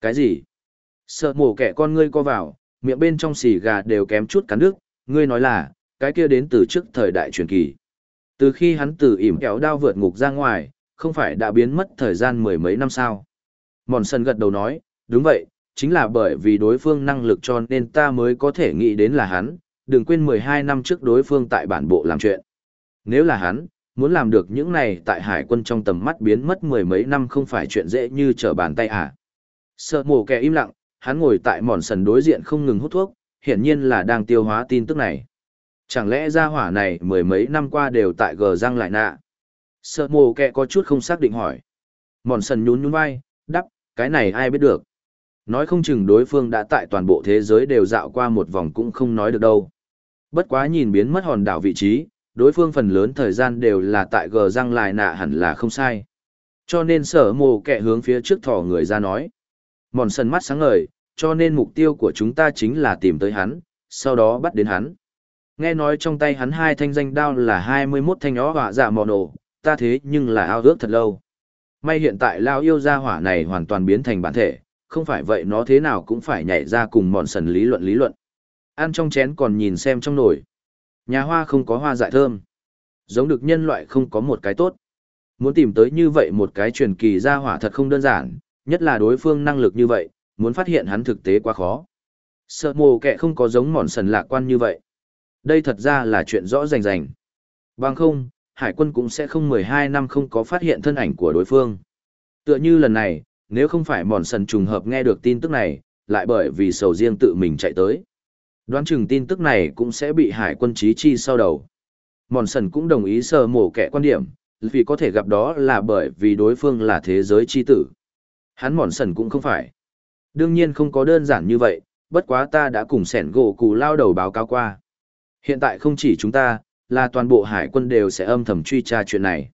Cái gì? Sợ mổ kẻ con ngươi co vào, miệng bên trong xì gà đều kém chút cắn nước, ngươi nói là, cái kia đến từ trước thời đại truyền kỳ. Từ khi hắn từ ỉm kéo đao vượt ngục ra ngoài, không phải đã biến mất thời gian mười mấy năm sao. Mòn sân gật đầu nói, đúng vậy, chính là bởi vì đối phương năng lực cho nên ta mới có thể nghĩ đến là hắn, đừng quên 12 năm trước đối phương tại bản bộ làm chuyện. Nếu là hắn, muốn làm được những này tại hải quân trong tầm mắt biến mất mười mấy năm không phải chuyện dễ như trở bàn tay à. Sợ mổ kẻ im lặng, hắn ngồi tại mòn sần đối diện không ngừng hút thuốc, hiển nhiên là đang tiêu hóa tin tức này. Chẳng lẽ gia hỏa này mười mấy năm qua đều tại gờ răng lại nạ? Sợ mồ kẹ có chút không xác định hỏi. Mòn sần nhún nhún vai, đắp, cái này ai biết được. Nói không chừng đối phương đã tại toàn bộ thế giới đều dạo qua một vòng cũng không nói được đâu. Bất quá nhìn biến mất hòn đảo vị trí, đối phương phần lớn thời gian đều là tại gờ răng lại nạ hẳn là không sai. Cho nên sở mồ kẹ hướng phía trước thỏ người ra nói. Mòn sần mắt sáng ngời, cho nên mục tiêu của chúng ta chính là tìm tới hắn, sau đó bắt đến hắn. Nghe nói trong tay hắn hai thanh danh đao là 21 thanh ó hỏa dạ mò nổ, ta thế nhưng là ao ước thật lâu. May hiện tại lao yêu gia hỏa này hoàn toàn biến thành bản thể, không phải vậy nó thế nào cũng phải nhảy ra cùng mòn sần lý luận lý luận. Ăn trong chén còn nhìn xem trong nồi. Nhà hoa không có hoa dại thơm. Giống được nhân loại không có một cái tốt. Muốn tìm tới như vậy một cái truyền kỳ gia hỏa thật không đơn giản, nhất là đối phương năng lực như vậy, muốn phát hiện hắn thực tế quá khó. Sợ mồ kệ không có giống mòn sần lạc quan như vậy. Đây thật ra là chuyện rõ rành rành. Bằng không, hải quân cũng sẽ không 12 năm không có phát hiện thân ảnh của đối phương. Tựa như lần này, nếu không phải mòn sần trùng hợp nghe được tin tức này, lại bởi vì sầu riêng tự mình chạy tới. Đoán chừng tin tức này cũng sẽ bị hải quân trí chi sau đầu. Mòn sần cũng đồng ý sơ mổ kẻ quan điểm, vì có thể gặp đó là bởi vì đối phương là thế giới chi tử. Hắn mòn sần cũng không phải. Đương nhiên không có đơn giản như vậy, bất quá ta đã cùng sẻn gỗ cụ lao đầu báo cáo qua. Hiện tại không chỉ chúng ta, là toàn bộ hải quân đều sẽ âm thầm truy tra chuyện này.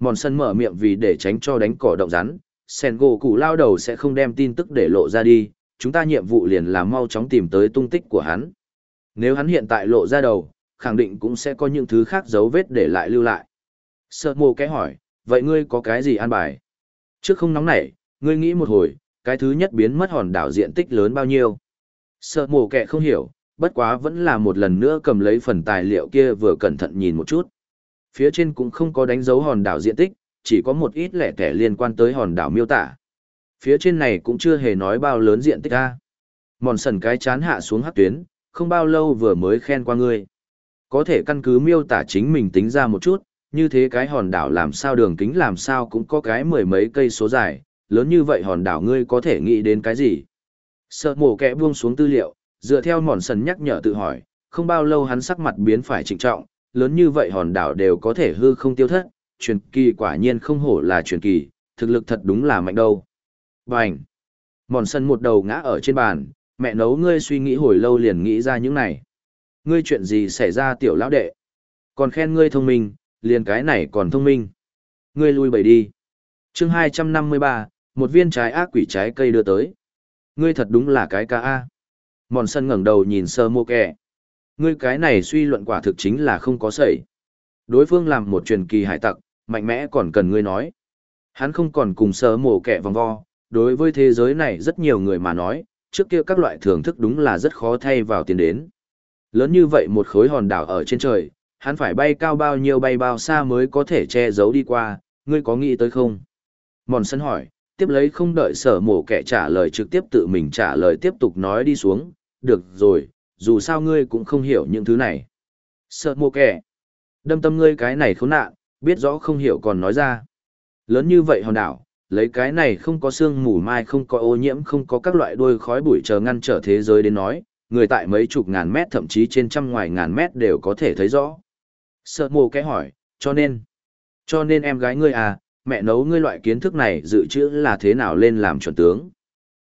Mòn sân mở miệng vì để tránh cho đánh cỏ động rắn, sẻn gỗ cụ lao đầu sẽ không đem tin tức để lộ ra đi, chúng ta nhiệm vụ liền là mau chóng tìm tới tung tích của hắn. Nếu hắn hiện tại lộ ra đầu, khẳng định cũng sẽ có những thứ khác dấu vết để lại lưu lại. Sợ mồ cái hỏi, vậy ngươi có cái gì an bài? Trước không nóng nảy, ngươi nghĩ một hồi, cái thứ nhất biến mất hòn đảo diện tích lớn bao nhiêu. Sợ mổ kẹ không hiểu, bất quá vẫn là một lần nữa cầm lấy phần tài liệu kia vừa cẩn thận nhìn một chút. Phía trên cũng không có đánh dấu hòn đảo diện tích, chỉ có một ít lẻ tẻ liên quan tới hòn đảo miêu tả. Phía trên này cũng chưa hề nói bao lớn diện tích a. Mòn sần cái chán hạ xuống hát tuyến, không bao lâu vừa mới khen qua ngươi. Có thể căn cứ miêu tả chính mình tính ra một chút, như thế cái hòn đảo làm sao đường kính làm sao cũng có cái mười mấy cây số dài, lớn như vậy hòn đảo ngươi có thể nghĩ đến cái gì? Sợ mổ kẽ buông xuống tư liệu, dựa theo mòn sần nhắc nhở tự hỏi, không bao lâu hắn sắc mặt biến phải trịnh trọng, lớn như vậy hòn đảo đều có thể hư không tiêu thất, truyền kỳ quả nhiên không hổ là truyền kỳ, thực lực thật đúng là mạnh đâu. Bành! Mòn sần một đầu ngã ở trên bàn, mẹ nấu ngươi suy nghĩ hồi lâu liền nghĩ ra những này. Ngươi chuyện gì xảy ra tiểu lão đệ? Còn khen ngươi thông minh, liền cái này còn thông minh. Ngươi lui bày đi. chương 253, một viên trái ác quỷ trái cây đưa tới. Ngươi thật đúng là cái ca A. Mòn sân ngẩng đầu nhìn sơ mô kẻ. Ngươi cái này suy luận quả thực chính là không có sẩy. Đối phương làm một truyền kỳ hải tặc, mạnh mẽ còn cần ngươi nói. Hắn không còn cùng sơ mô kẻ vòng vo, đối với thế giới này rất nhiều người mà nói, trước kia các loại thưởng thức đúng là rất khó thay vào tiền đến. Lớn như vậy một khối hòn đảo ở trên trời, hắn phải bay cao bao nhiêu bay bao xa mới có thể che giấu đi qua, ngươi có nghĩ tới không? Mòn sân hỏi, tiếp lấy không đợi sở mổ kẻ trả lời trực tiếp tự mình trả lời tiếp tục nói đi xuống, được rồi, dù sao ngươi cũng không hiểu những thứ này. Sở mổ kẻ, đâm tâm ngươi cái này khốn nạn, biết rõ không hiểu còn nói ra. Lớn như vậy hòn đảo, lấy cái này không có xương mù mai không có ô nhiễm không có các loại đôi khói bụi chờ ngăn trở thế giới đến nói, người tại mấy chục ngàn mét thậm chí trên trăm ngoài ngàn mét đều có thể thấy rõ. Sợ mồ cái hỏi, cho nên, cho nên em gái ngươi à, mẹ nấu ngươi loại kiến thức này dự trữ là thế nào lên làm chuẩn tướng.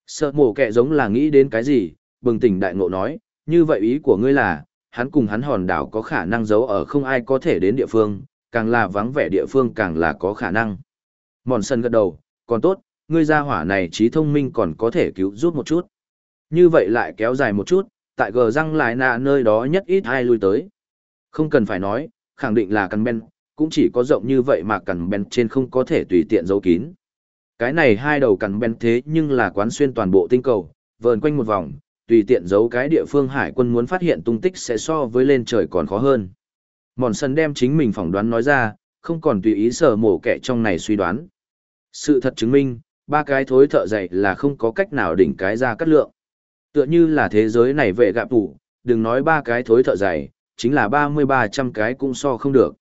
Sợ mổ kẹ giống là nghĩ đến cái gì, bừng tỉnh đại ngộ nói, như vậy ý của ngươi là, hắn cùng hắn hòn đảo có khả năng giấu ở không ai có thể đến địa phương, càng là vắng vẻ địa phương càng là có khả năng. Mòn sân gật đầu, còn tốt, ngươi gia hỏa này trí thông minh còn có thể cứu giúp một chút. Như vậy lại kéo dài một chút, tại gờ răng lại nạ nơi đó nhất ít ai lui tới. Không cần phải nói, khẳng định là căn ben, cũng chỉ có rộng như vậy mà cằn bèn trên không có thể tùy tiện giấu kín. Cái này hai đầu cằn bèn thế nhưng là quán xuyên toàn bộ tinh cầu, vờn quanh một vòng, tùy tiện giấu cái địa phương hải quân muốn phát hiện tung tích sẽ so với lên trời còn khó hơn. Mòn sân đem chính mình phỏng đoán nói ra, không còn tùy ý sở mổ kẻ trong này suy đoán. Sự thật chứng minh, ba cái thối thợ dạy là không có cách nào đỉnh cái ra cắt lượng. Tựa như là thế giới này vệ gạp tủ, đừng nói ba cái thối thợ dạy, chính là ba mươi ba trăm cái cũng so không được.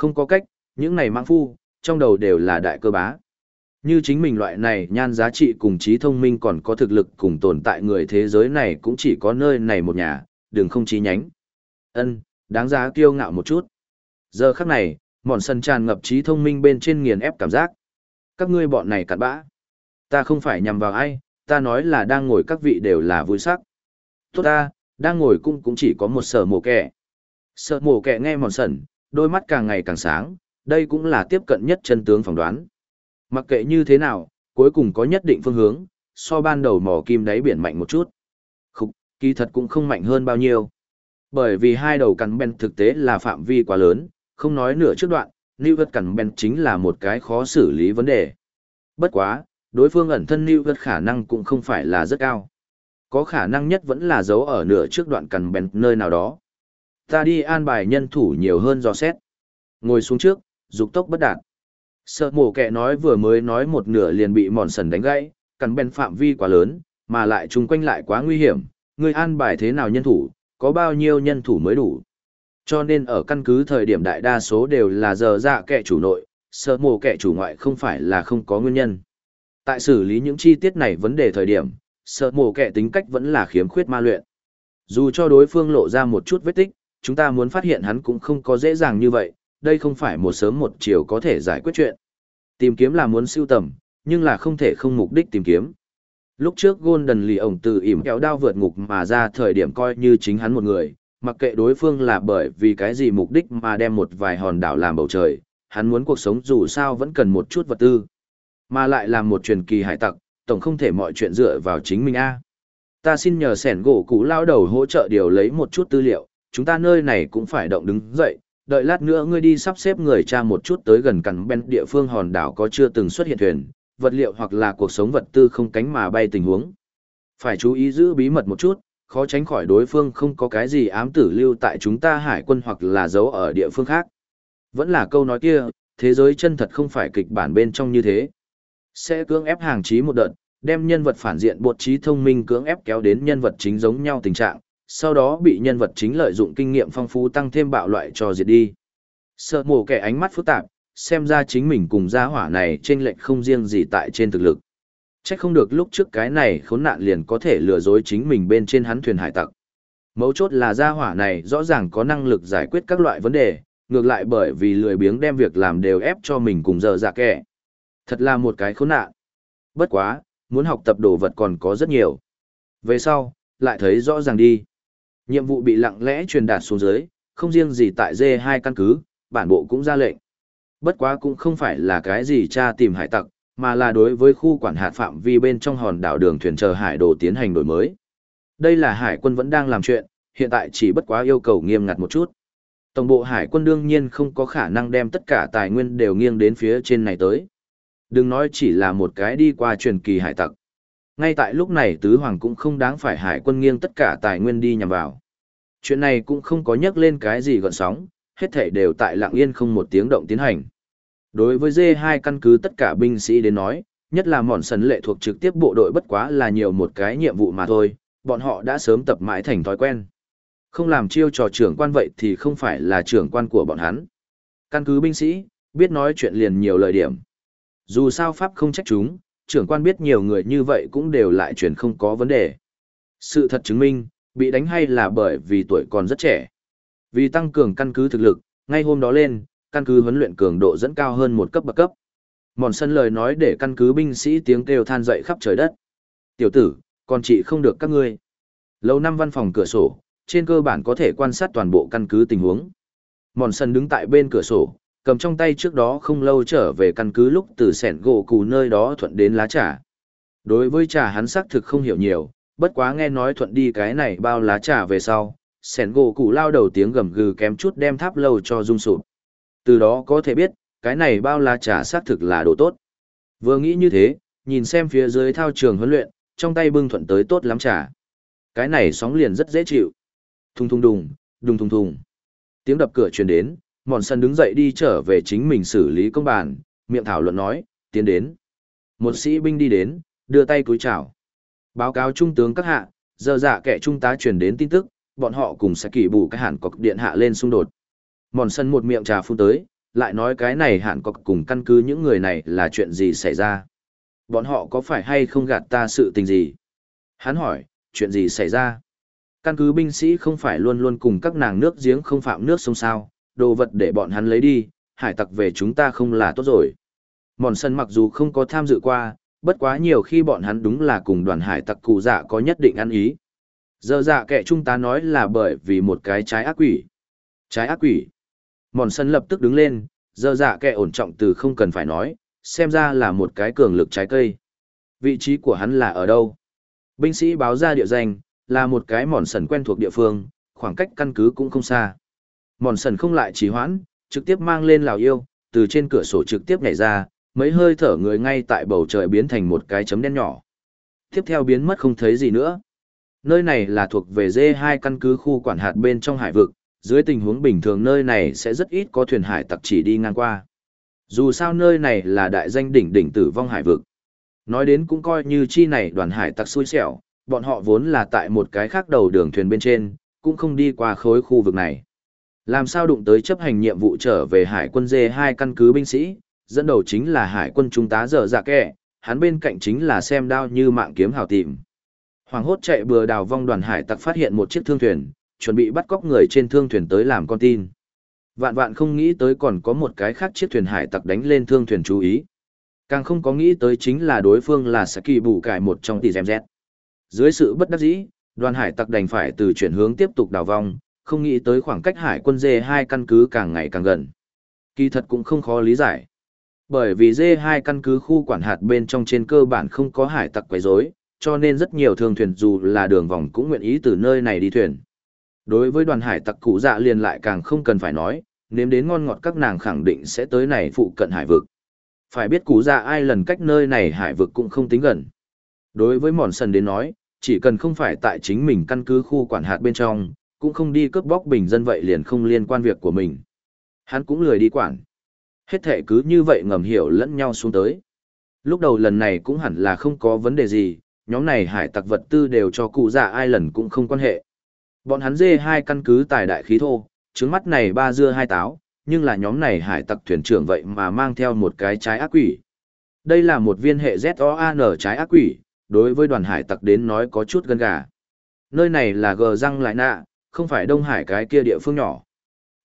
Không có cách, những này mang phu, trong đầu đều là đại cơ bá. Như chính mình loại này nhan giá trị cùng trí thông minh còn có thực lực cùng tồn tại người thế giới này cũng chỉ có nơi này một nhà, đừng không trí nhánh. ân đáng giá kiêu ngạo một chút. Giờ khắc này, mòn sân tràn ngập trí thông minh bên trên nghiền ép cảm giác. Các ngươi bọn này cặn bã. Ta không phải nhằm vào ai, ta nói là đang ngồi các vị đều là vui sắc. Tốt ta, đang ngồi cũng cũng chỉ có một sở mồ kẻ. Sở mồ kẻ nghe mòn sần, đôi mắt càng ngày càng sáng, đây cũng là tiếp cận nhất chân tướng phỏng đoán. Mặc kệ như thế nào, cuối cùng có nhất định phương hướng, so ban đầu mỏ kim đáy biển mạnh một chút. Khúc, kỳ thật cũng không mạnh hơn bao nhiêu. Bởi vì hai đầu cắn bèn thực tế là phạm vi quá lớn, không nói nửa trước đoạn, Lưu vật cắn bèn chính là một cái khó xử lý vấn đề. Bất quá, đối phương ẩn thân Lưu vật khả năng cũng không phải là rất cao. Có khả năng nhất vẫn là giấu ở nửa trước đoạn cắn bèn nơi nào đó. Ta đi an bài nhân thủ nhiều hơn do xét. Ngồi xuống trước, dục tốc bất đạt. Sợ mổ kẹ nói vừa mới nói một nửa liền bị mòn sần đánh gãy, cắn bên phạm vi quá lớn, mà lại chung quanh lại quá nguy hiểm, người an bài thế nào nhân thủ, có bao nhiêu nhân thủ mới đủ. Cho nên ở căn cứ thời điểm đại đa số đều là giờ dạ kẻ chủ nội, sợ mổ kẻ chủ ngoại không phải là không có nguyên nhân. Tại xử lý những chi tiết này vấn đề thời điểm, sợ mổ kẻ tính cách vẫn là khiếm khuyết ma luyện. Dù cho đối phương lộ ra một chút vết tích, chúng ta muốn phát hiện hắn cũng không có dễ dàng như vậy, đây không phải một sớm một chiều có thể giải quyết chuyện. Tìm kiếm là muốn siêu tầm, nhưng là không thể không mục đích tìm kiếm. Lúc trước Golden lì ổng từ ỉm kéo đao vượt ngục mà ra thời điểm coi như chính hắn một người, mặc kệ đối phương là bởi vì cái gì mục đích mà đem một vài hòn đảo làm bầu trời, hắn muốn cuộc sống dù sao vẫn cần một chút vật tư. Mà lại làm một truyền kỳ hải tặc, tổng không thể mọi chuyện dựa vào chính mình a. Ta xin nhờ sẻn gỗ cũ lao đầu hỗ trợ điều lấy một chút tư liệu, chúng ta nơi này cũng phải động đứng dậy, đợi lát nữa ngươi đi sắp xếp người cha một chút tới gần cằn bên địa phương hòn đảo có chưa từng xuất hiện thuyền, vật liệu hoặc là cuộc sống vật tư không cánh mà bay tình huống. Phải chú ý giữ bí mật một chút, khó tránh khỏi đối phương không có cái gì ám tử lưu tại chúng ta hải quân hoặc là giấu ở địa phương khác. Vẫn là câu nói kia, thế giới chân thật không phải kịch bản bên trong như thế. Sẽ cưỡng ép hàng trí một đợt, đem nhân vật phản diện bột trí thông minh cưỡng ép kéo đến nhân vật chính giống nhau tình trạng, sau đó bị nhân vật chính lợi dụng kinh nghiệm phong phú tăng thêm bạo loại cho diệt đi. Sợ mổ kẻ ánh mắt phức tạp, xem ra chính mình cùng gia hỏa này trên lệnh không riêng gì tại trên thực lực. Chắc không được lúc trước cái này khốn nạn liền có thể lừa dối chính mình bên trên hắn thuyền hải tặc. Mấu chốt là gia hỏa này rõ ràng có năng lực giải quyết các loại vấn đề, ngược lại bởi vì lười biếng đem việc làm đều ép cho mình cùng giờ dạ kẻ. Thật là một cái khốn nạn. Bất quá, muốn học tập đồ vật còn có rất nhiều. Về sau, lại thấy rõ ràng đi. Nhiệm vụ bị lặng lẽ truyền đạt xuống dưới, không riêng gì tại D2 căn cứ, bản bộ cũng ra lệnh. Bất quá cũng không phải là cái gì tra tìm hải tặc, mà là đối với khu quản hạt phạm vi bên trong hòn đảo đường thuyền chờ hải đồ tiến hành đổi mới. Đây là hải quân vẫn đang làm chuyện, hiện tại chỉ bất quá yêu cầu nghiêm ngặt một chút. Tổng bộ hải quân đương nhiên không có khả năng đem tất cả tài nguyên đều nghiêng đến phía trên này tới. Đừng nói chỉ là một cái đi qua truyền kỳ hải tặc. Ngay tại lúc này tứ hoàng cũng không đáng phải hải quân nghiêng tất cả tài nguyên đi nhằm vào. Chuyện này cũng không có nhắc lên cái gì gọn sóng, hết thể đều tại lặng yên không một tiếng động tiến hành. Đối với D2 căn cứ tất cả binh sĩ đến nói, nhất là mòn sần lệ thuộc trực tiếp bộ đội bất quá là nhiều một cái nhiệm vụ mà thôi, bọn họ đã sớm tập mãi thành thói quen. Không làm chiêu trò trưởng quan vậy thì không phải là trưởng quan của bọn hắn. Căn cứ binh sĩ, biết nói chuyện liền nhiều lời điểm. Dù sao Pháp không trách chúng, trưởng quan biết nhiều người như vậy cũng đều lại truyền không có vấn đề. Sự thật chứng minh, bị đánh hay là bởi vì tuổi còn rất trẻ. Vì tăng cường căn cứ thực lực, ngay hôm đó lên, căn cứ huấn luyện cường độ dẫn cao hơn một cấp bậc cấp. Mòn sân lời nói để căn cứ binh sĩ tiếng kêu than dậy khắp trời đất. Tiểu tử, còn chị không được các ngươi. Lâu năm văn phòng cửa sổ, trên cơ bản có thể quan sát toàn bộ căn cứ tình huống. Mòn sân đứng tại bên cửa sổ, cầm trong tay trước đó không lâu trở về căn cứ lúc từ sẻn gỗ cù nơi đó thuận đến lá trà. Đối với trà hắn xác thực không hiểu nhiều, bất quá nghe nói thuận đi cái này bao lá trà về sau, sẻn gỗ cù lao đầu tiếng gầm gừ kém chút đem tháp lâu cho rung sụp. Từ đó có thể biết, cái này bao lá trà xác thực là đồ tốt. Vừa nghĩ như thế, nhìn xem phía dưới thao trường huấn luyện, trong tay bưng thuận tới tốt lắm trà. Cái này sóng liền rất dễ chịu. Thùng thùng đùng, đùng thùng thùng. Tiếng đập cửa truyền đến, mòn sân đứng dậy đi trở về chính mình xử lý công bàn, miệng thảo luận nói, tiến đến. Một sĩ binh đi đến, đưa tay cúi chào. Báo cáo trung tướng các hạ, giờ dạ kẻ trung tá truyền đến tin tức, bọn họ cùng sẽ kỳ bù cái hẳn cọc điện hạ lên xung đột. Mòn sân một miệng trà phun tới, lại nói cái này hẳn cọc cùng căn cứ những người này là chuyện gì xảy ra. Bọn họ có phải hay không gạt ta sự tình gì? Hắn hỏi, chuyện gì xảy ra? Căn cứ binh sĩ không phải luôn luôn cùng các nàng nước giếng không phạm nước sông sao, đồ vật để bọn hắn lấy đi, hải tặc về chúng ta không là tốt rồi. Mòn sân mặc dù không có tham dự qua, bất quá nhiều khi bọn hắn đúng là cùng đoàn hải tặc cụ dạ có nhất định ăn ý. Giờ dạ kẻ trung tá nói là bởi vì một cái trái ác quỷ. Trái ác quỷ. Mòn sân lập tức đứng lên, giờ dạ kẻ ổn trọng từ không cần phải nói, xem ra là một cái cường lực trái cây. Vị trí của hắn là ở đâu? Binh sĩ báo ra địa danh, là một cái mòn sần quen thuộc địa phương, khoảng cách căn cứ cũng không xa. Mòn sần không lại trì hoãn, trực tiếp mang lên lào yêu, từ trên cửa sổ trực tiếp nhảy ra, mấy hơi thở người ngay tại bầu trời biến thành một cái chấm đen nhỏ. Tiếp theo biến mất không thấy gì nữa. Nơi này là thuộc về d hai căn cứ khu quản hạt bên trong hải vực, dưới tình huống bình thường nơi này sẽ rất ít có thuyền hải tặc chỉ đi ngang qua. Dù sao nơi này là đại danh đỉnh đỉnh tử vong hải vực. Nói đến cũng coi như chi này đoàn hải tặc xui xẻo, bọn họ vốn là tại một cái khác đầu đường thuyền bên trên, cũng không đi qua khối khu vực này. Làm sao đụng tới chấp hành nhiệm vụ trở về hải quân dê hai căn cứ binh sĩ, dẫn đầu chính là hải quân trung tá dở dạ kẻ, hắn bên cạnh chính là xem đao như mạng kiếm hào tìm. Hoàng hốt chạy bừa đào vong đoàn hải tặc phát hiện một chiếc thương thuyền, chuẩn bị bắt cóc người trên thương thuyền tới làm con tin. Vạn vạn không nghĩ tới còn có một cái khác chiếc thuyền hải tặc đánh lên thương thuyền chú ý. Càng không có nghĩ tới chính là đối phương là Saki bù cải một trong tỷ dèm dẹt. Dưới sự bất đắc dĩ, đoàn hải tặc đành phải từ chuyển hướng tiếp tục đào vong, không nghĩ tới khoảng cách hải quân dê hai căn cứ càng ngày càng gần. Kỳ thật cũng không khó lý giải. Bởi vì dê hai căn cứ khu quản hạt bên trong trên cơ bản không có hải tặc quấy rối, cho nên rất nhiều thương thuyền dù là đường vòng cũng nguyện ý từ nơi này đi thuyền. Đối với đoàn hải tặc cụ dạ liền lại càng không cần phải nói, nếm đến ngon ngọt các nàng khẳng định sẽ tới này phụ cận hải vực. Phải biết cụ dạ ai lần cách nơi này hải vực cũng không tính gần. Đối với mòn sần đến nói, chỉ cần không phải tại chính mình căn cứ khu quản hạt bên trong, cũng không đi cướp bóc bình dân vậy liền không liên quan việc của mình. Hắn cũng lười đi quản. Hết thể cứ như vậy ngầm hiểu lẫn nhau xuống tới. Lúc đầu lần này cũng hẳn là không có vấn đề gì, nhóm này hải tặc vật tư đều cho cụ dạ ai lần cũng không quan hệ. Bọn hắn dê hai căn cứ tài đại khí thô, trứng mắt này ba dưa hai táo, nhưng là nhóm này hải tặc thuyền trưởng vậy mà mang theo một cái trái ác quỷ. Đây là một viên hệ ZOAN trái ác quỷ, đối với đoàn hải tặc đến nói có chút gân gà. Nơi này là gờ răng lại nạ, không phải Đông Hải cái kia địa phương nhỏ.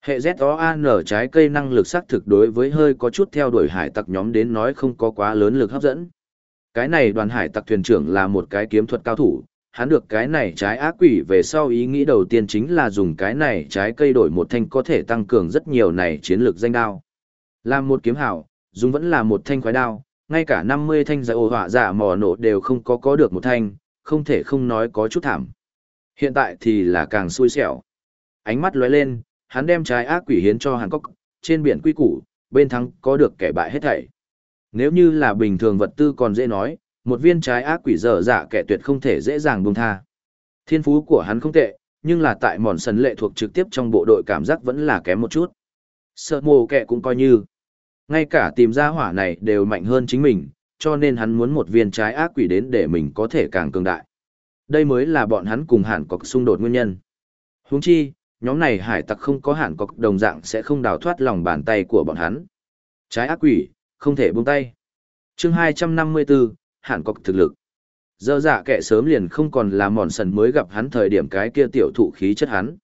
Hệ ZOAN trái cây năng lực xác thực đối với hơi có chút theo đuổi hải tặc nhóm đến nói không có quá lớn lực hấp dẫn. Cái này đoàn hải tặc thuyền trưởng là một cái kiếm thuật cao thủ, hắn được cái này trái ác quỷ về sau ý nghĩ đầu tiên chính là dùng cái này trái cây đổi một thanh có thể tăng cường rất nhiều này chiến lược danh đao. Làm một kiếm hảo, dùng vẫn là một thanh khoái đao, ngay cả 50 thanh giải ổ hỏa giả mò nổ đều không có có được một thanh, không thể không nói có chút thảm. Hiện tại thì là càng xui xẻo. Ánh mắt lóe lên, hắn đem trái ác quỷ hiến cho Hàn Cốc, trên biển quy củ, bên thắng có được kẻ bại hết thảy. Nếu như là bình thường vật tư còn dễ nói, một viên trái ác quỷ dở dạ kẻ tuyệt không thể dễ dàng buông tha. Thiên phú của hắn không tệ, nhưng là tại mòn sần lệ thuộc trực tiếp trong bộ đội cảm giác vẫn là kém một chút. Sợ mồ kẻ cũng coi như. Ngay cả tìm ra hỏa này đều mạnh hơn chính mình, cho nên hắn muốn một viên trái ác quỷ đến để mình có thể càng cường đại. Đây mới là bọn hắn cùng hẳn cọc xung đột nguyên nhân. Huống chi, nhóm này hải tặc không có hẳn cọc đồng dạng sẽ không đào thoát lòng bàn tay của bọn hắn. Trái ác quỷ, không thể buông tay. chương 254, hẳn cọc thực lực. Dơ dạ kẻ sớm liền không còn là mòn sần mới gặp hắn thời điểm cái kia tiểu thụ khí chất hắn.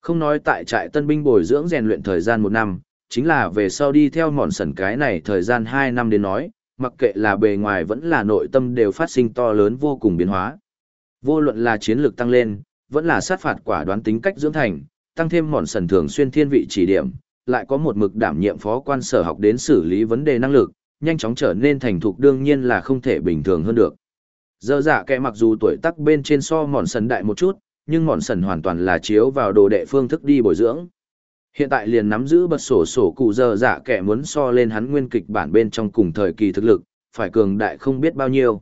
Không nói tại trại tân binh bồi dưỡng rèn luyện thời gian một năm, chính là về sau đi theo mòn sần cái này thời gian hai năm đến nói, mặc kệ là bề ngoài vẫn là nội tâm đều phát sinh to lớn vô cùng biến hóa. Vô luận là chiến lược tăng lên, vẫn là sát phạt quả đoán tính cách dưỡng thành, tăng thêm mòn sần thường xuyên thiên vị chỉ điểm, lại có một mực đảm nhiệm phó quan sở học đến xử lý vấn đề năng lực, nhanh chóng trở nên thành thục đương nhiên là không thể bình thường hơn được. Dơ dạ kẻ mặc dù tuổi tác bên trên so mòn sần đại một chút, nhưng mòn sần hoàn toàn là chiếu vào đồ đệ phương thức đi bồi dưỡng. Hiện tại liền nắm giữ bật sổ sổ cụ dơ dạ kẻ muốn so lên hắn nguyên kịch bản bên trong cùng thời kỳ thực lực, phải cường đại không biết bao nhiêu.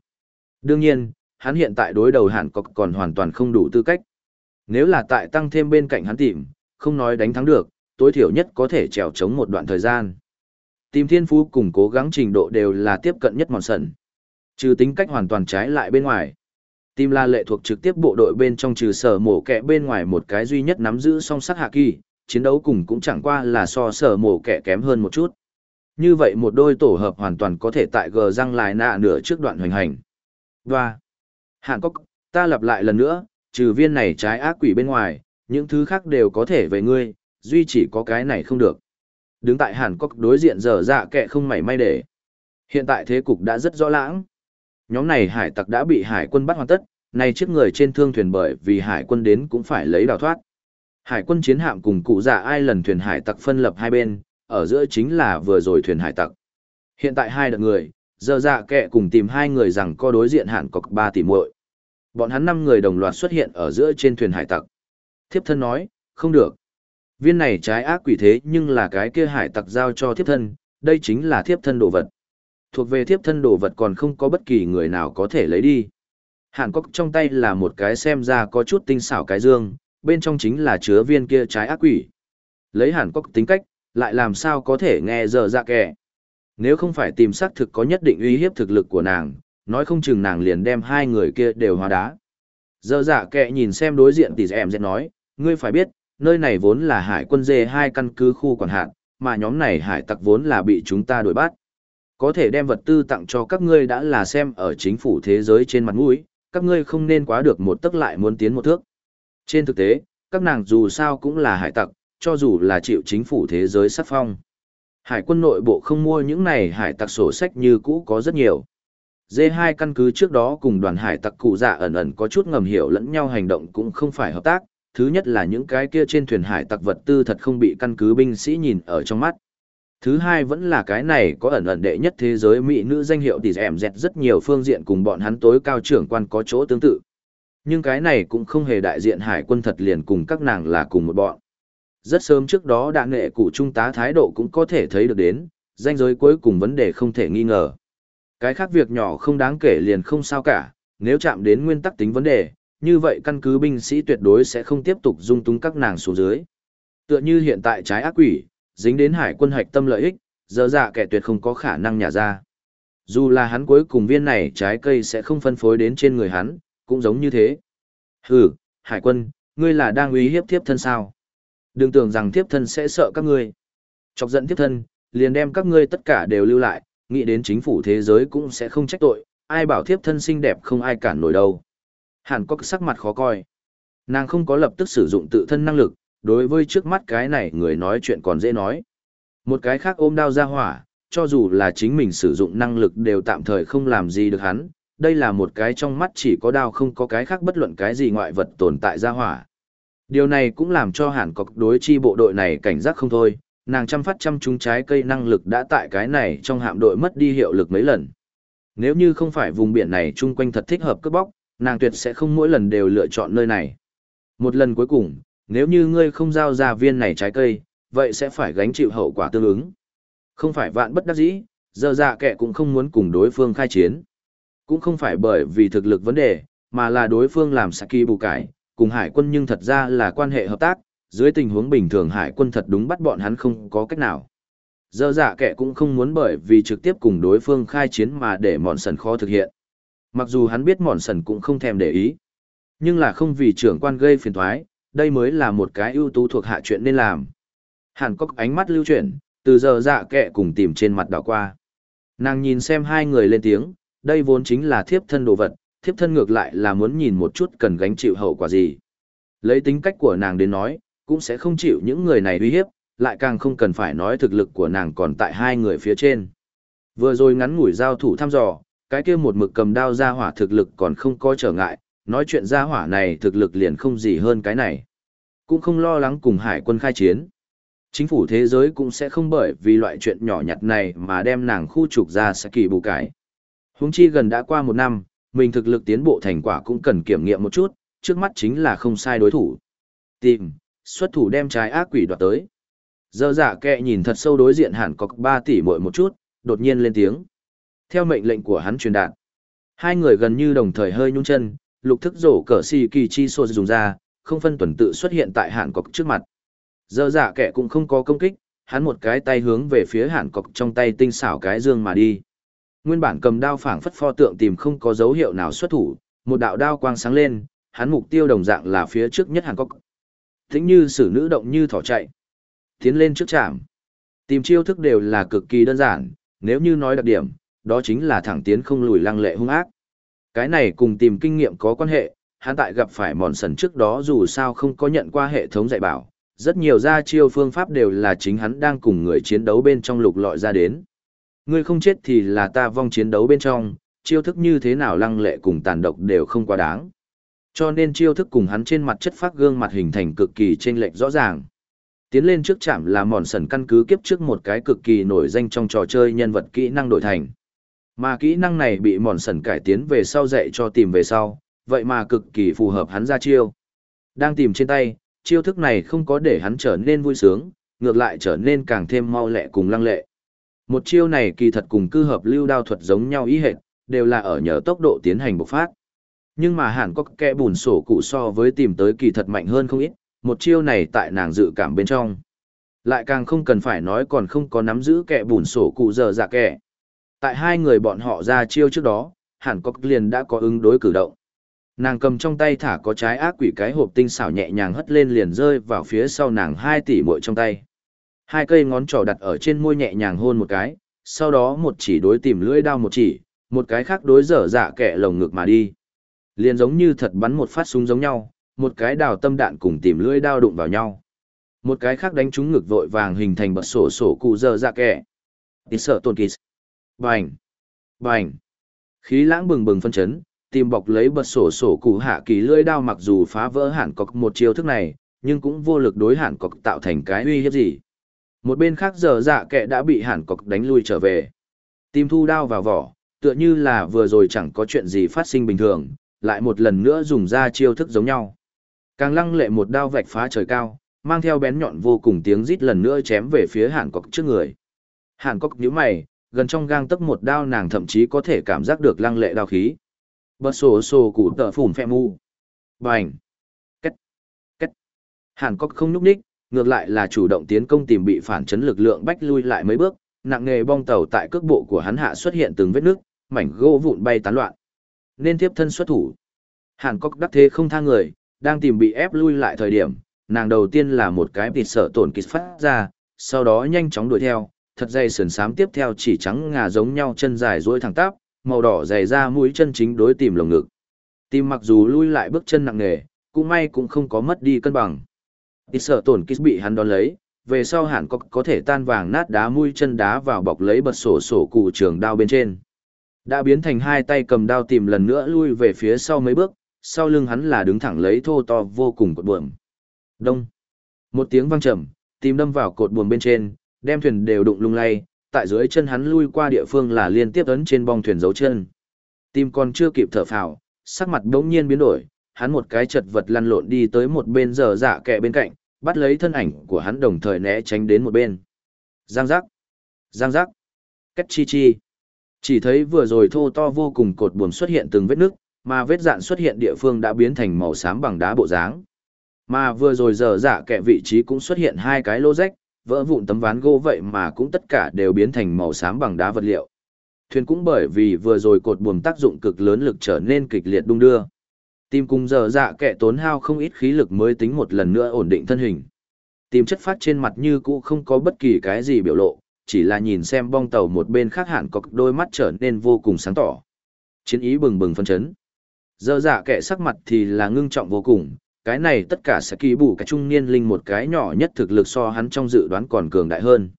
Đương nhiên, hắn hiện tại đối đầu Hàn cọc còn hoàn toàn không đủ tư cách. Nếu là tại tăng thêm bên cạnh hắn tìm, không nói đánh thắng được, tối thiểu nhất có thể trèo chống một đoạn thời gian. Tìm thiên phú cùng cố gắng trình độ đều là tiếp cận nhất mòn sần. Trừ tính cách hoàn toàn trái lại bên ngoài. Tim La lệ thuộc trực tiếp bộ đội bên trong trừ sở mổ kẹ bên ngoài một cái duy nhất nắm giữ song sắc hạ kỳ, chiến đấu cùng cũng chẳng qua là so sở mổ kẹ kém hơn một chút. Như vậy một đôi tổ hợp hoàn toàn có thể tại gờ răng lại nạ nửa trước đoạn hoành hành. Và, Hàn Cốc, ta lặp lại lần nữa, trừ viên này trái ác quỷ bên ngoài, những thứ khác đều có thể về ngươi, duy chỉ có cái này không được. Đứng tại Hàn Cốc đối diện dở dạ kệ không mảy may để. Hiện tại thế cục đã rất rõ lãng. Nhóm này hải tặc đã bị hải quân bắt hoàn tất, nay chiếc người trên thương thuyền bởi vì hải quân đến cũng phải lấy đào thoát. Hải quân chiến hạm cùng cụ dạ ai lần thuyền hải tặc phân lập hai bên, ở giữa chính là vừa rồi thuyền hải tặc. Hiện tại hai đợt người, giờ dạ kệ cùng tìm hai người rằng có đối diện hẳn cọc ba tỷ muội. Bọn hắn năm người đồng loạt xuất hiện ở giữa trên thuyền hải tặc. Thiếp thân nói, không được. Viên này trái ác quỷ thế nhưng là cái kia hải tặc giao cho thiếp thân, đây chính là thiếp thân đồ vật. Thuộc về thiếp thân đồ vật còn không có bất kỳ người nào có thể lấy đi. Hàn Cốc trong tay là một cái xem ra có chút tinh xảo cái dương, bên trong chính là chứa viên kia trái ác quỷ. Lấy Hàn Cốc tính cách, lại làm sao có thể nghe dở dạ kẻ. Nếu không phải tìm xác thực có nhất định uy hiếp thực lực của nàng, nói không chừng nàng liền đem hai người kia đều hóa đá. giờ dạ kệ nhìn xem đối diện tỷ em dẹt nói, ngươi phải biết, nơi này vốn là hải quân dê hai căn cứ khu quản hạn, mà nhóm này hải tặc vốn là bị chúng ta đuổi bắt. Có thể đem vật tư tặng cho các ngươi đã là xem ở chính phủ thế giới trên mặt mũi, các ngươi không nên quá được một tức lại muốn tiến một thước. Trên thực tế, các nàng dù sao cũng là hải tặc, cho dù là chịu chính phủ thế giới sắc phong. Hải quân nội bộ không mua những này hải tặc sổ sách như cũ có rất nhiều. D2 căn cứ trước đó cùng đoàn hải tặc cụ dạ ẩn ẩn có chút ngầm hiểu lẫn nhau hành động cũng không phải hợp tác. Thứ nhất là những cái kia trên thuyền hải tặc vật tư thật không bị căn cứ binh sĩ nhìn ở trong mắt. Thứ hai vẫn là cái này có ẩn ẩn đệ nhất thế giới mỹ nữ danh hiệu tỷ ẻm dẹt rất nhiều phương diện cùng bọn hắn tối cao trưởng quan có chỗ tương tự. Nhưng cái này cũng không hề đại diện hải quân thật liền cùng các nàng là cùng một bọn. Rất sớm trước đó đạn nghệ cụ trung tá thái độ cũng có thể thấy được đến, danh giới cuối cùng vấn đề không thể nghi ngờ. Cái khác việc nhỏ không đáng kể liền không sao cả, nếu chạm đến nguyên tắc tính vấn đề, như vậy căn cứ binh sĩ tuyệt đối sẽ không tiếp tục dung túng các nàng xuống dưới. Tựa như hiện tại trái ác quỷ, dính đến hải quân hạch tâm lợi ích, giờ dạ kẻ tuyệt không có khả năng nhả ra. Dù là hắn cuối cùng viên này trái cây sẽ không phân phối đến trên người hắn, cũng giống như thế. Hừ, hải quân, ngươi là đang uy hiếp thiếp thân sao? Đừng tưởng rằng thiếp thân sẽ sợ các ngươi. Chọc giận thiếp thân, liền đem các ngươi tất cả đều lưu lại, nghĩ đến chính phủ thế giới cũng sẽ không trách tội, ai bảo thiếp thân xinh đẹp không ai cản nổi đâu. Hàn có sắc mặt khó coi. Nàng không có lập tức sử dụng tự thân năng lực, đối với trước mắt cái này người nói chuyện còn dễ nói. Một cái khác ôm đao ra hỏa, cho dù là chính mình sử dụng năng lực đều tạm thời không làm gì được hắn, đây là một cái trong mắt chỉ có đao không có cái khác bất luận cái gì ngoại vật tồn tại ra hỏa. Điều này cũng làm cho hàn cọc đối chi bộ đội này cảnh giác không thôi, nàng chăm phát chăm trúng trái cây năng lực đã tại cái này trong hạm đội mất đi hiệu lực mấy lần. Nếu như không phải vùng biển này chung quanh thật thích hợp cướp bóc, nàng tuyệt sẽ không mỗi lần đều lựa chọn nơi này. Một lần cuối cùng, nếu như ngươi không giao ra viên này trái cây, vậy sẽ phải gánh chịu hậu quả tương ứng. Không phải vạn bất đắc dĩ, giờ dạ kẻ cũng không muốn cùng đối phương khai chiến. Cũng không phải bởi vì thực lực vấn đề, mà là đối phương làm Saki bù cải, cùng hải quân nhưng thật ra là quan hệ hợp tác, dưới tình huống bình thường hải quân thật đúng bắt bọn hắn không có cách nào. Giờ dạ kẻ cũng không muốn bởi vì trực tiếp cùng đối phương khai chiến mà để mòn sần khó thực hiện. Mặc dù hắn biết mòn sần cũng không thèm để ý, nhưng là không vì trưởng quan gây phiền thoái, đây mới là một cái ưu tú thuộc hạ chuyện nên làm. Hàn Cốc ánh mắt lưu chuyển, từ giờ dạ kệ cùng tìm trên mặt đảo qua. Nàng nhìn xem hai người lên tiếng, đây vốn chính là thiếp thân đồ vật, thiếp thân ngược lại là muốn nhìn một chút cần gánh chịu hậu quả gì. Lấy tính cách của nàng đến nói, cũng sẽ không chịu những người này uy hiếp, lại càng không cần phải nói thực lực của nàng còn tại hai người phía trên. Vừa rồi ngắn ngủi giao thủ thăm dò, cái kia một mực cầm đao ra hỏa thực lực còn không có trở ngại, nói chuyện ra hỏa này thực lực liền không gì hơn cái này. Cũng không lo lắng cùng hải quân khai chiến. Chính phủ thế giới cũng sẽ không bởi vì loại chuyện nhỏ nhặt này mà đem nàng khu trục ra sẽ kỳ bù cải. Húng chi gần đã qua một năm, mình thực lực tiến bộ thành quả cũng cần kiểm nghiệm một chút, trước mắt chính là không sai đối thủ. Tìm, xuất thủ đem trái ác quỷ đoạt tới. Giờ giả kệ nhìn thật sâu đối diện hẳn có 3 tỷ muội một chút, đột nhiên lên tiếng. Theo mệnh lệnh của hắn truyền đạt, hai người gần như đồng thời hơi nhún chân, lục thức rổ cờ xì kỳ chi sô dùng ra, không phân tuần tự xuất hiện tại hẳn cọc trước mặt. Giờ giả kệ cũng không có công kích, hắn một cái tay hướng về phía hẳn cọc trong tay tinh xảo cái dương mà đi. Nguyên bản cầm đao phảng phất pho tượng tìm không có dấu hiệu nào xuất thủ, một đạo đao quang sáng lên, hắn mục tiêu đồng dạng là phía trước nhất Hàn Cốc. Tính như sử nữ động như thỏ chạy. Tiến lên trước chạm. Tìm chiêu thức đều là cực kỳ đơn giản, nếu như nói đặc điểm, đó chính là thẳng tiến không lùi lăng lệ hung ác. Cái này cùng tìm kinh nghiệm có quan hệ, hắn tại gặp phải mòn sần trước đó dù sao không có nhận qua hệ thống dạy bảo, rất nhiều gia chiêu phương pháp đều là chính hắn đang cùng người chiến đấu bên trong lục lọi ra đến. Ngươi không chết thì là ta vong chiến đấu bên trong, chiêu thức như thế nào lăng lệ cùng tàn độc đều không quá đáng. Cho nên chiêu thức cùng hắn trên mặt chất phát gương mặt hình thành cực kỳ chênh lệch rõ ràng. Tiến lên trước chạm là mòn sần căn cứ kiếp trước một cái cực kỳ nổi danh trong trò chơi nhân vật kỹ năng đổi thành. Mà kỹ năng này bị mòn sần cải tiến về sau dạy cho tìm về sau, vậy mà cực kỳ phù hợp hắn ra chiêu. Đang tìm trên tay, chiêu thức này không có để hắn trở nên vui sướng, ngược lại trở nên càng thêm mau lẹ cùng lăng lệ. Một chiêu này kỳ thật cùng cư hợp lưu đao thuật giống nhau ý hệt, đều là ở nhờ tốc độ tiến hành bộc phát. Nhưng mà hẳn có kẻ bùn sổ cụ so với tìm tới kỳ thật mạnh hơn không ít, một chiêu này tại nàng dự cảm bên trong. Lại càng không cần phải nói còn không có nắm giữ kẻ bùn sổ cụ giờ dạ kẻ. Tại hai người bọn họ ra chiêu trước đó, hẳn có liền đã có ứng đối cử động. Nàng cầm trong tay thả có trái ác quỷ cái hộp tinh xảo nhẹ nhàng hất lên liền rơi vào phía sau nàng hai tỷ muội trong tay. Hai cây ngón trỏ đặt ở trên môi nhẹ nhàng hôn một cái, sau đó một chỉ đối tìm lưỡi đao một chỉ, một cái khác đối dở dạ kẻ lồng ngực mà đi. Liền giống như thật bắn một phát súng giống nhau, một cái đào tâm đạn cùng tìm lưỡi đao đụng vào nhau. Một cái khác đánh trúng ngực vội vàng hình thành bật sổ sổ cụ dở ra kẻ. Tí sợ tồn kỳ. Bành. Bành. Khí lãng bừng bừng phân chấn, tìm bọc lấy bật sổ sổ cụ hạ kỳ lưỡi đao mặc dù phá vỡ hẳn cọc một chiêu thức này, nhưng cũng vô lực đối hẳn cọc tạo thành cái uy hiếp gì. Một bên khác giờ dạ kệ đã bị hẳn cọc đánh lui trở về. Tìm thu đao vào vỏ, tựa như là vừa rồi chẳng có chuyện gì phát sinh bình thường, lại một lần nữa dùng ra chiêu thức giống nhau. Càng lăng lệ một đao vạch phá trời cao, mang theo bén nhọn vô cùng tiếng rít lần nữa chém về phía hàn Cốc trước người. Hàn Cốc nhíu mày, gần trong gang tấc một đao nàng thậm chí có thể cảm giác được lăng lệ đao khí. Bật sổ sổ củ tợ phủn phẹ mu. Bành. Cách. Cách. Hàn Cốc không nhúc đích, ngược lại là chủ động tiến công tìm bị phản chấn lực lượng bách lui lại mấy bước, nặng nghề bong tàu tại cước bộ của hắn hạ xuất hiện từng vết nước, mảnh gỗ vụn bay tán loạn. Nên tiếp thân xuất thủ. Hàn Cốc đắc thế không tha người, đang tìm bị ép lui lại thời điểm, nàng đầu tiên là một cái tịt sợ tổn kịch phát ra, sau đó nhanh chóng đuổi theo, thật dày sườn sám tiếp theo chỉ trắng ngà giống nhau chân dài duỗi thẳng tắp, màu đỏ dày ra mũi chân chính đối tìm lồng ngực. Tìm mặc dù lui lại bước chân nặng nề, cũng may cũng không có mất đi cân bằng. Tịt sợ tổn kịch bị hắn đón lấy, về sau hẳn có có thể tan vàng nát đá mũi chân đá vào bọc lấy bật sổ sổ cụ trường đao bên trên. Đã biến thành hai tay cầm đao tìm lần nữa lui về phía sau mấy bước, sau lưng hắn là đứng thẳng lấy thô to vô cùng cột buồm. Đông. Một tiếng vang trầm, tìm đâm vào cột buồm bên trên, đem thuyền đều đụng lung lay, tại dưới chân hắn lui qua địa phương là liên tiếp ấn trên bong thuyền dấu chân. Tim còn chưa kịp thở phào, sắc mặt bỗng nhiên biến đổi, hắn một cái chật vật lăn lộn đi tới một bên giờ dạ kẹ bên cạnh, bắt lấy thân ảnh của hắn đồng thời né tránh đến một bên. Giang giác. Giang giác. Cách chi chi. Chỉ thấy vừa rồi thô to vô cùng cột buồm xuất hiện từng vết nước, mà vết dạn xuất hiện địa phương đã biến thành màu xám bằng đá bộ dáng. Mà vừa rồi giờ dạ kẹ vị trí cũng xuất hiện hai cái lô rách, vỡ vụn tấm ván gỗ vậy mà cũng tất cả đều biến thành màu xám bằng đá vật liệu. Thuyền cũng bởi vì vừa rồi cột buồm tác dụng cực lớn lực trở nên kịch liệt đung đưa. Tim cùng giờ dạ kẹ tốn hao không ít khí lực mới tính một lần nữa ổn định thân hình. Tim chất phát trên mặt như cũ không có bất kỳ cái gì biểu lộ, chỉ là nhìn xem bong tàu một bên khác hẳn có đôi mắt trở nên vô cùng sáng tỏ. Chiến ý bừng bừng phân chấn. Giờ dạ kẻ sắc mặt thì là ngưng trọng vô cùng, cái này tất cả sẽ kỳ bù cái trung niên linh một cái nhỏ nhất thực lực so hắn trong dự đoán còn cường đại hơn.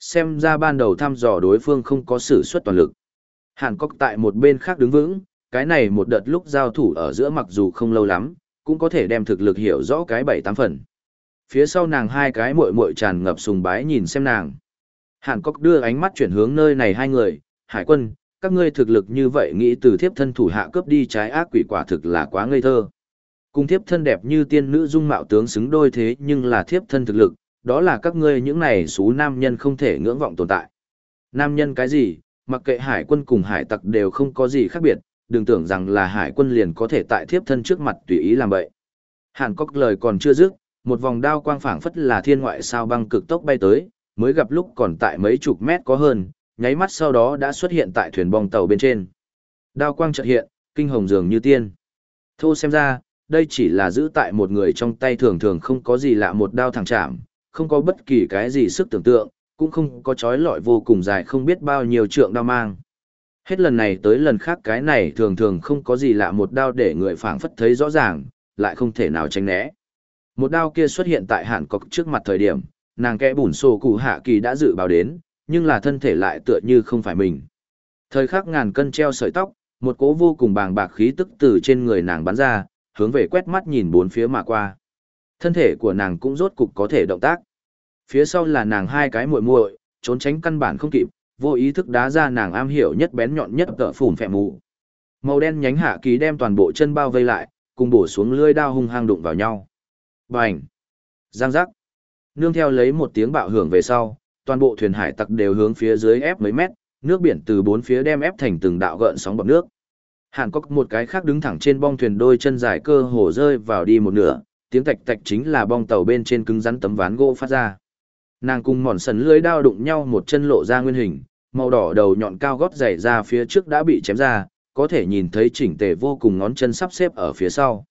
Xem ra ban đầu thăm dò đối phương không có sử xuất toàn lực. Hàn Cốc tại một bên khác đứng vững, cái này một đợt lúc giao thủ ở giữa mặc dù không lâu lắm, cũng có thể đem thực lực hiểu rõ cái bảy tám phần. Phía sau nàng hai cái muội muội tràn ngập sùng bái nhìn xem nàng. Hàn Cốc đưa ánh mắt chuyển hướng nơi này hai người, hải quân, các ngươi thực lực như vậy nghĩ từ thiếp thân thủ hạ cướp đi trái ác quỷ quả thực là quá ngây thơ. Cùng thiếp thân đẹp như tiên nữ dung mạo tướng xứng đôi thế nhưng là thiếp thân thực lực, đó là các ngươi những này xú nam nhân không thể ngưỡng vọng tồn tại. Nam nhân cái gì, mặc kệ hải quân cùng hải tặc đều không có gì khác biệt, đừng tưởng rằng là hải quân liền có thể tại thiếp thân trước mặt tùy ý làm vậy. Hàn Cốc lời còn chưa dứt, một vòng đao quang phảng phất là thiên ngoại sao băng cực tốc bay tới, mới gặp lúc còn tại mấy chục mét có hơn, nháy mắt sau đó đã xuất hiện tại thuyền bong tàu bên trên. Đao quang chợt hiện, kinh hồng dường như tiên. Thô xem ra, đây chỉ là giữ tại một người trong tay thường thường không có gì lạ một đao thẳng chạm, không có bất kỳ cái gì sức tưởng tượng, cũng không có chói lọi vô cùng dài không biết bao nhiêu trượng đao mang. Hết lần này tới lần khác cái này thường thường không có gì lạ một đao để người phảng phất thấy rõ ràng, lại không thể nào tránh né. Một đao kia xuất hiện tại hạn cọc trước mặt thời điểm, nàng kẽ bùn sổ cụ hạ kỳ đã dự báo đến, nhưng là thân thể lại tựa như không phải mình. Thời khắc ngàn cân treo sợi tóc, một cỗ vô cùng bàng bạc khí tức từ trên người nàng bắn ra, hướng về quét mắt nhìn bốn phía mà qua. Thân thể của nàng cũng rốt cục có thể động tác. Phía sau là nàng hai cái muội muội, trốn tránh căn bản không kịp, vô ý thức đá ra nàng am hiểu nhất bén nhọn nhất tợ phủn phẹ mù. Màu đen nhánh hạ kỳ đem toàn bộ chân bao vây lại, cùng bổ xuống lưỡi đao hung hăng đụng vào nhau. Bành! Giang giác! Nương theo lấy một tiếng bạo hưởng về sau, toàn bộ thuyền hải tặc đều hướng phía dưới ép mấy mét, nước biển từ bốn phía đem ép thành từng đạo gợn sóng bọt nước. Hàn Cốc một cái khác đứng thẳng trên bong thuyền đôi chân dài cơ hồ rơi vào đi một nửa, tiếng tạch tạch chính là bong tàu bên trên cứng rắn tấm ván gỗ phát ra. Nàng cùng mòn sần lưới đao đụng nhau một chân lộ ra nguyên hình, màu đỏ đầu nhọn cao gót dày ra phía trước đã bị chém ra, có thể nhìn thấy chỉnh tề vô cùng ngón chân sắp xếp ở phía sau.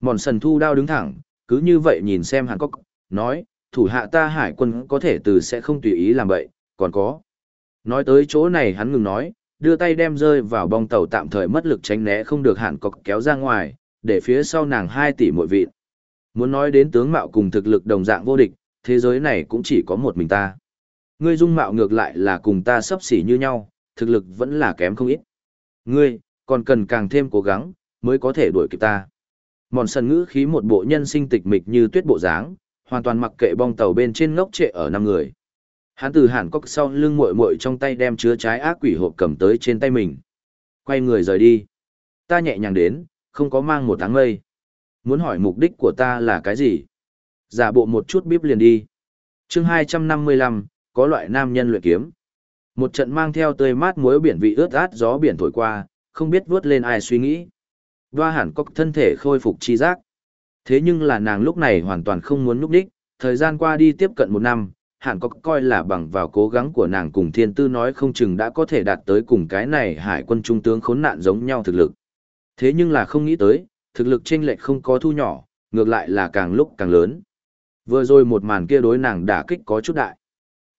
Mòn sần thu đao đứng thẳng, cứ như vậy nhìn xem Hàn Cốc, nói, thủ hạ ta hải quân có thể từ sẽ không tùy ý làm vậy, còn có. Nói tới chỗ này hắn ngừng nói, đưa tay đem rơi vào bong tàu tạm thời mất lực tránh né không được hạn cọc kéo ra ngoài, để phía sau nàng 2 tỷ mỗi vị. Muốn nói đến tướng mạo cùng thực lực đồng dạng vô địch, thế giới này cũng chỉ có một mình ta. Ngươi dung mạo ngược lại là cùng ta sấp xỉ như nhau, thực lực vẫn là kém không ít. Ngươi, còn cần càng thêm cố gắng, mới có thể đuổi kịp ta. Mòn sần ngữ khí một bộ nhân sinh tịch mịch như tuyết bộ dáng, hoàn toàn mặc kệ bong tàu bên trên ngốc trệ ở năm người. Hắn từ hàn cốc sau lưng muội muội trong tay đem chứa trái ác quỷ hộp cầm tới trên tay mình. Quay người rời đi. Ta nhẹ nhàng đến, không có mang một tháng mây. Muốn hỏi mục đích của ta là cái gì? Giả bộ một chút bíp liền đi. chương 255, có loại nam nhân luyện kiếm. Một trận mang theo tươi mát muối biển vị ướt át gió biển thổi qua, không biết vớt lên ai suy nghĩ. Đoa hẳn có thân thể khôi phục chi giác. Thế nhưng là nàng lúc này hoàn toàn không muốn núp đích, thời gian qua đi tiếp cận một năm, hẳn có coi là bằng vào cố gắng của nàng cùng thiên tư nói không chừng đã có thể đạt tới cùng cái này hải quân trung tướng khốn nạn giống nhau thực lực. Thế nhưng là không nghĩ tới, thực lực chênh lệch không có thu nhỏ, ngược lại là càng lúc càng lớn. Vừa rồi một màn kia đối nàng đả kích có chút đại.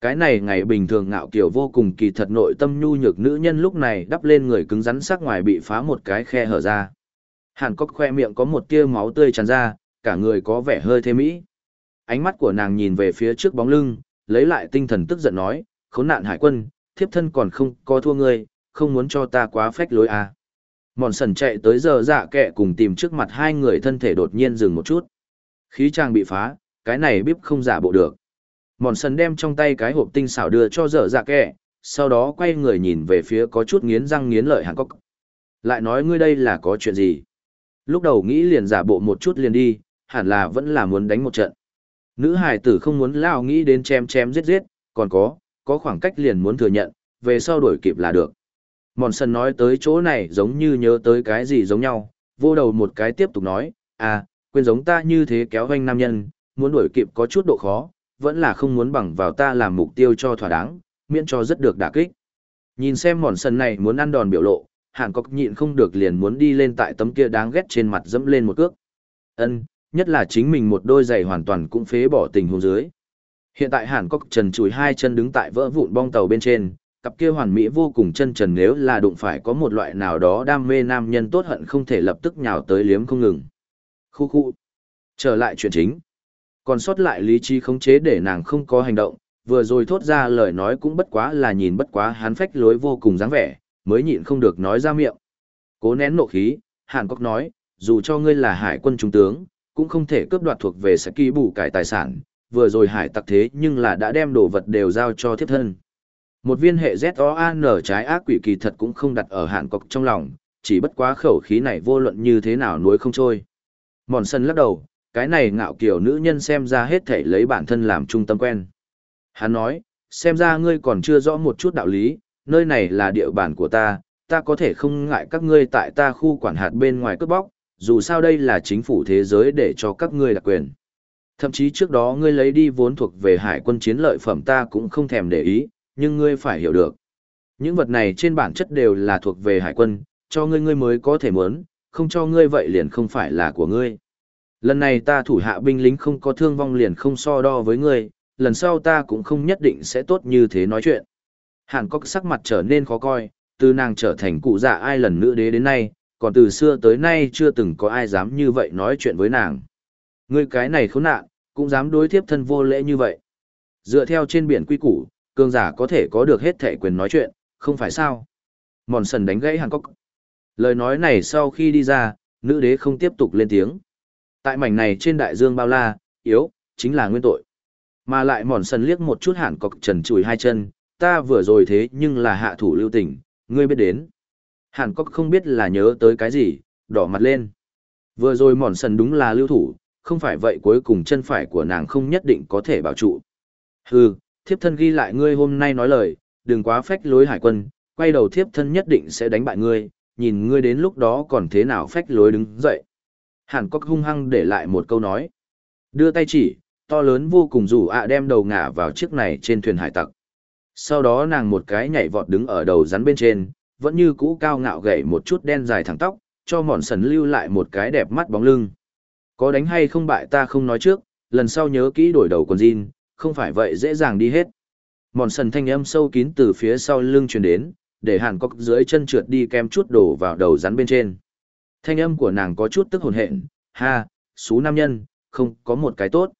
Cái này ngày bình thường ngạo kiểu vô cùng kỳ thật nội tâm nhu nhược nữ nhân lúc này đắp lên người cứng rắn sắc ngoài bị phá một cái khe hở ra. Hàn Cốc khoe miệng có một tia máu tươi tràn ra, cả người có vẻ hơi thêm mỹ. Ánh mắt của nàng nhìn về phía trước bóng lưng, lấy lại tinh thần tức giận nói, khốn nạn hải quân, thiếp thân còn không có thua ngươi, không muốn cho ta quá phách lối à. Mòn sần chạy tới giờ dạ kẹ cùng tìm trước mặt hai người thân thể đột nhiên dừng một chút. Khí trang bị phá, cái này bíp không giả bộ được. Mòn sần đem trong tay cái hộp tinh xảo đưa cho giờ dạ kẹ, sau đó quay người nhìn về phía có chút nghiến răng nghiến lợi Hàn Cốc. Lại nói ngươi đây là có chuyện gì? Lúc đầu nghĩ liền giả bộ một chút liền đi, hẳn là vẫn là muốn đánh một trận. Nữ hải tử không muốn lao nghĩ đến chém chém giết giết, còn có, có khoảng cách liền muốn thừa nhận, về sau đuổi kịp là được. Mòn sần nói tới chỗ này giống như nhớ tới cái gì giống nhau, vô đầu một cái tiếp tục nói, à, quên giống ta như thế kéo hoanh nam nhân, muốn đuổi kịp có chút độ khó, vẫn là không muốn bằng vào ta làm mục tiêu cho thỏa đáng, miễn cho rất được đả kích. Nhìn xem mòn sần này muốn ăn đòn biểu lộ, hàn có nhịn không được liền muốn đi lên tại tấm kia đáng ghét trên mặt dẫm lên một cước. Ân, nhất là chính mình một đôi giày hoàn toàn cũng phế bỏ tình huống dưới. Hiện tại hàn cốc trần chùi hai chân đứng tại vỡ vụn bong tàu bên trên, cặp kia hoàn mỹ vô cùng chân trần nếu là đụng phải có một loại nào đó đam mê nam nhân tốt hận không thể lập tức nhào tới liếm không ngừng. Khu khu. Trở lại chuyện chính. Còn sót lại lý trí khống chế để nàng không có hành động, vừa rồi thốt ra lời nói cũng bất quá là nhìn bất quá hắn phách lối vô cùng dáng vẻ, mới nhịn không được nói ra miệng. Cố nén nộ khí, Hàn Cốc nói, dù cho ngươi là hải quân trung tướng, cũng không thể cướp đoạt thuộc về sẽ bù cải tài sản, vừa rồi hải tặc thế nhưng là đã đem đồ vật đều giao cho thiếp thân. Một viên hệ ZOAN trái ác quỷ kỳ thật cũng không đặt ở hạn cọc trong lòng, chỉ bất quá khẩu khí này vô luận như thế nào nuối không trôi. Mòn sân lắc đầu, cái này ngạo kiểu nữ nhân xem ra hết thể lấy bản thân làm trung tâm quen. Hắn nói, xem ra ngươi còn chưa rõ một chút đạo lý, nơi này là địa bàn của ta, ta có thể không ngại các ngươi tại ta khu quản hạt bên ngoài cướp bóc, dù sao đây là chính phủ thế giới để cho các ngươi đặc quyền. Thậm chí trước đó ngươi lấy đi vốn thuộc về hải quân chiến lợi phẩm ta cũng không thèm để ý, nhưng ngươi phải hiểu được. Những vật này trên bản chất đều là thuộc về hải quân, cho ngươi ngươi mới có thể muốn, không cho ngươi vậy liền không phải là của ngươi. Lần này ta thủ hạ binh lính không có thương vong liền không so đo với ngươi, lần sau ta cũng không nhất định sẽ tốt như thế nói chuyện. Hàn Cốc sắc mặt trở nên khó coi, từ nàng trở thành cụ dạ ai lần nữ đế đến nay, còn từ xưa tới nay chưa từng có ai dám như vậy nói chuyện với nàng. Ngươi cái này khốn nạn, cũng dám đối tiếp thân vô lễ như vậy. Dựa theo trên biển quy củ, cường giả có thể có được hết thể quyền nói chuyện, không phải sao. Mòn sần đánh gãy Hàn Cốc. Lời nói này sau khi đi ra, nữ đế không tiếp tục lên tiếng. Tại mảnh này trên đại dương bao la, yếu, chính là nguyên tội. Mà lại mòn sần liếc một chút Hàn Cốc trần chùi hai chân, ta vừa rồi thế nhưng là hạ thủ lưu tình, ngươi biết đến. Hàn Cốc không biết là nhớ tới cái gì, đỏ mặt lên. Vừa rồi mòn sần đúng là lưu thủ, không phải vậy cuối cùng chân phải của nàng không nhất định có thể bảo trụ. Hừ, thiếp thân ghi lại ngươi hôm nay nói lời, đừng quá phách lối hải quân, quay đầu thiếp thân nhất định sẽ đánh bại ngươi, nhìn ngươi đến lúc đó còn thế nào phách lối đứng dậy. Hàn Cốc hung hăng để lại một câu nói. Đưa tay chỉ, to lớn vô cùng rủ ạ đem đầu ngả vào chiếc này trên thuyền hải tặc. Sau đó nàng một cái nhảy vọt đứng ở đầu rắn bên trên, vẫn như cũ cao ngạo gậy một chút đen dài thẳng tóc, cho mòn sần lưu lại một cái đẹp mắt bóng lưng. Có đánh hay không bại ta không nói trước, lần sau nhớ kỹ đổi đầu quần jean, không phải vậy dễ dàng đi hết. Mòn sần thanh âm sâu kín từ phía sau lưng truyền đến, để hàn cốc dưới chân trượt đi kem chút đổ vào đầu rắn bên trên. Thanh âm của nàng có chút tức hồn hện, ha, xú nam nhân, không có một cái tốt.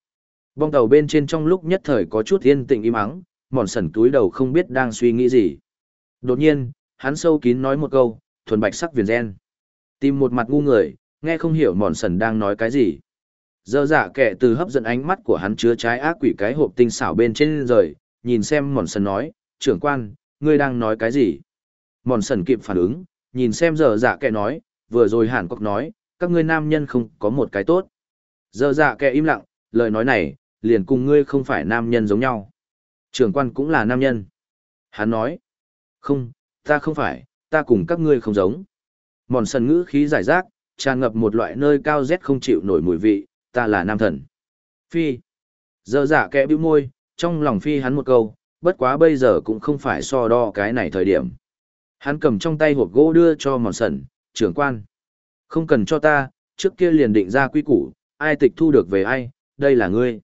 Bong tàu bên trên trong lúc nhất thời có chút yên tĩnh im ắng, mòn sần túi đầu không biết đang suy nghĩ gì. Đột nhiên, hắn sâu kín nói một câu, thuần bạch sắc viền gen. Tìm một mặt ngu người, nghe không hiểu mòn sần đang nói cái gì. Dơ dạ kẻ từ hấp dẫn ánh mắt của hắn chứa trái ác quỷ cái hộp tinh xảo bên trên rời, nhìn xem mòn sần nói, trưởng quan, ngươi đang nói cái gì? Mòn sần kịp phản ứng, nhìn xem dơ dạ kẻ nói, vừa rồi hàn cốc nói, các ngươi nam nhân không có một cái tốt. Dơ dạ kẻ im lặng, lời nói này, liền cùng ngươi không phải nam nhân giống nhau. Trưởng quan cũng là nam nhân. Hắn nói, không, ta không phải, ta cùng các ngươi không giống. Mòn sần ngữ khí giải rác, tràn ngập một loại nơi cao rét không chịu nổi mùi vị, ta là nam thần. Phi. Giờ giả dạ kẽ bĩu môi, trong lòng phi hắn một câu, bất quá bây giờ cũng không phải so đo cái này thời điểm. Hắn cầm trong tay hộp gỗ đưa cho mòn sần, trưởng quan. Không cần cho ta, trước kia liền định ra quy củ, ai tịch thu được về ai, đây là ngươi.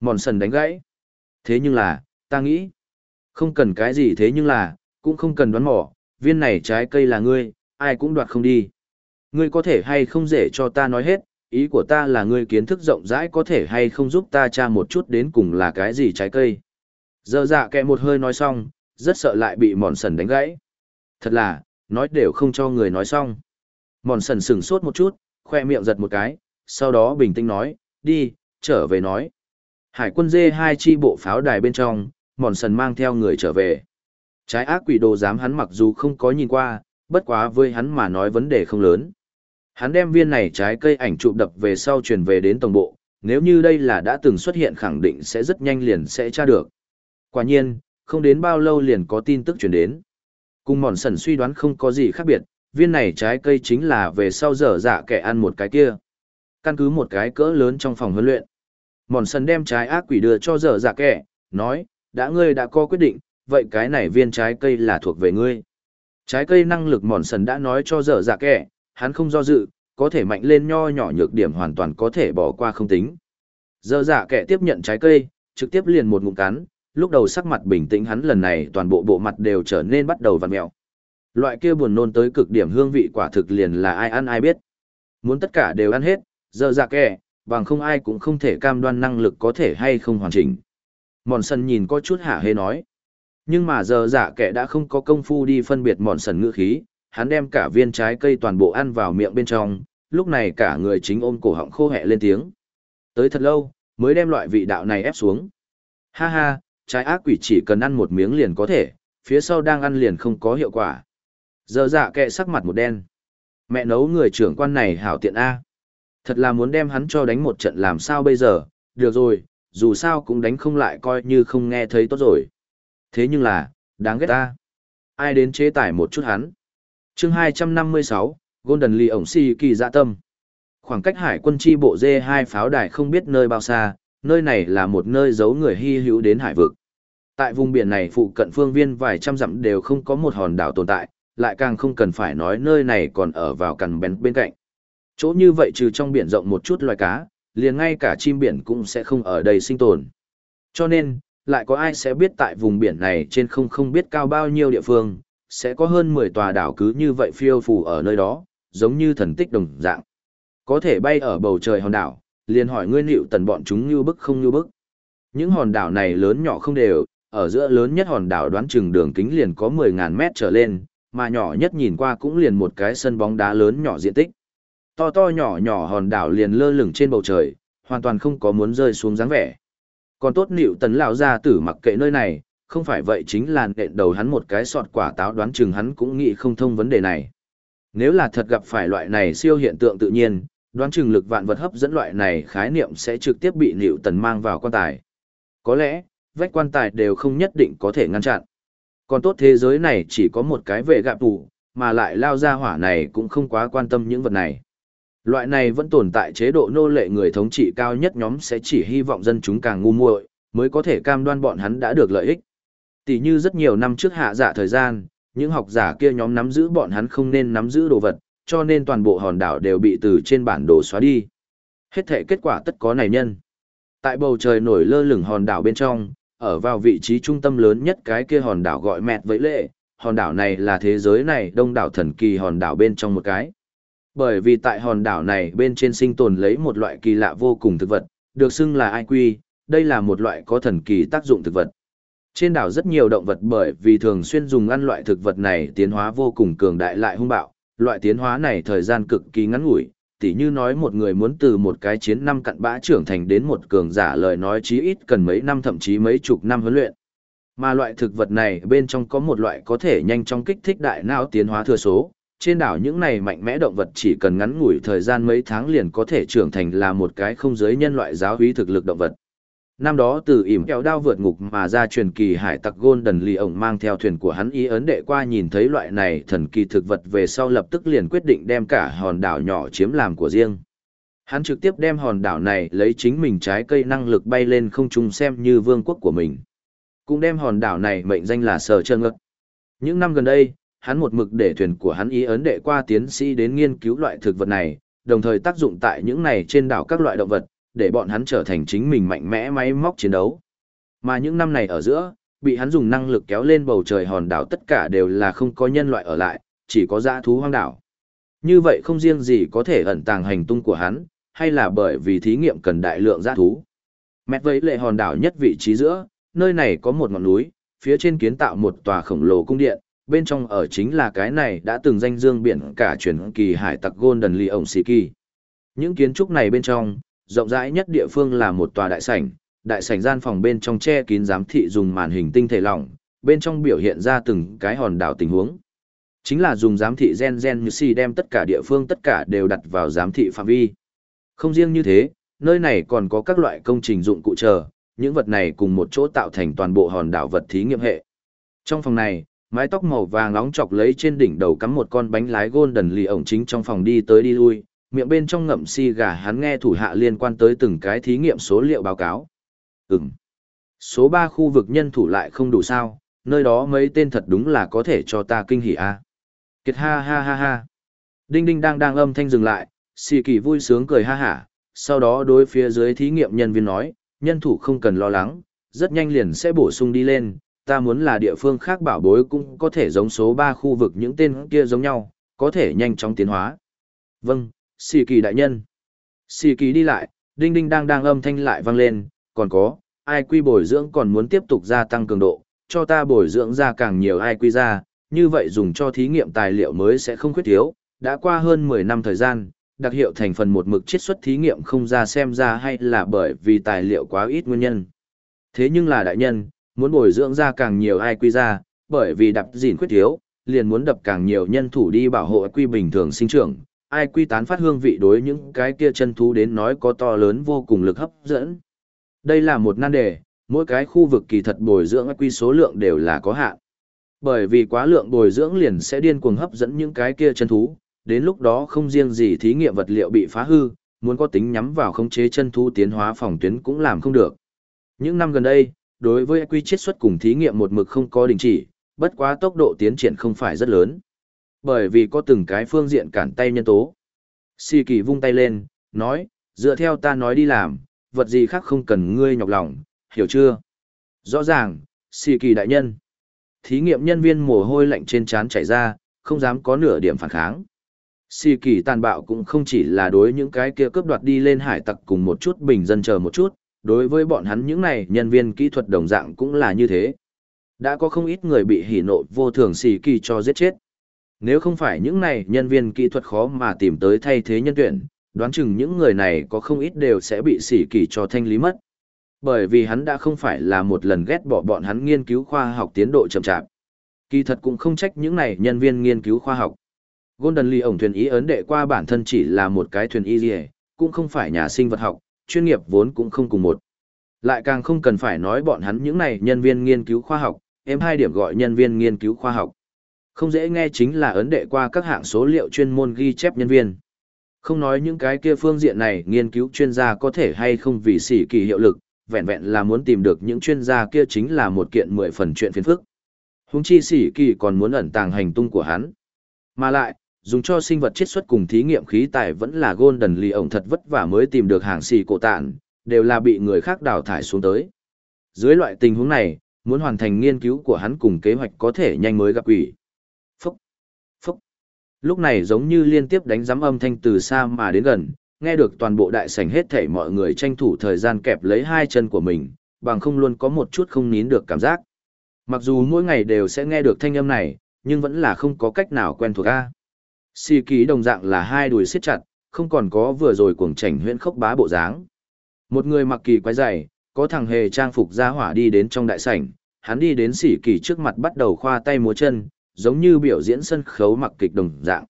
Mòn sần đánh gãy. Thế nhưng là, ta nghĩ, không cần cái gì thế nhưng là, cũng không cần đoán mỏ, viên này trái cây là ngươi, ai cũng đoạt không đi. Ngươi có thể hay không dễ cho ta nói hết, ý của ta là ngươi kiến thức rộng rãi có thể hay không giúp ta tra một chút đến cùng là cái gì trái cây. Giờ dạ kẹ một hơi nói xong, rất sợ lại bị mòn sần đánh gãy. Thật là, nói đều không cho người nói xong. Mòn sần sửng sốt một chút, khoe miệng giật một cái, sau đó bình tĩnh nói, đi, trở về nói. Hải quân dê hai chi bộ pháo đài bên trong, mòn sần mang theo người trở về. Trái ác quỷ đồ dám hắn mặc dù không có nhìn qua, bất quá với hắn mà nói vấn đề không lớn. Hắn đem viên này trái cây ảnh chụp đập về sau truyền về đến tổng bộ, nếu như đây là đã từng xuất hiện khẳng định sẽ rất nhanh liền sẽ tra được. Quả nhiên, không đến bao lâu liền có tin tức truyền đến. Cùng mòn sần suy đoán không có gì khác biệt, viên này trái cây chính là về sau dở dạ kẻ ăn một cái kia. Căn cứ một cái cỡ lớn trong phòng huấn luyện. Mòn sần đem trái ác quỷ đưa cho dở dạ kẻ, nói, đã ngươi đã có quyết định, vậy cái này viên trái cây là thuộc về ngươi. Trái cây năng lực mòn sần đã nói cho dở dạ kẻ, hắn không do dự, có thể mạnh lên nho nhỏ nhược điểm hoàn toàn có thể bỏ qua không tính. Dở dạ kẻ tiếp nhận trái cây, trực tiếp liền một ngụm cắn, lúc đầu sắc mặt bình tĩnh hắn lần này toàn bộ bộ mặt đều trở nên bắt đầu vặn mẹo. Loại kia buồn nôn tới cực điểm hương vị quả thực liền là ai ăn ai biết. Muốn tất cả đều ăn hết, dở dạ kẻ, bằng không ai cũng không thể cam đoan năng lực có thể hay không hoàn chỉnh. Mòn sần nhìn có chút hả hê nói. Nhưng mà giờ giả kẻ đã không có công phu đi phân biệt mòn sần ngữ khí, hắn đem cả viên trái cây toàn bộ ăn vào miệng bên trong, lúc này cả người chính ôm cổ họng khô hẹ lên tiếng. Tới thật lâu, mới đem loại vị đạo này ép xuống. Ha ha, trái ác quỷ chỉ cần ăn một miếng liền có thể, phía sau đang ăn liền không có hiệu quả. Giờ dạ kệ sắc mặt một đen. Mẹ nấu người trưởng quan này hảo tiện A. Thật là muốn đem hắn cho đánh một trận làm sao bây giờ, được rồi, dù sao cũng đánh không lại coi như không nghe thấy tốt rồi. Thế nhưng là, đáng ghét ta. Ai đến chế tải một chút hắn. chương 256, Golden Lee ổng si kỳ dạ tâm. Khoảng cách hải quân chi bộ dê hai pháo đài không biết nơi bao xa, nơi này là một nơi giấu người hy hữu đến hải vực. Tại vùng biển này phụ cận phương viên vài trăm dặm đều không có một hòn đảo tồn tại, lại càng không cần phải nói nơi này còn ở vào cằn bén bên cạnh. Chỗ như vậy trừ trong biển rộng một chút loài cá, liền ngay cả chim biển cũng sẽ không ở đây sinh tồn. Cho nên, lại có ai sẽ biết tại vùng biển này trên không không biết cao bao nhiêu địa phương, sẽ có hơn 10 tòa đảo cứ như vậy phiêu phù ở nơi đó, giống như thần tích đồng dạng. Có thể bay ở bầu trời hòn đảo, liền hỏi ngươi liệu tần bọn chúng như bức không như bức. Những hòn đảo này lớn nhỏ không đều, ở giữa lớn nhất hòn đảo đoán chừng đường kính liền có 10.000 mét trở lên, mà nhỏ nhất nhìn qua cũng liền một cái sân bóng đá lớn nhỏ diện tích. To to nhỏ nhỏ hòn đảo liền lơ lửng trên bầu trời, hoàn toàn không có muốn rơi xuống dáng vẻ. Còn tốt nịu tấn lão gia tử mặc kệ nơi này, không phải vậy chính là nện đầu hắn một cái sọt quả táo đoán chừng hắn cũng nghĩ không thông vấn đề này. Nếu là thật gặp phải loại này siêu hiện tượng tự nhiên, đoán chừng lực vạn vật hấp dẫn loại này khái niệm sẽ trực tiếp bị nịu tần mang vào quan tài. Có lẽ, vách quan tài đều không nhất định có thể ngăn chặn. Còn tốt thế giới này chỉ có một cái về gạp tù mà lại lao ra hỏa này cũng không quá quan tâm những vật này. Loại này vẫn tồn tại chế độ nô lệ người thống trị cao nhất nhóm sẽ chỉ hy vọng dân chúng càng ngu muội mới có thể cam đoan bọn hắn đã được lợi ích. Tỷ như rất nhiều năm trước hạ dạ thời gian, những học giả kia nhóm nắm giữ bọn hắn không nên nắm giữ đồ vật, cho nên toàn bộ hòn đảo đều bị từ trên bản đồ xóa đi. Hết thể kết quả tất có này nhân. Tại bầu trời nổi lơ lửng hòn đảo bên trong, ở vào vị trí trung tâm lớn nhất cái kia hòn đảo gọi mẹt với lệ, hòn đảo này là thế giới này đông đảo thần kỳ hòn đảo bên trong một cái. Bởi vì tại hòn đảo này bên trên sinh tồn lấy một loại kỳ lạ vô cùng thực vật, được xưng là IQ, đây là một loại có thần kỳ tác dụng thực vật. Trên đảo rất nhiều động vật bởi vì thường xuyên dùng ăn loại thực vật này tiến hóa vô cùng cường đại lại hung bạo, loại tiến hóa này thời gian cực kỳ ngắn ngủi, tỉ như nói một người muốn từ một cái chiến năm cặn bã trưởng thành đến một cường giả lời nói chí ít cần mấy năm thậm chí mấy chục năm huấn luyện. Mà loại thực vật này bên trong có một loại có thể nhanh chóng kích thích đại não tiến hóa thừa số. Trên đảo những này mạnh mẽ động vật chỉ cần ngắn ngủi thời gian mấy tháng liền có thể trưởng thành là một cái không giới nhân loại giáo hí thực lực động vật. Năm đó từ ỉm kéo đao vượt ngục mà ra truyền kỳ hải tặc Golden lì ổng mang theo thuyền của hắn ý ấn đệ qua nhìn thấy loại này thần kỳ thực vật về sau lập tức liền quyết định đem cả hòn đảo nhỏ chiếm làm của riêng. Hắn trực tiếp đem hòn đảo này lấy chính mình trái cây năng lực bay lên không trung xem như vương quốc của mình. Cũng đem hòn đảo này mệnh danh là Sở Trơ Ngực. Những năm gần đây, hắn một mực để thuyền của hắn ý ấn đệ qua tiến sĩ đến nghiên cứu loại thực vật này, đồng thời tác dụng tại những này trên đảo các loại động vật, để bọn hắn trở thành chính mình mạnh mẽ máy móc chiến đấu. Mà những năm này ở giữa, bị hắn dùng năng lực kéo lên bầu trời hòn đảo tất cả đều là không có nhân loại ở lại, chỉ có dã thú hoang đảo. Như vậy không riêng gì có thể ẩn tàng hành tung của hắn, hay là bởi vì thí nghiệm cần đại lượng dã thú. Mét với lệ hòn đảo nhất vị trí giữa, nơi này có một ngọn núi, phía trên kiến tạo một tòa khổng lồ cung điện, bên trong ở chính là cái này đã từng danh dương biển cả truyền kỳ hải tặc Golden Lion City. Kỳ. Những kiến trúc này bên trong, rộng rãi nhất địa phương là một tòa đại sảnh, đại sảnh gian phòng bên trong che kín giám thị dùng màn hình tinh thể lỏng, bên trong biểu hiện ra từng cái hòn đảo tình huống. Chính là dùng giám thị gen gen như si đem tất cả địa phương tất cả đều đặt vào giám thị phạm vi. Không riêng như thế, nơi này còn có các loại công trình dụng cụ chờ, những vật này cùng một chỗ tạo thành toàn bộ hòn đảo vật thí nghiệm hệ. Trong phòng này, mái tóc màu vàng nóng chọc lấy trên đỉnh đầu cắm một con bánh lái gôn đần lì ổng chính trong phòng đi tới đi lui, miệng bên trong ngậm si gà hắn nghe thủ hạ liên quan tới từng cái thí nghiệm số liệu báo cáo. Ừm. Số ba khu vực nhân thủ lại không đủ sao, nơi đó mấy tên thật đúng là có thể cho ta kinh hỉ a. À. Kiệt ha ha ha ha. Đinh đinh đang đang âm thanh dừng lại, si kỳ vui sướng cười ha hả, sau đó đối phía dưới thí nghiệm nhân viên nói, nhân thủ không cần lo lắng, rất nhanh liền sẽ bổ sung đi lên, ta muốn là địa phương khác bảo bối cũng có thể giống số 3 khu vực những tên kia giống nhau, có thể nhanh chóng tiến hóa. Vâng, Xì kỳ đại nhân. Xì kỳ đi lại, đinh đinh đang đang âm thanh lại vang lên, còn có, ai quy bồi dưỡng còn muốn tiếp tục gia tăng cường độ, cho ta bồi dưỡng ra càng nhiều ai quy ra, như vậy dùng cho thí nghiệm tài liệu mới sẽ không khuyết thiếu, đã qua hơn 10 năm thời gian, đặc hiệu thành phần một mực chiết xuất thí nghiệm không ra xem ra hay là bởi vì tài liệu quá ít nguyên nhân. Thế nhưng là đại nhân, muốn bồi dưỡng ra càng nhiều ai quy ra, bởi vì đập dìn khuyết thiếu, liền muốn đập càng nhiều nhân thủ đi bảo hộ quy bình thường sinh trưởng, ai quy tán phát hương vị đối những cái kia chân thú đến nói có to lớn vô cùng lực hấp dẫn. Đây là một nan đề, mỗi cái khu vực kỳ thật bồi dưỡng quy số lượng đều là có hạn. Bởi vì quá lượng bồi dưỡng liền sẽ điên cuồng hấp dẫn những cái kia chân thú, đến lúc đó không riêng gì thí nghiệm vật liệu bị phá hư, muốn có tính nhắm vào khống chế chân thú tiến hóa phòng tuyến cũng làm không được. Những năm gần đây, đối với quy chiết xuất cùng thí nghiệm một mực không có đình chỉ, bất quá tốc độ tiến triển không phải rất lớn. Bởi vì có từng cái phương diện cản tay nhân tố. Si kỳ vung tay lên, nói, dựa theo ta nói đi làm, vật gì khác không cần ngươi nhọc lòng, hiểu chưa? Rõ ràng, Si kỳ đại nhân. Thí nghiệm nhân viên mồ hôi lạnh trên trán chảy ra, không dám có nửa điểm phản kháng. Si kỳ tàn bạo cũng không chỉ là đối những cái kia cướp đoạt đi lên hải tặc cùng một chút bình dân chờ một chút, đối với bọn hắn những này nhân viên kỹ thuật đồng dạng cũng là như thế. Đã có không ít người bị hỉ nộ vô thường xì kỳ cho giết chết. Nếu không phải những này nhân viên kỹ thuật khó mà tìm tới thay thế nhân tuyển, đoán chừng những người này có không ít đều sẽ bị xỉ kỳ cho thanh lý mất. Bởi vì hắn đã không phải là một lần ghét bỏ bọn hắn nghiên cứu khoa học tiến độ chậm chạp. Kỳ thật cũng không trách những này nhân viên nghiên cứu khoa học. Golden Lee ổng thuyền ý ấn đệ qua bản thân chỉ là một cái thuyền y gì, cũng không phải nhà sinh vật học, chuyên nghiệp vốn cũng không cùng một. Lại càng không cần phải nói bọn hắn những này nhân viên nghiên cứu khoa học, em hai điểm gọi nhân viên nghiên cứu khoa học. Không dễ nghe chính là ấn đệ qua các hạng số liệu chuyên môn ghi chép nhân viên. Không nói những cái kia phương diện này nghiên cứu chuyên gia có thể hay không vì xỉ kỳ hiệu lực, vẹn vẹn là muốn tìm được những chuyên gia kia chính là một kiện mười phần chuyện phiền phức. Húng chi xỉ kỳ còn muốn ẩn tàng hành tung của hắn. Mà lại, dùng cho sinh vật chiết xuất cùng thí nghiệm khí tài vẫn là Golden Lee ổng thật vất vả mới tìm được hàng xì cổ tạn, đều là bị người khác đào thải xuống tới. Dưới loại tình huống này, muốn hoàn thành nghiên cứu của hắn cùng kế hoạch có thể nhanh mới gặp quỷ. Phúc! Phúc! Lúc này giống như liên tiếp đánh giám âm thanh từ xa mà đến gần, nghe được toàn bộ đại sảnh hết thảy mọi người tranh thủ thời gian kẹp lấy hai chân của mình, bằng không luôn có một chút không nín được cảm giác. Mặc dù mỗi ngày đều sẽ nghe được thanh âm này, nhưng vẫn là không có cách nào quen thuộc a. Xì ký đồng dạng là hai đùi siết chặt, không còn có vừa rồi cuồng chảnh huyễn khốc bá bộ dáng. Một người mặc kỳ quái dày, có thằng hề trang phục ra hỏa đi đến trong đại sảnh, hắn đi đến xỉ kỳ trước mặt bắt đầu khoa tay múa chân, giống như biểu diễn sân khấu mặc kịch đồng dạng.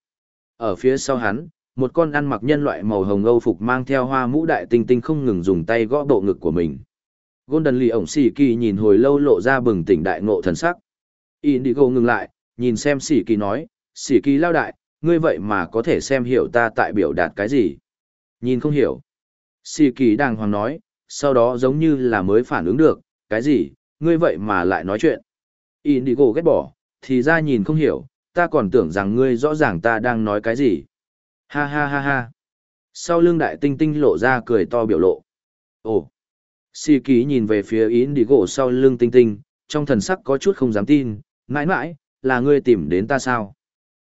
Ở phía sau hắn, một con ăn mặc nhân loại màu hồng âu phục mang theo hoa mũ đại tinh tinh không ngừng dùng tay gõ bộ ngực của mình. Golden Lee ổng xỉ kỳ nhìn hồi lâu lộ ra bừng tỉnh đại ngộ thần sắc. Indigo ngừng lại, nhìn xem xỉ kỳ nói, xỉ kỳ lao đại, ngươi vậy mà có thể xem hiểu ta tại biểu đạt cái gì. Nhìn không hiểu. Xỉ kỳ đàng hoàng nói, sau đó giống như là mới phản ứng được, cái gì, ngươi vậy mà lại nói chuyện. Indigo ghét bỏ, thì ra nhìn không hiểu, ta còn tưởng rằng ngươi rõ ràng ta đang nói cái gì. Ha ha ha ha. Sau lưng đại tinh tinh lộ ra cười to biểu lộ. Ồ. Si Kỳ nhìn về phía Indigo sau lưng tinh tinh, trong thần sắc có chút không dám tin, mãi mãi, là ngươi tìm đến ta sao?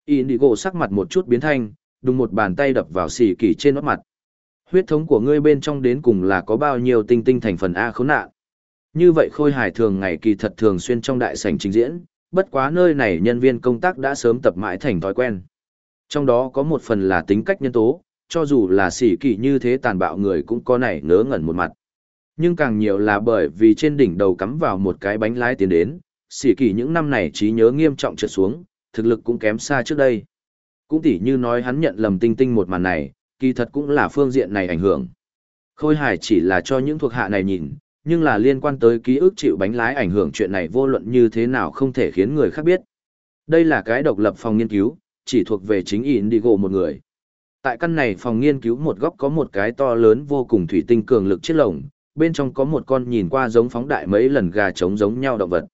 Indigo sắc mặt một chút biến thanh, đùng một bàn tay đập vào xì kỳ trên nót mặt. Huyết thống của ngươi bên trong đến cùng là có bao nhiêu tinh tinh thành phần A khốn nạn. Như vậy khôi hài thường ngày kỳ thật thường xuyên trong đại sảnh trình diễn, bất quá nơi này nhân viên công tác đã sớm tập mãi thành thói quen. Trong đó có một phần là tính cách nhân tố, cho dù là xỉ kỳ như thế tàn bạo người cũng có này ngớ ngẩn một mặt. Nhưng càng nhiều là bởi vì trên đỉnh đầu cắm vào một cái bánh lái tiến đến, xỉ kỳ những năm này trí nhớ nghiêm trọng trượt xuống, thực lực cũng kém xa trước đây. Cũng tỉ như nói hắn nhận lầm tinh tinh một màn này, kỳ thật cũng là phương diện này ảnh hưởng. Khôi hài chỉ là cho những thuộc hạ này nhìn, nhưng là liên quan tới ký ức chịu bánh lái ảnh hưởng chuyện này vô luận như thế nào không thể khiến người khác biết. Đây là cái độc lập phòng nghiên cứu, chỉ thuộc về chính Indigo một người. Tại căn này phòng nghiên cứu một góc có một cái to lớn vô cùng thủy tinh cường lực chiếc lồng, bên trong có một con nhìn qua giống phóng đại mấy lần gà trống giống nhau động vật.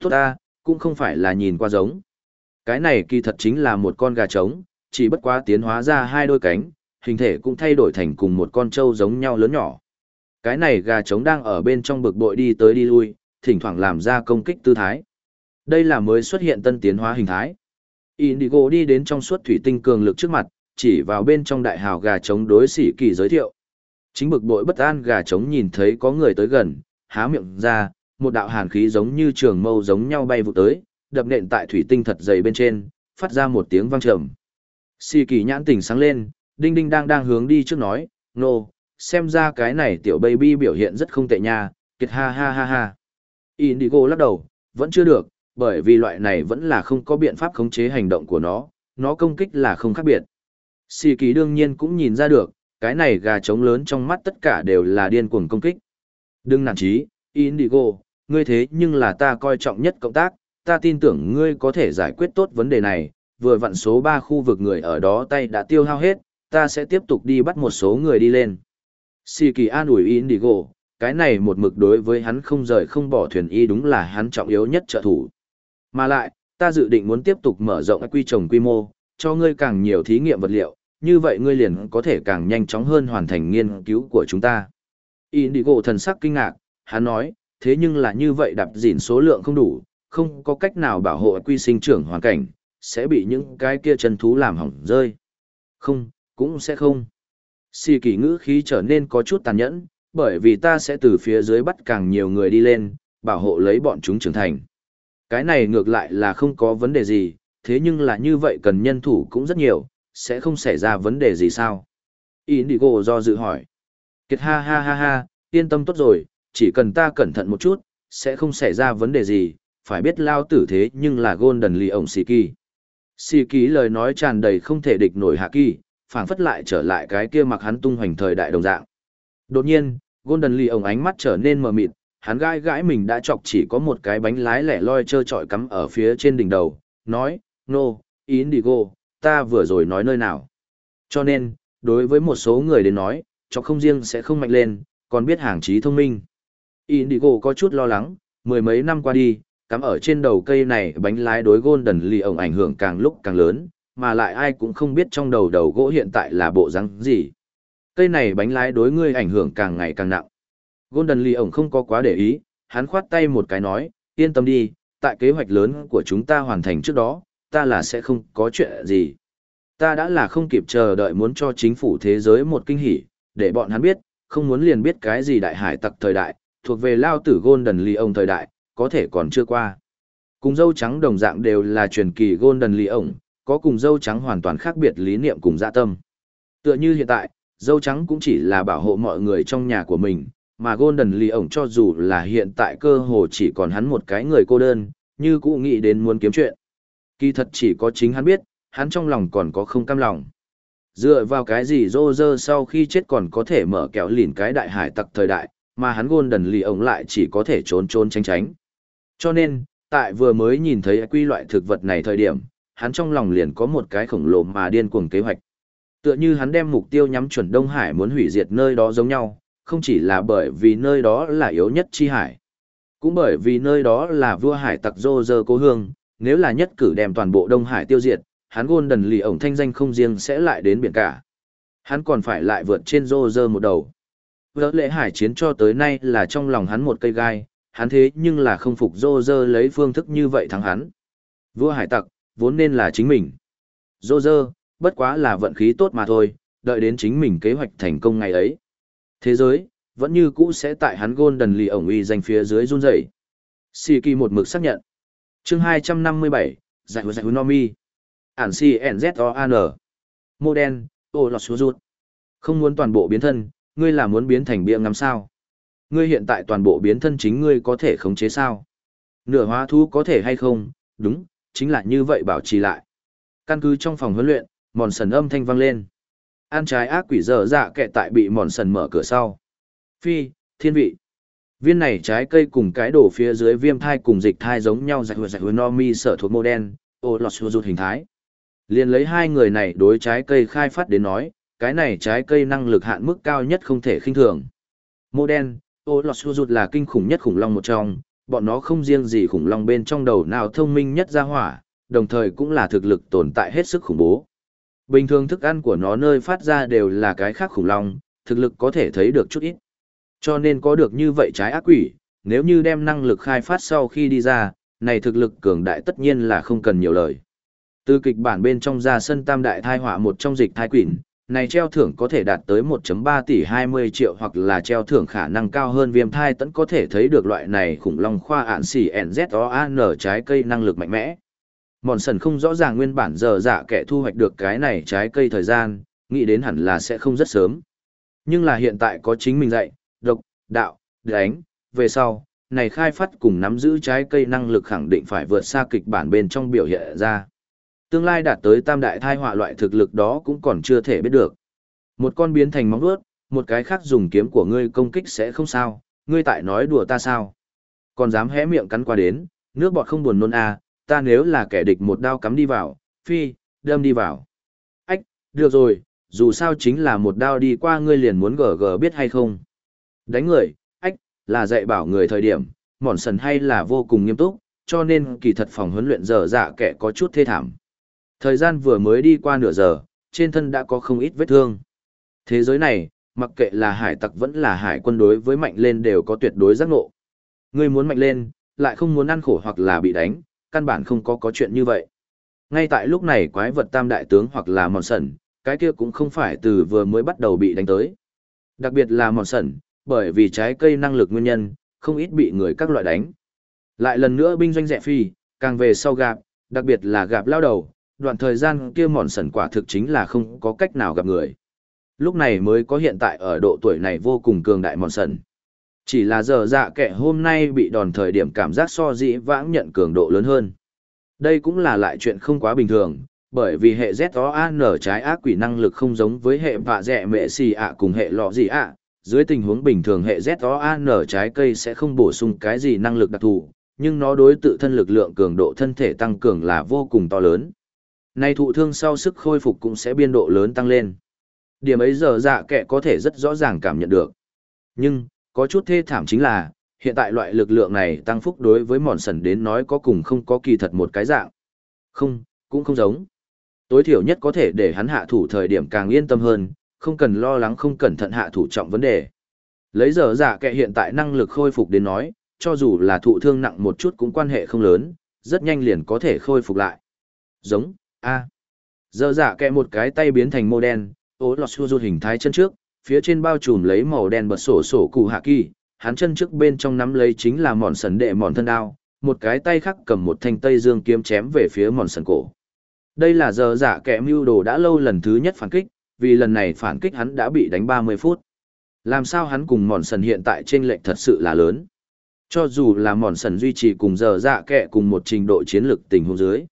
Tốt ta, cũng không phải là nhìn qua giống. Cái này kỳ thật chính là một con gà trống, chỉ bất quá tiến hóa ra hai đôi cánh, hình thể cũng thay đổi thành cùng một con trâu giống nhau lớn nhỏ. Cái này gà trống đang ở bên trong bực bội đi tới đi lui, thỉnh thoảng làm ra công kích tư thái. Đây là mới xuất hiện tân tiến hóa hình thái. Indigo đi đến trong suốt thủy tinh cường lực trước mặt, chỉ vào bên trong đại hào gà trống đối sĩ kỳ giới thiệu. Chính bực bội bất an gà trống nhìn thấy có người tới gần, há miệng ra, một đạo hàn khí giống như trường mâu giống nhau bay vụ tới, đập nện tại thủy tinh thật dày bên trên, phát ra một tiếng vang trầm. Si kỳ nhãn tỉnh sáng lên, đinh đinh đang đang hướng đi trước nói, nô, no, xem ra cái này tiểu baby biểu hiện rất không tệ nha, kiệt ha ha ha ha. Indigo lắc đầu, vẫn chưa được, bởi vì loại này vẫn là không có biện pháp khống chế hành động của nó, nó công kích là không khác biệt. Xì Kỳ đương nhiên cũng nhìn ra được, cái này gà trống lớn trong mắt tất cả đều là điên cuồng công kích. Đừng nản chí, Indigo, ngươi thế nhưng là ta coi trọng nhất cộng tác, ta tin tưởng ngươi có thể giải quyết tốt vấn đề này, vừa vặn số 3 khu vực người ở đó tay đã tiêu hao hết, ta sẽ tiếp tục đi bắt một số người đi lên. Si kỳ an ủi Indigo, cái này một mực đối với hắn không rời không bỏ thuyền y đúng là hắn trọng yếu nhất trợ thủ. Mà lại, ta dự định muốn tiếp tục mở rộng quy trồng quy mô, cho ngươi càng nhiều thí nghiệm vật liệu, như vậy ngươi liền có thể càng nhanh chóng hơn hoàn thành nghiên cứu của chúng ta. Indigo thần sắc kinh ngạc, hắn nói, thế nhưng là như vậy đập dỉn số lượng không đủ, không có cách nào bảo hộ quy sinh trưởng hoàn cảnh, sẽ bị những cái kia chân thú làm hỏng rơi. Không, cũng sẽ không. Xì kỳ ngữ khí trở nên có chút tàn nhẫn, bởi vì ta sẽ từ phía dưới bắt càng nhiều người đi lên, bảo hộ lấy bọn chúng trưởng thành. Cái này ngược lại là không có vấn đề gì, thế nhưng là như vậy cần nhân thủ cũng rất nhiều, sẽ không xảy ra vấn đề gì sao? Indigo do dự hỏi. Kiệt ha ha ha ha, yên tâm tốt rồi, chỉ cần ta cẩn thận một chút, sẽ không xảy ra vấn đề gì, phải biết lao tử thế nhưng là Golden Lee ổng Siki. Siki lời nói tràn đầy không thể địch nổi hạ kỳ, phảng phất lại trở lại cái kia mặc hắn tung hoành thời đại đồng dạng. Đột nhiên, Golden Lee ổng ánh mắt trở nên mờ mịt, hắn gãi gãi mình đã chọc chỉ có một cái bánh lái lẻ loi trơ trọi cắm ở phía trên đỉnh đầu, nói, no, Indigo, ta vừa rồi nói nơi nào. Cho nên, đối với một số người đến nói, chọc không riêng sẽ không mạnh lên, còn biết hàng trí thông minh. Indigo có chút lo lắng, mười mấy năm qua đi, cắm ở trên đầu cây này bánh lái đối Golden Lee ổng ảnh hưởng càng lúc càng lớn, mà lại ai cũng không biết trong đầu đầu gỗ hiện tại là bộ răng gì. Cây này bánh lái đối ngươi ảnh hưởng càng ngày càng nặng. Golden Lee ổng không có quá để ý, hắn khoát tay một cái nói, yên tâm đi, tại kế hoạch lớn của chúng ta hoàn thành trước đó, ta là sẽ không có chuyện gì. Ta đã là không kịp chờ đợi muốn cho chính phủ thế giới một kinh hỉ, để bọn hắn biết, không muốn liền biết cái gì đại hải tặc thời đại, thuộc về lao tử Golden Lee ổng thời đại, có thể còn chưa qua. Cùng dâu trắng đồng dạng đều là truyền kỳ Golden Lee ổng, có cùng dâu trắng hoàn toàn khác biệt lý niệm cùng dạ tâm. Tựa như hiện tại, dâu trắng cũng chỉ là bảo hộ mọi người trong nhà của mình, mà Golden Lee ổng cho dù là hiện tại cơ hồ chỉ còn hắn một cái người cô đơn, như cũ nghĩ đến muốn kiếm chuyện. Kỳ thật chỉ có chính hắn biết, hắn trong lòng còn có không cam lòng. Dựa vào cái gì rô rơ sau khi chết còn có thể mở kéo lìn cái đại hải tặc thời đại, mà hắn Golden Lee ổng lại chỉ có thể trốn trốn tránh tránh. Cho nên, tại vừa mới nhìn thấy quy loại thực vật này thời điểm, hắn trong lòng liền có một cái khổng lồ mà điên cuồng kế hoạch. Tựa như hắn đem mục tiêu nhắm chuẩn Đông Hải muốn hủy diệt nơi đó giống nhau, không chỉ là bởi vì nơi đó là yếu nhất chi hải, cũng bởi vì nơi đó là vua hải tặc dô dơ cố hương, nếu là nhất cử đem toàn bộ Đông Hải tiêu diệt, hắn gôn đần lì ổng thanh danh không riêng sẽ lại đến biển cả. Hắn còn phải lại vượt trên dô dơ một đầu. Vỡ lệ hải chiến cho tới nay là trong lòng hắn một cây gai, hắn thế nhưng là không phục dô dơ lấy phương thức như vậy thắng hắn. Vua hải tặc, vốn nên là chính mình. Dô dơ, bất quá là vận khí tốt mà thôi, đợi đến chính mình kế hoạch thành công ngày ấy. Thế giới, vẫn như cũ sẽ tại hắn gôn đần lì ổng uy danh phía dưới run rẩy. Sì kỳ một mực xác nhận. chương 257, giải hữu giải hữu Nomi. Ản si NZOAN. Mô đen, ô lọt xuống rút. Không muốn toàn bộ biến thân, ngươi là muốn biến thành bia ngắm sao. Ngươi hiện tại toàn bộ biến thân chính ngươi có thể khống chế sao. Nửa hóa thú có thể hay không, đúng, chính là như vậy bảo trì lại. Căn cứ trong phòng huấn luyện, mòn sần âm thanh vang lên. An trái ác quỷ dở dạ kệ tại bị mòn sần mở cửa sau. Phi, thiên vị. Viên này trái cây cùng cái đổ phía dưới viêm thai cùng dịch thai giống nhau dạy hồi dạy hồi no mi sở thuộc mô đen, ô lọt xua rụt hình thái. Liên lấy hai người này đối trái cây khai phát đến nói, cái này trái cây năng lực hạn mức cao nhất không thể khinh thường. Mô đen, ô lọt su rụt là kinh khủng nhất khủng long một trong, bọn nó không riêng gì khủng long bên trong đầu nào thông minh nhất ra hỏa, đồng thời cũng là thực lực tồn tại hết sức khủng bố. Bình thường thức ăn của nó nơi phát ra đều là cái khác khủng long, thực lực có thể thấy được chút ít. Cho nên có được như vậy trái ác quỷ, nếu như đem năng lực khai phát sau khi đi ra, này thực lực cường đại tất nhiên là không cần nhiều lời. Từ kịch bản bên trong ra sân tam đại thai họa một trong dịch thai quỷ, này treo thưởng có thể đạt tới 1.3 tỷ 20 triệu hoặc là treo thưởng khả năng cao hơn viêm thai tẫn có thể thấy được loại này khủng long khoa ạn xỉ NZOAN trái cây năng lực mạnh mẽ. Mòn sần không rõ ràng nguyên bản giờ dạ kẻ thu hoạch được cái này trái cây thời gian, nghĩ đến hẳn là sẽ không rất sớm. Nhưng là hiện tại có chính mình dạy, độc, đạo, đánh, về sau, này khai phát cùng nắm giữ trái cây năng lực khẳng định phải vượt xa kịch bản bên trong biểu hiện ra. Tương lai đạt tới tam đại thai họa loại thực lực đó cũng còn chưa thể biết được. Một con biến thành móng vuốt, một cái khác dùng kiếm của ngươi công kích sẽ không sao, ngươi tại nói đùa ta sao. Còn dám hé miệng cắn qua đến, nước bọt không buồn nôn à, ta nếu là kẻ địch một đao cắm đi vào, phi, đâm đi vào. Ách, được rồi, dù sao chính là một đao đi qua ngươi liền muốn gờ gờ biết hay không. Đánh người, ách, là dạy bảo người thời điểm, mòn sần hay là vô cùng nghiêm túc, cho nên kỳ thật phòng huấn luyện dở dạ kẻ có chút thê thảm. Thời gian vừa mới đi qua nửa giờ, trên thân đã có không ít vết thương. Thế giới này, mặc kệ là hải tặc vẫn là hải quân đối với mạnh lên đều có tuyệt đối giác ngộ. Ngươi muốn mạnh lên, lại không muốn ăn khổ hoặc là bị đánh, căn bản không có có chuyện như vậy. Ngay tại lúc này quái vật tam đại tướng hoặc là mòn sẩn, cái kia cũng không phải từ vừa mới bắt đầu bị đánh tới. Đặc biệt là mòn sẩn, bởi vì trái cây năng lực nguyên nhân, không ít bị người các loại đánh. Lại lần nữa binh doanh rẻ phi, càng về sau gặp, đặc biệt là gặp lao đầu, đoạn thời gian kia mòn sẩn quả thực chính là không có cách nào gặp người. Lúc này mới có hiện tại ở độ tuổi này vô cùng cường đại mòn sẩn. Chỉ là giờ dạ kẻ hôm nay bị đòn thời điểm cảm giác so dĩ vãng nhận cường độ lớn hơn. Đây cũng là lại chuyện không quá bình thường, bởi vì hệ ZOAN trái ác quỷ năng lực không giống với hệ vạ dẹ mẹ xì ạ cùng hệ lọ gì ạ. Dưới tình huống bình thường hệ ZOAN trái cây sẽ không bổ sung cái gì năng lực đặc thù, nhưng nó đối tự thân lực lượng cường độ thân thể tăng cường là vô cùng to lớn. Nay thụ thương sau sức khôi phục cũng sẽ biên độ lớn tăng lên. Điểm ấy giờ dạ kẻ có thể rất rõ ràng cảm nhận được. Nhưng, có chút thê thảm chính là, hiện tại loại lực lượng này tăng phúc đối với mòn sần đến nói có cùng không có kỳ thật một cái dạng. Không, cũng không giống. Tối thiểu nhất có thể để hắn hạ thủ thời điểm càng yên tâm hơn, không cần lo lắng không cẩn thận hạ thủ trọng vấn đề. Lấy giờ dạ kệ hiện tại năng lực khôi phục đến nói, cho dù là thụ thương nặng một chút cũng quan hệ không lớn, rất nhanh liền có thể khôi phục lại. Giống, A. Giờ giả dạ kẹ một cái tay biến thành mô đen, ố lọt xua hình thái chân trước, phía trên bao trùm lấy màu đen bật sổ sổ cụ hạ kỳ, hắn chân trước bên trong nắm lấy chính là mòn sần đệ mòn thân đao, một cái tay khác cầm một thanh tây dương kiếm chém về phía mòn sần cổ. Đây là giờ giả dạ kẹ mưu đồ đã lâu lần thứ nhất phản kích, vì lần này phản kích hắn đã bị đánh 30 phút. Làm sao hắn cùng mòn sần hiện tại trên lệnh thật sự là lớn. Cho dù là mòn sần duy trì cùng giờ dạ kẹ cùng một trình độ chiến lược tình huống dưới.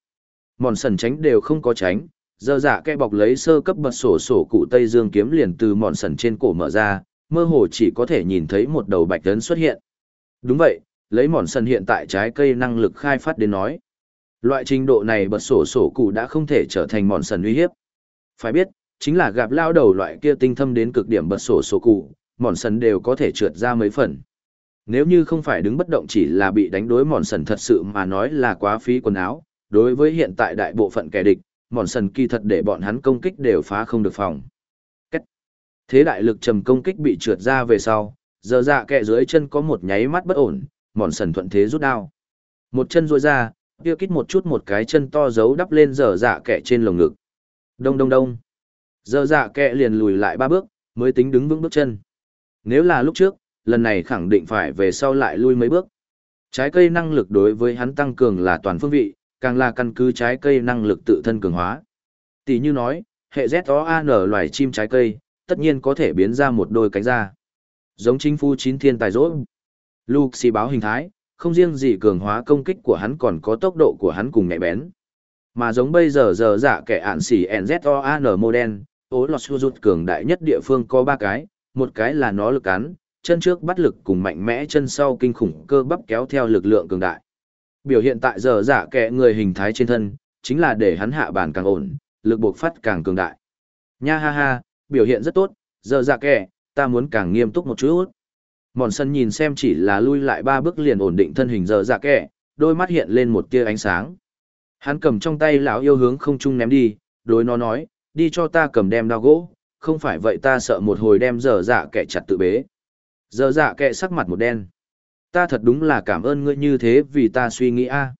Mòn sần tránh đều không có tránh, giờ dạ kẽ bọc lấy sơ cấp bật sổ sổ cụ Tây Dương kiếm liền từ mòn sần trên cổ mở ra, mơ hồ chỉ có thể nhìn thấy một đầu bạch tấn xuất hiện. Đúng vậy, lấy mòn sần hiện tại trái cây năng lực khai phát đến nói. Loại trình độ này bật sổ sổ cụ đã không thể trở thành mòn sần uy hiếp. Phải biết, chính là gặp lao đầu loại kia tinh thâm đến cực điểm bật sổ sổ cụ, mòn sần đều có thể trượt ra mấy phần. Nếu như không phải đứng bất động chỉ là bị đánh đối mòn sần thật sự mà nói là quá phí quần áo, đối với hiện tại đại bộ phận kẻ địch, mòn sần kỳ thật để bọn hắn công kích đều phá không được phòng. Cách. Thế đại lực trầm công kích bị trượt ra về sau, giờ dạ kẹ dưới chân có một nháy mắt bất ổn, mòn sần thuận thế rút đao. Một chân rôi ra, kia kít một chút một cái chân to giấu đắp lên giờ dạ kẹ trên lồng ngực. Đông đông đông. giờ dạ kẹ liền lùi lại ba bước, mới tính đứng vững bước chân. Nếu là lúc trước, lần này khẳng định phải về sau lại lui mấy bước. Trái cây năng lực đối với hắn tăng cường là toàn phương vị, càng là căn cứ trái cây năng lực tự thân cường hóa. Tỷ như nói, hệ ZOAN loài chim trái cây, tất nhiên có thể biến ra một đôi cánh ra. Giống chính phu chín thiên tài rốt. Luke báo hình thái, không riêng gì cường hóa công kích của hắn còn có tốc độ của hắn cùng nhạy bén. Mà giống bây giờ giờ giả kẻ ạn xỉ NZOAN model, ố lọt xua rụt cường đại nhất địa phương có ba cái, một cái là nó lực cắn, chân trước bắt lực cùng mạnh mẽ chân sau kinh khủng cơ bắp kéo theo lực lượng cường đại. Biểu hiện tại giờ dạ kẻ người hình thái trên thân, chính là để hắn hạ bản càng ổn, lực buộc phát càng cường đại. Nha ha ha, biểu hiện rất tốt, giờ dạ kẻ, ta muốn càng nghiêm túc một chút. Mòn sân nhìn xem chỉ là lui lại ba bước liền ổn định thân hình giờ dạ kẻ, đôi mắt hiện lên một tia ánh sáng. Hắn cầm trong tay lão yêu hướng không trung ném đi, đối nó nói, đi cho ta cầm đem đao gỗ, không phải vậy ta sợ một hồi đem giờ dạ kẻ chặt tự bế. Giờ dạ kẻ sắc mặt một đen. Ta thật đúng là cảm ơn ngươi như thế vì ta suy nghĩ a.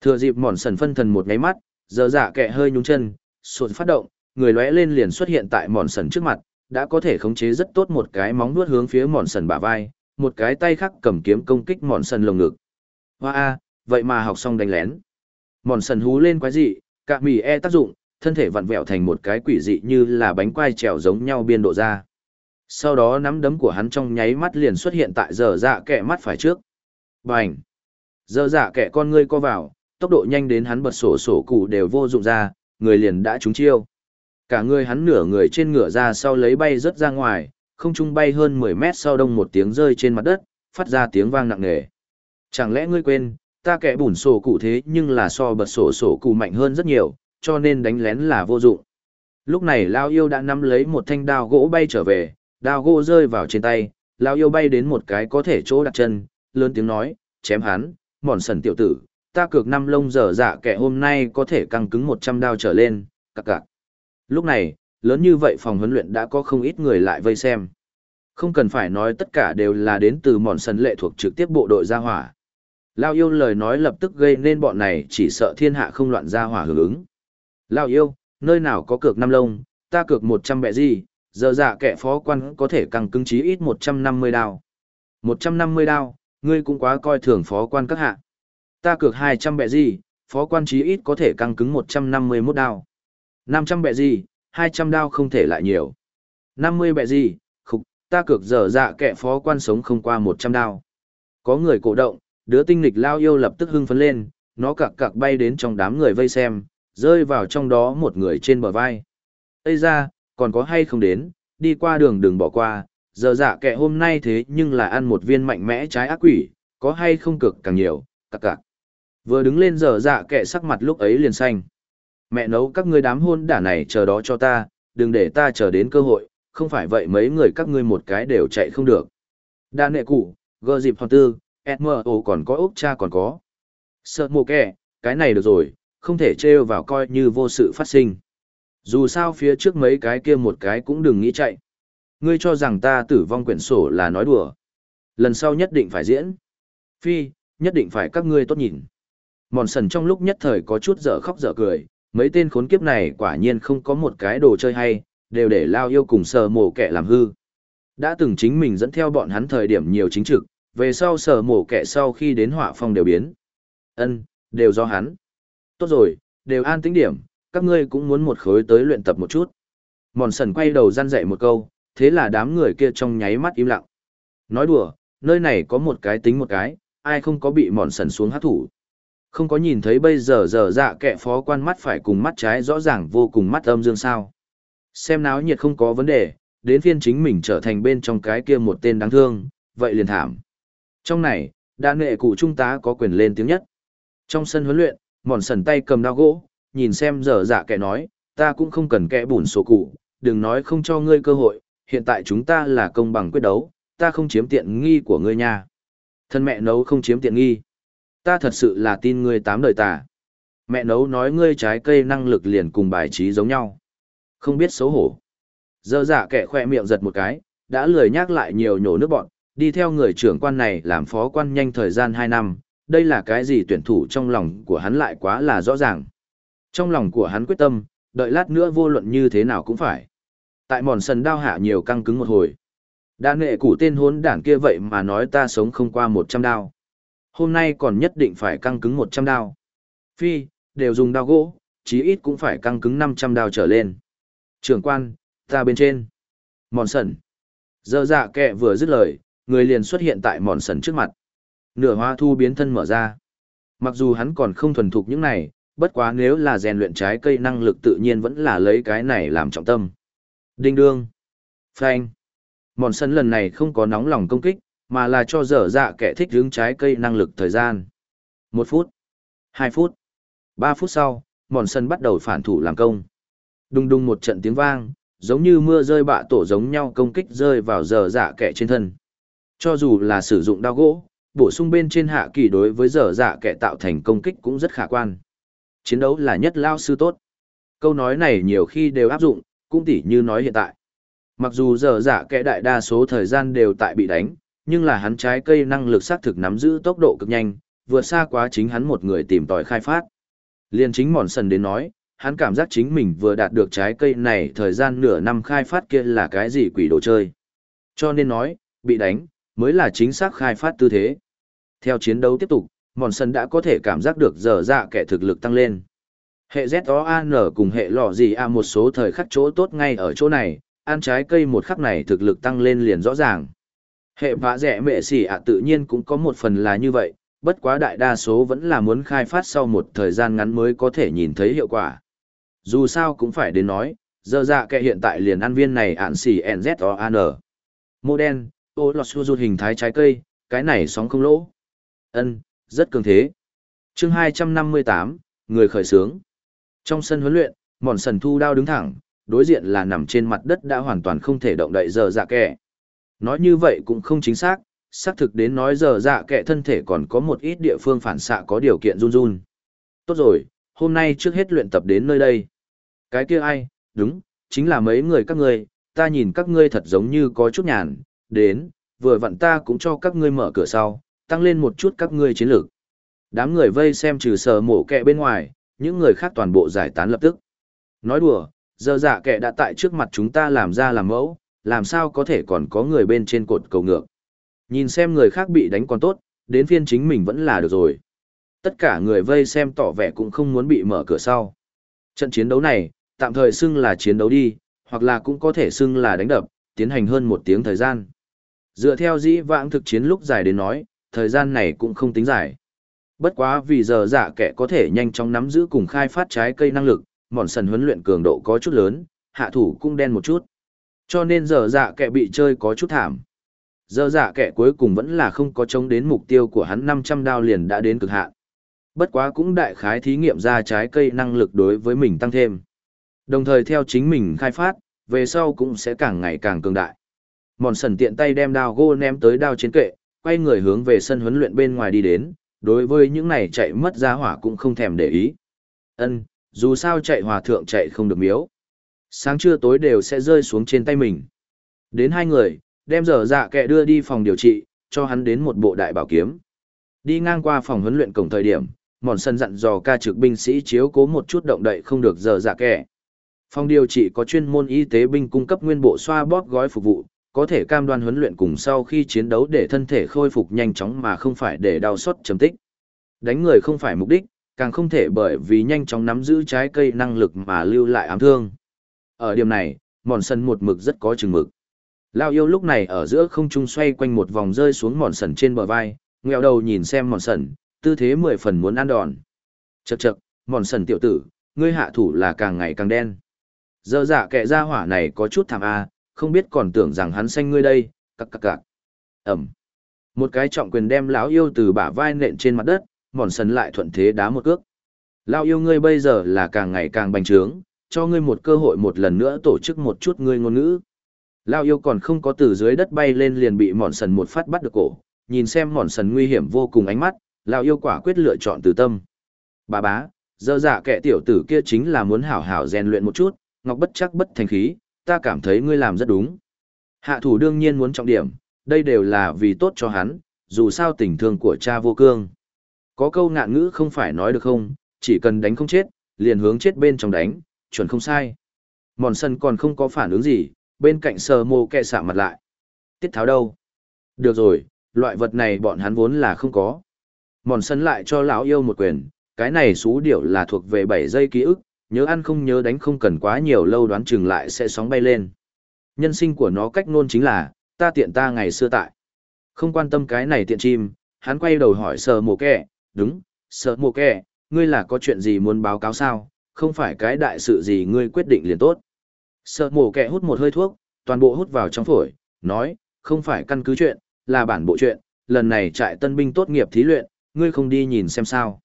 Thừa dịp mòn sần phân thần một ngáy mắt, giờ dạ kẹ hơi nhúng chân, sụt phát động, người lóe lên liền xuất hiện tại mòn sần trước mặt, đã có thể khống chế rất tốt một cái móng nuốt hướng phía mòn sần bả vai, một cái tay khác cầm kiếm công kích mòn sần lồng ngực. Hoa a, vậy mà học xong đánh lén. Mòn sần hú lên quái dị, cạ mì e tác dụng, thân thể vặn vẹo thành một cái quỷ dị như là bánh quai trèo giống nhau biên độ ra. Sau đó nắm đấm của hắn trong nháy mắt liền xuất hiện tại giờ dạ kẹ mắt phải trước. Bành! Giờ dạ kẹ con ngươi co vào, tốc độ nhanh đến hắn bật sổ sổ cụ đều vô dụng ra, người liền đã trúng chiêu. Cả người hắn nửa người trên ngửa ra sau lấy bay rớt ra ngoài, không trung bay hơn 10 mét sau đông một tiếng rơi trên mặt đất, phát ra tiếng vang nặng nề. Chẳng lẽ ngươi quên, Ta kẻ bùn sổ cụ thế nhưng là so bật sổ sổ cụ mạnh hơn rất nhiều, cho nên đánh lén là vô dụng. Lúc này Lao Yêu đã nắm lấy một thanh đao gỗ bay trở về, đao gỗ rơi vào trên tay, Lao Yêu bay đến một cái có thể chỗ đặt chân, lớn tiếng nói, chém hắn, mòn sần tiểu tử, ta cược năm lông dở dạ kẻ hôm nay có thể căng cứng 100 đao trở lên, cặc cặc. Lúc này, lớn như vậy phòng huấn luyện đã có không ít người lại vây xem. Không cần phải nói tất cả đều là đến từ mòn sần lệ thuộc trực tiếp bộ đội gia hỏa. Lao yêu lời nói lập tức gây nên bọn này chỉ sợ thiên hạ không loạn gia hỏa hưởng ứng. Lao yêu, nơi nào có cược năm lông, ta cược 100 bẹ gì, giờ dạ kẻ phó quan có thể căng cứng chí ít 150 đao. 150 đao, ngươi cũng quá coi thường phó quan các hạ. Ta cược 200 bẹ gì, phó quan chí ít có thể căng cứng 151 đao. 500 bẹ gì, 200 đao không thể lại nhiều. 50 bẹ gì, khục, ta cược giờ dạ kẻ phó quan sống không qua 100 đao. Có người cổ động, đứa tinh lịch lao yêu lập tức hưng phấn lên, nó cặc cặc bay đến trong đám người vây xem, rơi vào trong đó một người trên bờ vai. Ây ra, còn có hay không đến, đi qua đường đừng bỏ qua, giờ dạ kẻ hôm nay thế nhưng là ăn một viên mạnh mẽ trái ác quỷ, có hay không cực càng nhiều, cặc cặc. Vừa đứng lên giờ dạ kẻ sắc mặt lúc ấy liền xanh. Mẹ nấu các ngươi đám hôn đả này chờ đó cho ta, đừng để ta chờ đến cơ hội, không phải vậy mấy người các ngươi một cái đều chạy không được. Đa nệ cụ, gơ dịp hòn tư, SMO còn có ốc cha còn có. Sợ mồ kẻ, cái này được rồi, không thể trêu vào coi như vô sự phát sinh. Dù sao phía trước mấy cái kia một cái cũng đừng nghĩ chạy. Ngươi cho rằng ta tử vong quyển sổ là nói đùa. Lần sau nhất định phải diễn. Phi, nhất định phải các ngươi tốt nhìn. Mòn sần trong lúc nhất thời có chút dở khóc dở cười, mấy tên khốn kiếp này quả nhiên không có một cái đồ chơi hay, đều để lao yêu cùng sờ mổ kẻ làm hư. Đã từng chính mình dẫn theo bọn hắn thời điểm nhiều chính trực, về sau sờ mổ kẻ sau khi đến họa phong đều biến. ân đều do hắn. Tốt rồi, đều an tính điểm, các ngươi cũng muốn một khối tới luyện tập một chút. Mòn sần quay đầu gian dạy một câu, thế là đám người kia trong nháy mắt im lặng. Nói đùa, nơi này có một cái tính một cái, ai không có bị mòn sần xuống hát thủ. Không có nhìn thấy bây giờ giờ dạ kẻ phó quan mắt phải cùng mắt trái rõ ràng vô cùng mắt âm dương sao. Xem náo nhiệt không có vấn đề, đến phiên chính mình trở thành bên trong cái kia một tên đáng thương, vậy liền thảm. Trong này, đa nghệ cụ trung tá có quyền lên tiếng nhất. Trong sân huấn luyện, mòn sần tay cầm đao gỗ, nhìn xem giờ dạ kẻ nói, ta cũng không cần kẻ bùn sổ cụ, đừng nói không cho ngươi cơ hội, hiện tại chúng ta là công bằng quyết đấu, ta không chiếm tiện nghi của ngươi nha. Thân mẹ nấu không chiếm tiện nghi. Ta thật sự là tin ngươi tám đời tà. Mẹ nấu nói ngươi trái cây năng lực liền cùng bài trí giống nhau. Không biết xấu hổ. Giờ dạ kẻ khoe miệng giật một cái, đã lười nhắc lại nhiều nhổ nước bọn, đi theo người trưởng quan này làm phó quan nhanh thời gian 2 năm, đây là cái gì tuyển thủ trong lòng của hắn lại quá là rõ ràng. Trong lòng của hắn quyết tâm, đợi lát nữa vô luận như thế nào cũng phải. Tại mòn sần đao hạ nhiều căng cứng một hồi. Đã nghệ củ tên hốn đản kia vậy mà nói ta sống không qua 100 đao. Hôm nay còn nhất định phải căng cứng 100 đao. Phi, đều dùng đao gỗ, chí ít cũng phải căng cứng 500 đao trở lên. Trưởng quan, ta bên trên. Mòn sần. Giờ dạ kẹ vừa dứt lời, người liền xuất hiện tại mòn sần trước mặt. Nửa hoa thu biến thân mở ra. Mặc dù hắn còn không thuần thục những này, bất quá nếu là rèn luyện trái cây năng lực tự nhiên vẫn là lấy cái này làm trọng tâm. Đinh đương. Phanh. Mòn sân lần này không có nóng lòng công kích, mà là cho dở dạ kẻ thích hướng trái cây năng lực thời gian. Một phút. Hai phút. Ba phút sau, mòn sân bắt đầu phản thủ làm công. Đùng đùng một trận tiếng vang, giống như mưa rơi bạ tổ giống nhau công kích rơi vào dở dạ kẻ trên thân. Cho dù là sử dụng đao gỗ, bổ sung bên trên hạ kỳ đối với dở dạ kẻ tạo thành công kích cũng rất khả quan. Chiến đấu là nhất lao sư tốt. Câu nói này nhiều khi đều áp dụng, cũng tỉ như nói hiện tại. Mặc dù giờ giả dạ kẻ đại đa số thời gian đều tại bị đánh, nhưng là hắn trái cây năng lực xác thực nắm giữ tốc độ cực nhanh, vượt xa quá chính hắn một người tìm tòi khai phát. Liên chính mòn sần đến nói, hắn cảm giác chính mình vừa đạt được trái cây này thời gian nửa năm khai phát kia là cái gì quỷ đồ chơi. Cho nên nói, bị đánh, mới là chính xác khai phát tư thế. Theo chiến đấu tiếp tục, mòn sân đã có thể cảm giác được dở dạ kẻ thực lực tăng lên. Hệ ZOAN cùng hệ lọ gì a một số thời khắc chỗ tốt ngay ở chỗ này, ăn trái cây một khắc này thực lực tăng lên liền rõ ràng. Hệ vã rẻ mệ xỉ ạ tự nhiên cũng có một phần là như vậy, bất quá đại đa số vẫn là muốn khai phát sau một thời gian ngắn mới có thể nhìn thấy hiệu quả. Dù sao cũng phải đến nói, dở dạ kệ hiện tại liền ăn viên này ạn xỉ NZOAN. Mô đen, ô lọt xua hình thái trái cây, cái này sóng không lỗ. ân rất cường thế. chương 258, người khởi sướng. Trong sân huấn luyện, mòn sần thu đao đứng thẳng, đối diện là nằm trên mặt đất đã hoàn toàn không thể động đậy giờ dạ kẻ. Nói như vậy cũng không chính xác, xác thực đến nói giờ dạ kẻ thân thể còn có một ít địa phương phản xạ có điều kiện run run. Tốt rồi, hôm nay trước hết luyện tập đến nơi đây. Cái kia ai, đúng, chính là mấy người các ngươi, ta nhìn các ngươi thật giống như có chút nhàn, đến, vừa vặn ta cũng cho các ngươi mở cửa sau, tăng lên một chút các ngươi chiến lược. Đám người vây xem trừ sờ mổ kẹ bên ngoài, những người khác toàn bộ giải tán lập tức. Nói đùa, giờ dạ kẹ đã tại trước mặt chúng ta làm ra làm mẫu, làm sao có thể còn có người bên trên cột cầu ngược. Nhìn xem người khác bị đánh còn tốt, đến phiên chính mình vẫn là được rồi. Tất cả người vây xem tỏ vẻ cũng không muốn bị mở cửa sau. Trận chiến đấu này, tạm thời xưng là chiến đấu đi, hoặc là cũng có thể xưng là đánh đập, tiến hành hơn một tiếng thời gian. Dựa theo dĩ vãng thực chiến lúc dài đến nói, thời gian này cũng không tính dài. Bất quá vì giờ dạ kẻ có thể nhanh chóng nắm giữ cùng khai phát trái cây năng lực, mòn sần huấn luyện cường độ có chút lớn, hạ thủ cũng đen một chút. Cho nên giờ dạ kẻ bị chơi có chút thảm. Giờ dạ kẻ cuối cùng vẫn là không có chống đến mục tiêu của hắn 500 đao liền đã đến cực hạn. Bất quá cũng đại khái thí nghiệm ra trái cây năng lực đối với mình tăng thêm. Đồng thời theo chính mình khai phát, về sau cũng sẽ càng ngày càng cường đại. Mòn sần tiện tay đem đao gô ném tới đao chiến kệ, quay người hướng về sân huấn luyện bên ngoài đi đến, đối với những này chạy mất ra hỏa cũng không thèm để ý. Ân, dù sao chạy hòa thượng chạy không được miếu. Sáng trưa tối đều sẽ rơi xuống trên tay mình. Đến hai người, đem dở dạ kẹ đưa đi phòng điều trị, cho hắn đến một bộ đại bảo kiếm. Đi ngang qua phòng huấn luyện cổng thời điểm, mòn sân dặn dò ca trực binh sĩ chiếu cố một chút động đậy không được dở dạ kẹ. Phòng điều trị có chuyên môn y tế binh cung cấp nguyên bộ xoa bóp gói phục vụ, có thể cam đoan huấn luyện cùng sau khi chiến đấu để thân thể khôi phục nhanh chóng mà không phải để đau xót chấm tích. Đánh người không phải mục đích, càng không thể bởi vì nhanh chóng nắm giữ trái cây năng lực mà lưu lại ám thương. Ở điểm này, mòn sần một mực rất có chừng mực. Lao yêu lúc này ở giữa không trung xoay quanh một vòng rơi xuống mòn sần trên bờ vai, nghèo đầu nhìn xem mòn sần, tư thế mười phần muốn ăn đòn. Chậc chậc, mòn sần tiểu tử, ngươi hạ thủ là càng ngày càng đen. Giờ dạ kẻ ra hỏa này có chút thảm a, không biết còn tưởng rằng hắn xanh ngươi đây, cặc cặc cặc. Ẩm. Một cái trọng quyền đem lão yêu từ bả vai nện trên mặt đất, mòn sần lại thuận thế đá một cước. Lão yêu ngươi bây giờ là càng ngày càng bành trướng, cho ngươi một cơ hội một lần nữa tổ chức một chút ngươi ngôn ngữ. Lão yêu còn không có từ dưới đất bay lên liền bị mòn sần một phát bắt được cổ, nhìn xem mòn sần nguy hiểm vô cùng ánh mắt, lão yêu quả quyết lựa chọn từ tâm. Bà bá, dơ dạ kẻ tiểu tử kia chính là muốn hảo hảo rèn luyện một chút, ngọc bất chắc bất thành khí, ta cảm thấy ngươi làm rất đúng. Hạ thủ đương nhiên muốn trọng điểm, đây đều là vì tốt cho hắn, dù sao tình thương của cha vô cương. Có câu ngạn ngữ không phải nói được không, chỉ cần đánh không chết, liền hướng chết bên trong đánh, chuẩn không sai. Mòn sân còn không có phản ứng gì, bên cạnh sờ mô kẹ xạ mặt lại. Tiết tháo đâu? Được rồi, loại vật này bọn hắn vốn là không có. Mòn sân lại cho lão yêu một quyền, cái này xú điểu là thuộc về 7 giây ký ức, nhớ ăn không nhớ đánh không cần quá nhiều lâu đoán chừng lại sẽ sóng bay lên. Nhân sinh của nó cách nôn chính là, ta tiện ta ngày xưa tại. Không quan tâm cái này tiện chim, hắn quay đầu hỏi sờ mồ kẻ, đúng, sờ mồ kẻ, ngươi là có chuyện gì muốn báo cáo sao, không phải cái đại sự gì ngươi quyết định liền tốt. Sờ mồ kẻ hút một hơi thuốc, toàn bộ hút vào trong phổi, nói, không phải căn cứ chuyện, là bản bộ chuyện, lần này trại tân binh tốt nghiệp thí luyện, ngươi không đi nhìn xem sao.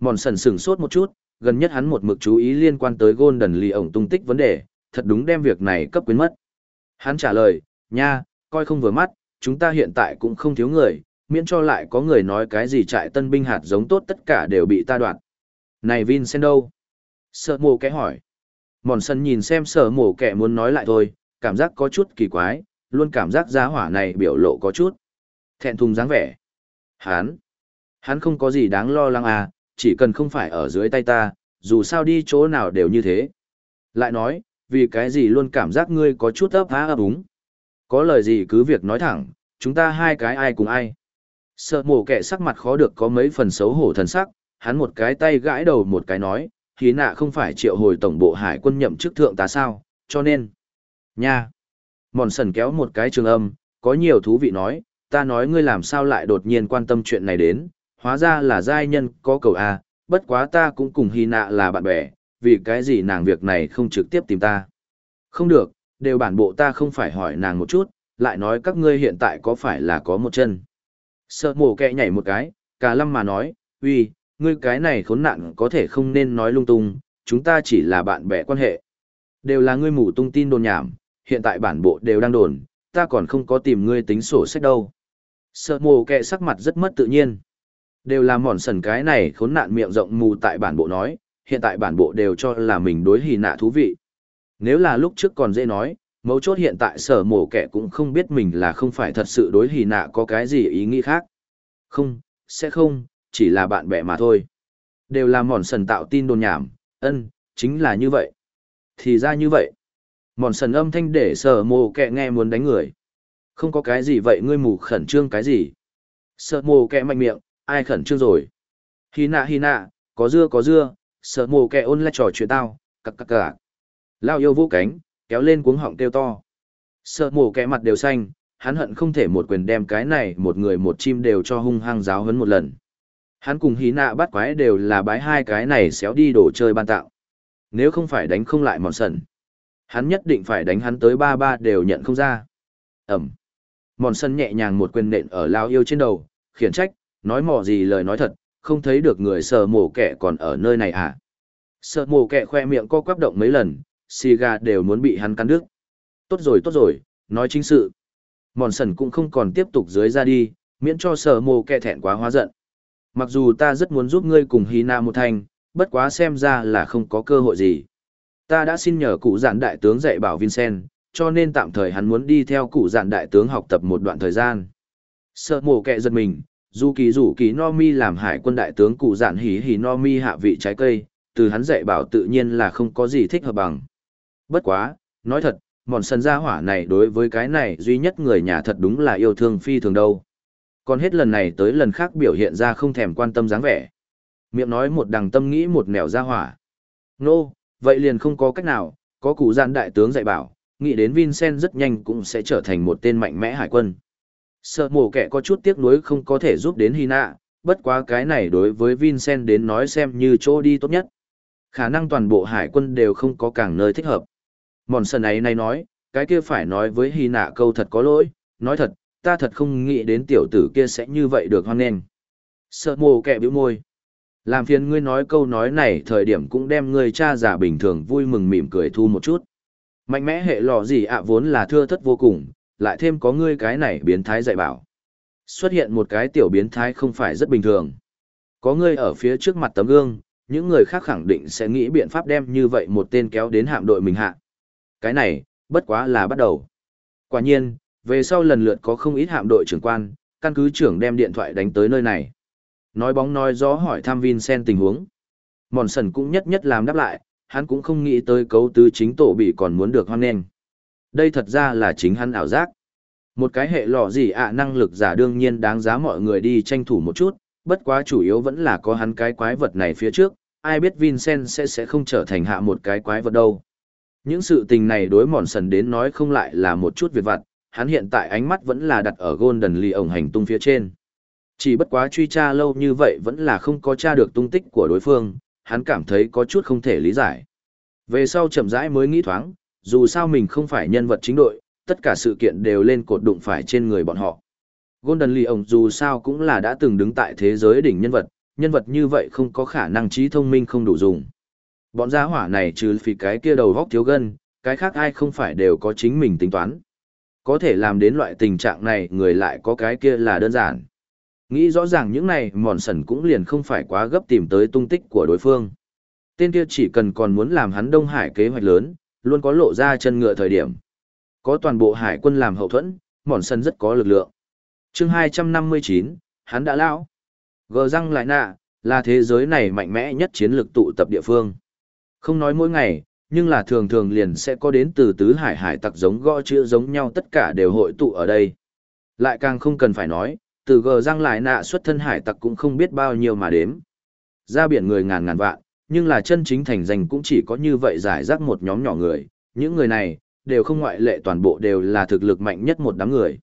Mòn sần sửng sốt một chút, gần nhất hắn một mực chú ý liên quan tới Golden Lee ổng tung tích vấn đề, thật đúng đem việc này cấp quyến mất. Hắn trả lời, nha, coi không vừa mắt, chúng ta hiện tại cũng không thiếu người, miễn cho lại có người nói cái gì trại tân binh hạt giống tốt tất cả đều bị ta đoạt. Này Vincent đâu? Sợ mồ kẻ hỏi. Mòn sân nhìn xem sợ mồ kẻ muốn nói lại thôi, cảm giác có chút kỳ quái, luôn cảm giác giá hỏa này biểu lộ có chút. Thẹn thùng dáng vẻ. Hắn. Hắn không có gì đáng lo lắng à, chỉ cần không phải ở dưới tay ta, dù sao đi chỗ nào đều như thế. Lại nói, vì cái gì luôn cảm giác ngươi có chút ấp há ấp úng. Có lời gì cứ việc nói thẳng, chúng ta hai cái ai cùng ai. Sợ mổ kẻ sắc mặt khó được có mấy phần xấu hổ thần sắc, hắn một cái tay gãi đầu một cái nói, khí nạ không phải triệu hồi tổng bộ hải quân nhậm chức thượng tá sao, cho nên. Nha! Mòn sần kéo một cái trường âm, có nhiều thú vị nói, ta nói ngươi làm sao lại đột nhiên quan tâm chuyện này đến, hóa ra là giai nhân có cầu A, bất quá ta cũng cùng hy nạ là bạn bè, vì cái gì nàng việc này không trực tiếp tìm ta. Không được, đều bản bộ ta không phải hỏi nàng một chút, lại nói các ngươi hiện tại có phải là có một chân. Sợ mổ kẹ nhảy một cái, cả lâm mà nói, uy, ngươi cái này khốn nạn có thể không nên nói lung tung, chúng ta chỉ là bạn bè quan hệ. Đều là ngươi mù tung tin đồn nhảm, hiện tại bản bộ đều đang đồn, ta còn không có tìm ngươi tính sổ sách đâu. Sợ mồ kẹ sắc mặt rất mất tự nhiên. Đều là mòn sần cái này khốn nạn miệng rộng mù tại bản bộ nói, hiện tại bản bộ đều cho là mình đối hì nạ thú vị. Nếu là lúc trước còn dễ nói, mấu chốt hiện tại sở mổ kẻ cũng không biết mình là không phải thật sự đối hì nạ có cái gì ý nghĩ khác. Không, sẽ không, chỉ là bạn bè mà thôi. Đều là mòn sần tạo tin đồn nhảm, ân, chính là như vậy. Thì ra như vậy. Mòn sần âm thanh để sở mổ kẻ nghe muốn đánh người. Không có cái gì vậy ngươi mù khẩn trương cái gì. Sở mồ kẹ mạnh miệng, ai khẩn trương rồi. hy nạ hy nạ, có dưa có dưa, Sợ mồ kẻ ôn lại trò chuyện tao, cặc cặc cặc. Lao yêu vô cánh, kéo lên cuống họng kêu to. Sợ mồ kẻ mặt đều xanh, hắn hận không thể một quyền đem cái này một người một chim đều cho hung hăng giáo hấn một lần. Hắn cùng hí nạ bắt quái đều là bái hai cái này xéo đi đổ chơi ban tạo. Nếu không phải đánh không lại mòn sần, hắn nhất định phải đánh hắn tới ba ba đều nhận không ra. Ẩm. Mòn sân nhẹ nhàng một quyền nện ở lao yêu trên đầu, khiển trách, nói mò gì lời nói thật, không thấy được người sờ mổ kẻ còn ở nơi này à. Sợ mổ kẻ khoe miệng co quắp động mấy lần, xì gà đều muốn bị hắn cắn đứt. Tốt rồi tốt rồi, nói chính sự. Mòn sần cũng không còn tiếp tục dưới ra đi, miễn cho sờ mổ kẻ thẹn quá hóa giận. Mặc dù ta rất muốn giúp ngươi cùng Hina Na một thành, bất quá xem ra là không có cơ hội gì. Ta đã xin nhờ cụ giản đại tướng dạy bảo Vincent, cho nên tạm thời hắn muốn đi theo cụ giản đại tướng học tập một đoạn thời gian. Sợ mổ kệ giật mình, dù kỳ rủ kỳ no mi làm hải quân đại tướng cụ giản hỉ hỉ no mi hạ vị trái cây, từ hắn dạy bảo tự nhiên là không có gì thích hợp bằng. Bất quá, nói thật, mòn sân gia hỏa này đối với cái này duy nhất người nhà thật đúng là yêu thương phi thường đâu. Còn hết lần này tới lần khác biểu hiện ra không thèm quan tâm dáng vẻ. Miệng nói một đằng tâm nghĩ một nẻo gia hỏa. Nô, no, vậy liền không có cách nào, có cụ gian đại tướng dạy bảo, nghĩ đến Vincent rất nhanh cũng sẽ trở thành một tên mạnh mẽ hải quân. Sợ mổ kẻ có chút tiếc nuối không có thể giúp đến Hina, bất quá cái này đối với Vincent đến nói xem như chỗ đi tốt nhất. Khả năng toàn bộ hải quân đều không có càng nơi thích hợp. Mòn sần ấy này nói, cái kia phải nói với Hina câu thật có lỗi, nói thật, ta thật không nghĩ đến tiểu tử kia sẽ như vậy được hoan nghênh. Sợ mổ kẻ bĩu môi. Làm phiền ngươi nói câu nói này thời điểm cũng đem ngươi cha giả bình thường vui mừng mỉm cười thu một chút. Mạnh mẽ hệ lò gì ạ vốn là thưa thất vô cùng, lại thêm có ngươi cái này biến thái dạy bảo. Xuất hiện một cái tiểu biến thái không phải rất bình thường. Có ngươi ở phía trước mặt tấm gương, những người khác khẳng định sẽ nghĩ biện pháp đem như vậy một tên kéo đến hạm đội mình hạ. Cái này, bất quá là bắt đầu. Quả nhiên, về sau lần lượt có không ít hạm đội trưởng quan, căn cứ trưởng đem điện thoại đánh tới nơi này. Nói bóng nói gió hỏi thăm Vincent tình huống. Mòn sần cũng nhất nhất làm đáp lại, hắn cũng không nghĩ tới cấu tứ chính tổ bị còn muốn được hoan nghênh. Đây thật ra là chính hắn ảo giác. Một cái hệ lọ gì ạ năng lực giả đương nhiên đáng giá mọi người đi tranh thủ một chút, bất quá chủ yếu vẫn là có hắn cái quái vật này phía trước, ai biết Vincent sẽ sẽ không trở thành hạ một cái quái vật đâu. Những sự tình này đối mòn sần đến nói không lại là một chút việc vặt, hắn hiện tại ánh mắt vẫn là đặt ở Golden Lee ổng hành tung phía trên. Chỉ bất quá truy tra lâu như vậy vẫn là không có tra được tung tích của đối phương, hắn cảm thấy có chút không thể lý giải. Về sau chậm rãi mới nghĩ thoáng, dù sao mình không phải nhân vật chính đội, tất cả sự kiện đều lên cột đụng phải trên người bọn họ. Golden Leon dù sao cũng là đã từng đứng tại thế giới đỉnh nhân vật, nhân vật như vậy không có khả năng trí thông minh không đủ dùng. Bọn gia hỏa này trừ phi cái kia đầu góc thiếu gân, cái khác ai không phải đều có chính mình tính toán. Có thể làm đến loại tình trạng này người lại có cái kia là đơn giản. Nghĩ rõ ràng những này mòn sần cũng liền không phải quá gấp tìm tới tung tích của đối phương. Tên kia chỉ cần còn muốn làm hắn Đông Hải kế hoạch lớn, luôn có lộ ra chân ngựa thời điểm. Có toàn bộ hải quân làm hậu thuẫn, mòn sân rất có lực lượng. chương 259, hắn đã lão. Gờ răng lại nạ, là thế giới này mạnh mẽ nhất chiến lược tụ tập địa phương. Không nói mỗi ngày, nhưng là thường thường liền sẽ có đến từ tứ hải hải tặc giống gõ chữ giống nhau tất cả đều hội tụ ở đây. Lại càng không cần phải nói, từ gờ răng lại nạ xuất thân hải tặc cũng không biết bao nhiêu mà đếm. Ra biển người ngàn ngàn vạn, nhưng là chân chính thành danh cũng chỉ có như vậy giải rác một nhóm nhỏ người, những người này, đều không ngoại lệ toàn bộ đều là thực lực mạnh nhất một đám người.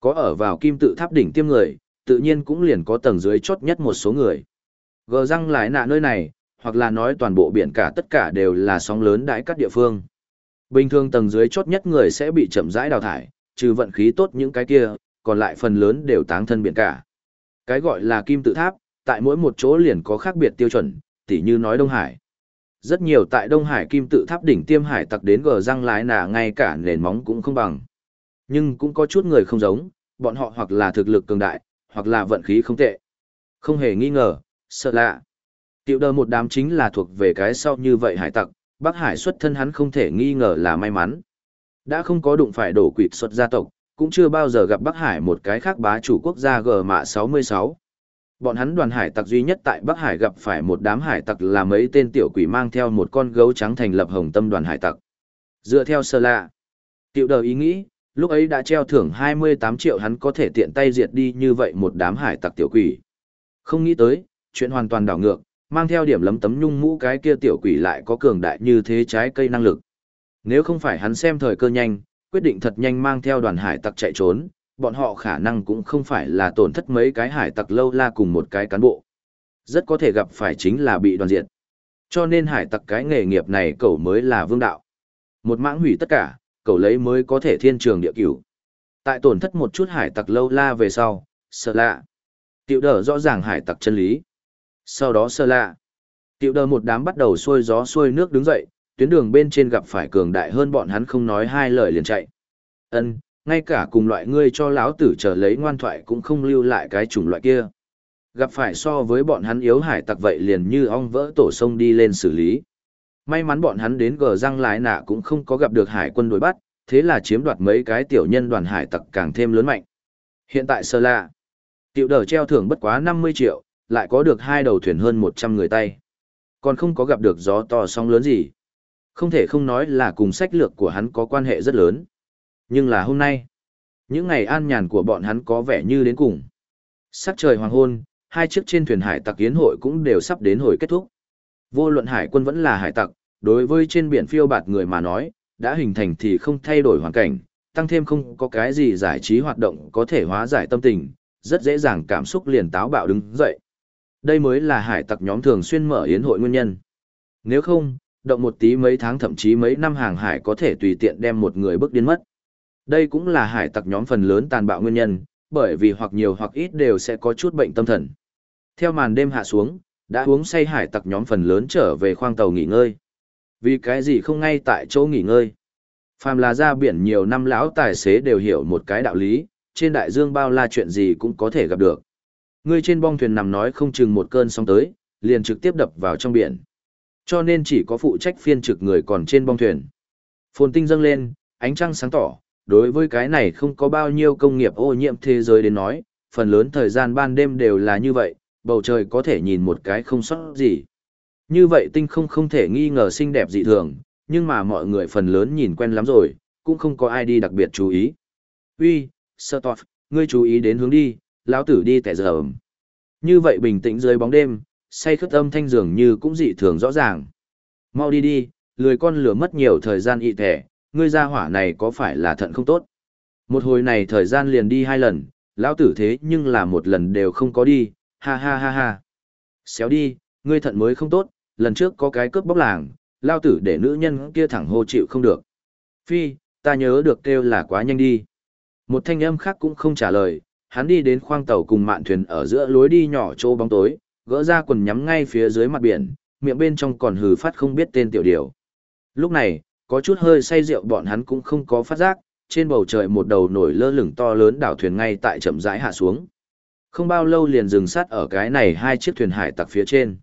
Có ở vào kim tự tháp đỉnh tiêm người, tự nhiên cũng liền có tầng dưới chốt nhất một số người. Gờ răng lại nạ nơi này, hoặc là nói toàn bộ biển cả tất cả đều là sóng lớn đãi các địa phương. Bình thường tầng dưới chốt nhất người sẽ bị chậm rãi đào thải, trừ vận khí tốt những cái kia, còn lại phần lớn đều táng thân biển cả. Cái gọi là kim tự tháp, tại mỗi một chỗ liền có khác biệt tiêu chuẩn, tỉ như nói Đông Hải. Rất nhiều tại Đông Hải kim tự tháp đỉnh tiêm hải tặc đến gờ răng lái nà ngay cả nền móng cũng không bằng. Nhưng cũng có chút người không giống, bọn họ hoặc là thực lực cường đại, hoặc là vận khí không tệ. Không hề nghi ngờ, sợ lạ. Tiểu đờ một đám chính là thuộc về cái sau như vậy hải tặc, Bắc Hải xuất thân hắn không thể nghi ngờ là may mắn. Đã không có đụng phải đổ quỵt xuất gia tộc, cũng chưa bao giờ gặp Bắc Hải một cái khác bá chủ quốc gia G mạ 66. Bọn hắn đoàn hải tặc duy nhất tại Bắc Hải gặp phải một đám hải tặc là mấy tên tiểu quỷ mang theo một con gấu trắng thành lập hồng tâm đoàn hải tặc. Dựa theo sơ lạ, tiểu đờ ý nghĩ, lúc ấy đã treo thưởng 28 triệu hắn có thể tiện tay diệt đi như vậy một đám hải tặc tiểu quỷ. Không nghĩ tới, chuyện hoàn toàn đảo ngược, mang theo điểm lấm tấm nhung mũ cái kia tiểu quỷ lại có cường đại như thế trái cây năng lực. Nếu không phải hắn xem thời cơ nhanh, quyết định thật nhanh mang theo đoàn hải tặc chạy trốn, bọn họ khả năng cũng không phải là tổn thất mấy cái hải tặc lâu la cùng một cái cán bộ. Rất có thể gặp phải chính là bị đoàn diệt. Cho nên hải tặc cái nghề nghiệp này cậu mới là vương đạo. Một mãng hủy tất cả, cậu lấy mới có thể thiên trường địa cửu. Tại tổn thất một chút hải tặc lâu la về sau, sợ lạ. Tiểu đờ rõ ràng hải tặc chân lý. Sau đó sơ lạ. Tiểu đờ một đám bắt đầu xuôi gió xuôi nước đứng dậy, tuyến đường bên trên gặp phải cường đại hơn bọn hắn không nói hai lời liền chạy. Ân, ngay cả cùng loại ngươi cho lão tử trở lấy ngoan thoại cũng không lưu lại cái chủng loại kia. Gặp phải so với bọn hắn yếu hải tặc vậy liền như ong vỡ tổ sông đi lên xử lý. May mắn bọn hắn đến gờ răng lái nạ cũng không có gặp được hải quân đối bắt, thế là chiếm đoạt mấy cái tiểu nhân đoàn hải tặc càng thêm lớn mạnh. Hiện tại sơ lạ, tiểu đờ treo thưởng bất quá 50 triệu, lại có được hai đầu thuyền hơn 100 người tay. Còn không có gặp được gió to sóng lớn gì. Không thể không nói là cùng sách lược của hắn có quan hệ rất lớn. Nhưng là hôm nay, những ngày an nhàn của bọn hắn có vẻ như đến cùng. Sắc trời hoàng hôn, hai chiếc trên thuyền hải tặc yến hội cũng đều sắp đến hồi kết thúc. Vô luận hải quân vẫn là hải tặc, đối với trên biển phiêu bạt người mà nói, đã hình thành thì không thay đổi hoàn cảnh, tăng thêm không có cái gì giải trí hoạt động có thể hóa giải tâm tình, rất dễ dàng cảm xúc liền táo bạo đứng dậy. Đây mới là hải tặc nhóm thường xuyên mở yến hội nguyên nhân. Nếu không, động một tí mấy tháng thậm chí mấy năm hàng hải có thể tùy tiện đem một người bước điên mất. Đây cũng là hải tặc nhóm phần lớn tàn bạo nguyên nhân, bởi vì hoặc nhiều hoặc ít đều sẽ có chút bệnh tâm thần. Theo màn đêm hạ xuống, đã uống say hải tặc nhóm phần lớn trở về khoang tàu nghỉ ngơi. Vì cái gì không ngay tại chỗ nghỉ ngơi? Phàm là ra biển nhiều năm lão tài xế đều hiểu một cái đạo lý, trên đại dương bao la chuyện gì cũng có thể gặp được. Người trên bong thuyền nằm nói không chừng một cơn sóng tới, liền trực tiếp đập vào trong biển. Cho nên chỉ có phụ trách phiên trực người còn trên bong thuyền. Phồn tinh dâng lên, ánh trăng sáng tỏ, đối với cái này không có bao nhiêu công nghiệp ô nhiễm thế giới đến nói, phần lớn thời gian ban đêm đều là như vậy, bầu trời có thể nhìn một cái không sót gì. Như vậy tinh không không thể nghi ngờ xinh đẹp dị thường, nhưng mà mọi người phần lớn nhìn quen lắm rồi, cũng không có ai đi đặc biệt chú ý. Uy, Sơ Tọt, ngươi chú ý đến hướng đi, lão tử đi tẻ giờ Như vậy bình tĩnh dưới bóng đêm, say khướt âm thanh dường như cũng dị thường rõ ràng. Mau đi đi, lười con lửa mất nhiều thời gian ị thẻ, ngươi ra hỏa này có phải là thận không tốt. Một hồi này thời gian liền đi hai lần, lão tử thế nhưng là một lần đều không có đi, ha ha ha ha. Xéo đi, ngươi thận mới không tốt, lần trước có cái cướp bóc làng, lao tử để nữ nhân kia thẳng hô chịu không được. Phi, ta nhớ được kêu là quá nhanh đi. Một thanh âm khác cũng không trả lời, hắn đi đến khoang tàu cùng mạn thuyền ở giữa lối đi nhỏ chỗ bóng tối, gỡ ra quần nhắm ngay phía dưới mặt biển, miệng bên trong còn hừ phát không biết tên tiểu điều. Lúc này, có chút hơi say rượu bọn hắn cũng không có phát giác, trên bầu trời một đầu nổi lơ lửng to lớn đảo thuyền ngay tại chậm rãi hạ xuống. Không bao lâu liền dừng sát ở cái này hai chiếc thuyền hải tặc phía trên.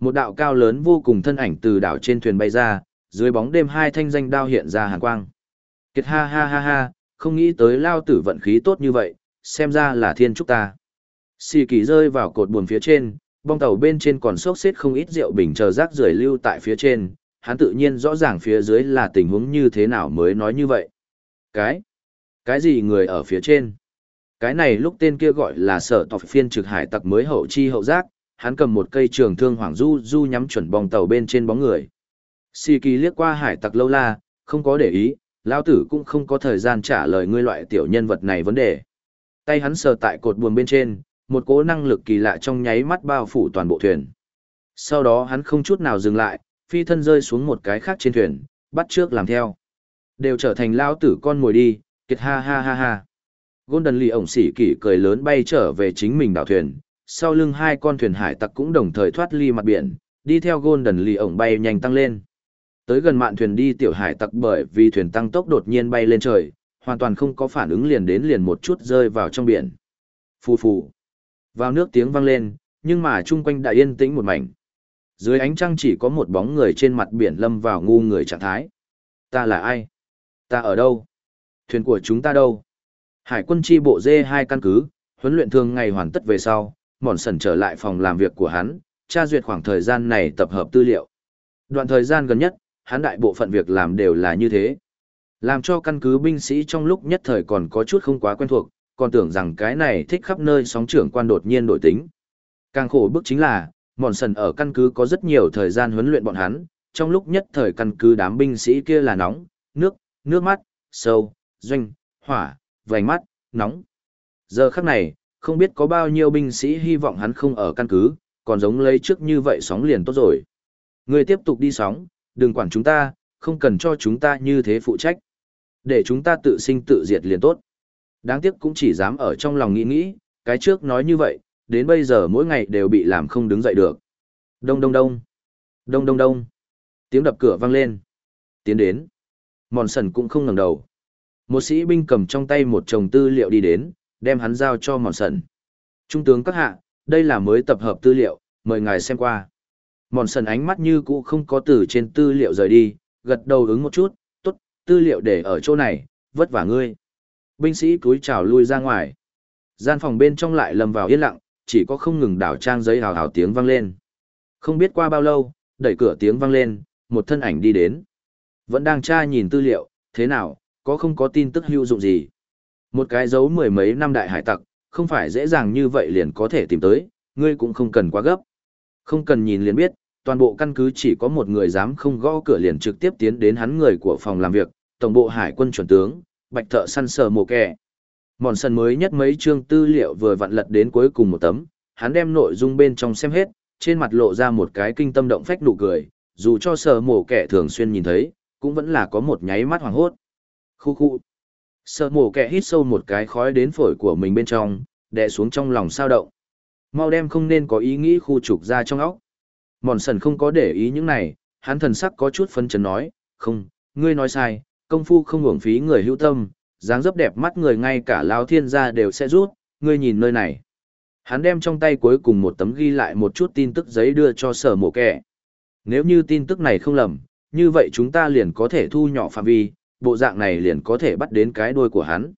Một đạo cao lớn vô cùng thân ảnh từ đảo trên thuyền bay ra, dưới bóng đêm hai thanh danh đao hiện ra hàn quang. Kiệt ha ha ha ha, không nghĩ tới lao tử vận khí tốt như vậy, xem ra là thiên trúc ta. Xì kỳ rơi vào cột buồn phía trên, bong tàu bên trên còn sốc xếp không ít rượu bình chờ rác rưởi lưu tại phía trên, hắn tự nhiên rõ ràng phía dưới là tình huống như thế nào mới nói như vậy. Cái? Cái gì người ở phía trên? Cái này lúc tên kia gọi là sở tộc phiên trực hải tặc mới hậu chi hậu giác, hắn cầm một cây trường thương hoàng du du nhắm chuẩn bong tàu bên trên bóng người. Xì kỳ liếc qua hải tặc lâu la, không có để ý, lao tử cũng không có thời gian trả lời ngươi loại tiểu nhân vật này vấn đề. Tay hắn sờ tại cột buồm bên trên, một cỗ năng lực kỳ lạ trong nháy mắt bao phủ toàn bộ thuyền. Sau đó hắn không chút nào dừng lại, phi thân rơi xuống một cái khác trên thuyền, bắt trước làm theo. Đều trở thành lao tử con mồi đi, kiệt ha ha ha ha. Golden lì ổng xỉ kỷ cười lớn bay trở về chính mình đảo thuyền, sau lưng hai con thuyền hải tặc cũng đồng thời thoát ly mặt biển, đi theo Golden lì ổng bay nhanh tăng lên. Tới gần mạn thuyền đi tiểu hải tặc bởi vì thuyền tăng tốc đột nhiên bay lên trời, hoàn toàn không có phản ứng liền đến liền một chút rơi vào trong biển. Phù phù. Vào nước tiếng vang lên, nhưng mà chung quanh đã yên tĩnh một mảnh. Dưới ánh trăng chỉ có một bóng người trên mặt biển lâm vào ngu người trạng thái. Ta là ai? Ta ở đâu? Thuyền của chúng ta đâu? Hải quân chi bộ dê hai căn cứ, huấn luyện thường ngày hoàn tất về sau, mòn sần trở lại phòng làm việc của hắn, tra duyệt khoảng thời gian này tập hợp tư liệu. Đoạn thời gian gần nhất, hắn đại bộ phận việc làm đều là như thế. Làm cho căn cứ binh sĩ trong lúc nhất thời còn có chút không quá quen thuộc, còn tưởng rằng cái này thích khắp nơi sóng trưởng quan đột nhiên đổi tính. Càng khổ bức chính là, mòn sần ở căn cứ có rất nhiều thời gian huấn luyện bọn hắn, trong lúc nhất thời căn cứ đám binh sĩ kia là nóng, nước, nước mắt, sâu, doanh, hỏa, vành mắt, nóng. Giờ khắc này, không biết có bao nhiêu binh sĩ hy vọng hắn không ở căn cứ, còn giống lấy trước như vậy sóng liền tốt rồi. Người tiếp tục đi sóng, đừng quản chúng ta, không cần cho chúng ta như thế phụ trách. Để chúng ta tự sinh tự diệt liền tốt. Đáng tiếc cũng chỉ dám ở trong lòng nghĩ nghĩ, cái trước nói như vậy, đến bây giờ mỗi ngày đều bị làm không đứng dậy được. Đông đông đông. Đông đông đông. Tiếng đập cửa vang lên. Tiến đến. Mòn sần cũng không ngẩng đầu. Một sĩ binh cầm trong tay một chồng tư liệu đi đến, đem hắn giao cho mòn sần. Trung tướng các hạ, đây là mới tập hợp tư liệu, mời ngài xem qua. Mòn sần ánh mắt như cũ không có từ trên tư liệu rời đi, gật đầu ứng một chút, tốt, tư liệu để ở chỗ này, vất vả ngươi. Binh sĩ cúi chào lui ra ngoài. Gian phòng bên trong lại lầm vào yên lặng, chỉ có không ngừng đảo trang giấy hào hào tiếng vang lên. Không biết qua bao lâu, đẩy cửa tiếng vang lên, một thân ảnh đi đến. Vẫn đang tra nhìn tư liệu, thế nào, có không có tin tức hữu dụng gì. Một cái dấu mười mấy năm đại hải tặc, không phải dễ dàng như vậy liền có thể tìm tới, ngươi cũng không cần quá gấp. Không cần nhìn liền biết, toàn bộ căn cứ chỉ có một người dám không gõ cửa liền trực tiếp tiến đến hắn người của phòng làm việc, tổng bộ hải quân chuẩn tướng, bạch thợ săn sờ mồ kẻ. Mòn sần mới nhất mấy chương tư liệu vừa vặn lật đến cuối cùng một tấm, hắn đem nội dung bên trong xem hết, trên mặt lộ ra một cái kinh tâm động phách nụ cười, dù cho sờ mổ kẻ thường xuyên nhìn thấy, cũng vẫn là có một nháy mắt hoàng hốt. Khu khu. Sờ mổ kẻ hít sâu một cái khói đến phổi của mình bên trong, đè xuống trong lòng sao động. Mau đem không nên có ý nghĩ khu trục ra trong óc. Mòn sần không có để ý những này, hắn thần sắc có chút phân chấn nói, không, ngươi nói sai, công phu không uổng phí người hữu tâm, dáng dấp đẹp mắt người ngay cả lao thiên gia đều sẽ rút, ngươi nhìn nơi này. Hắn đem trong tay cuối cùng một tấm ghi lại một chút tin tức giấy đưa cho sở mộ kẻ. Nếu như tin tức này không lầm, như vậy chúng ta liền có thể thu nhỏ phạm vi, bộ dạng này liền có thể bắt đến cái đuôi của hắn.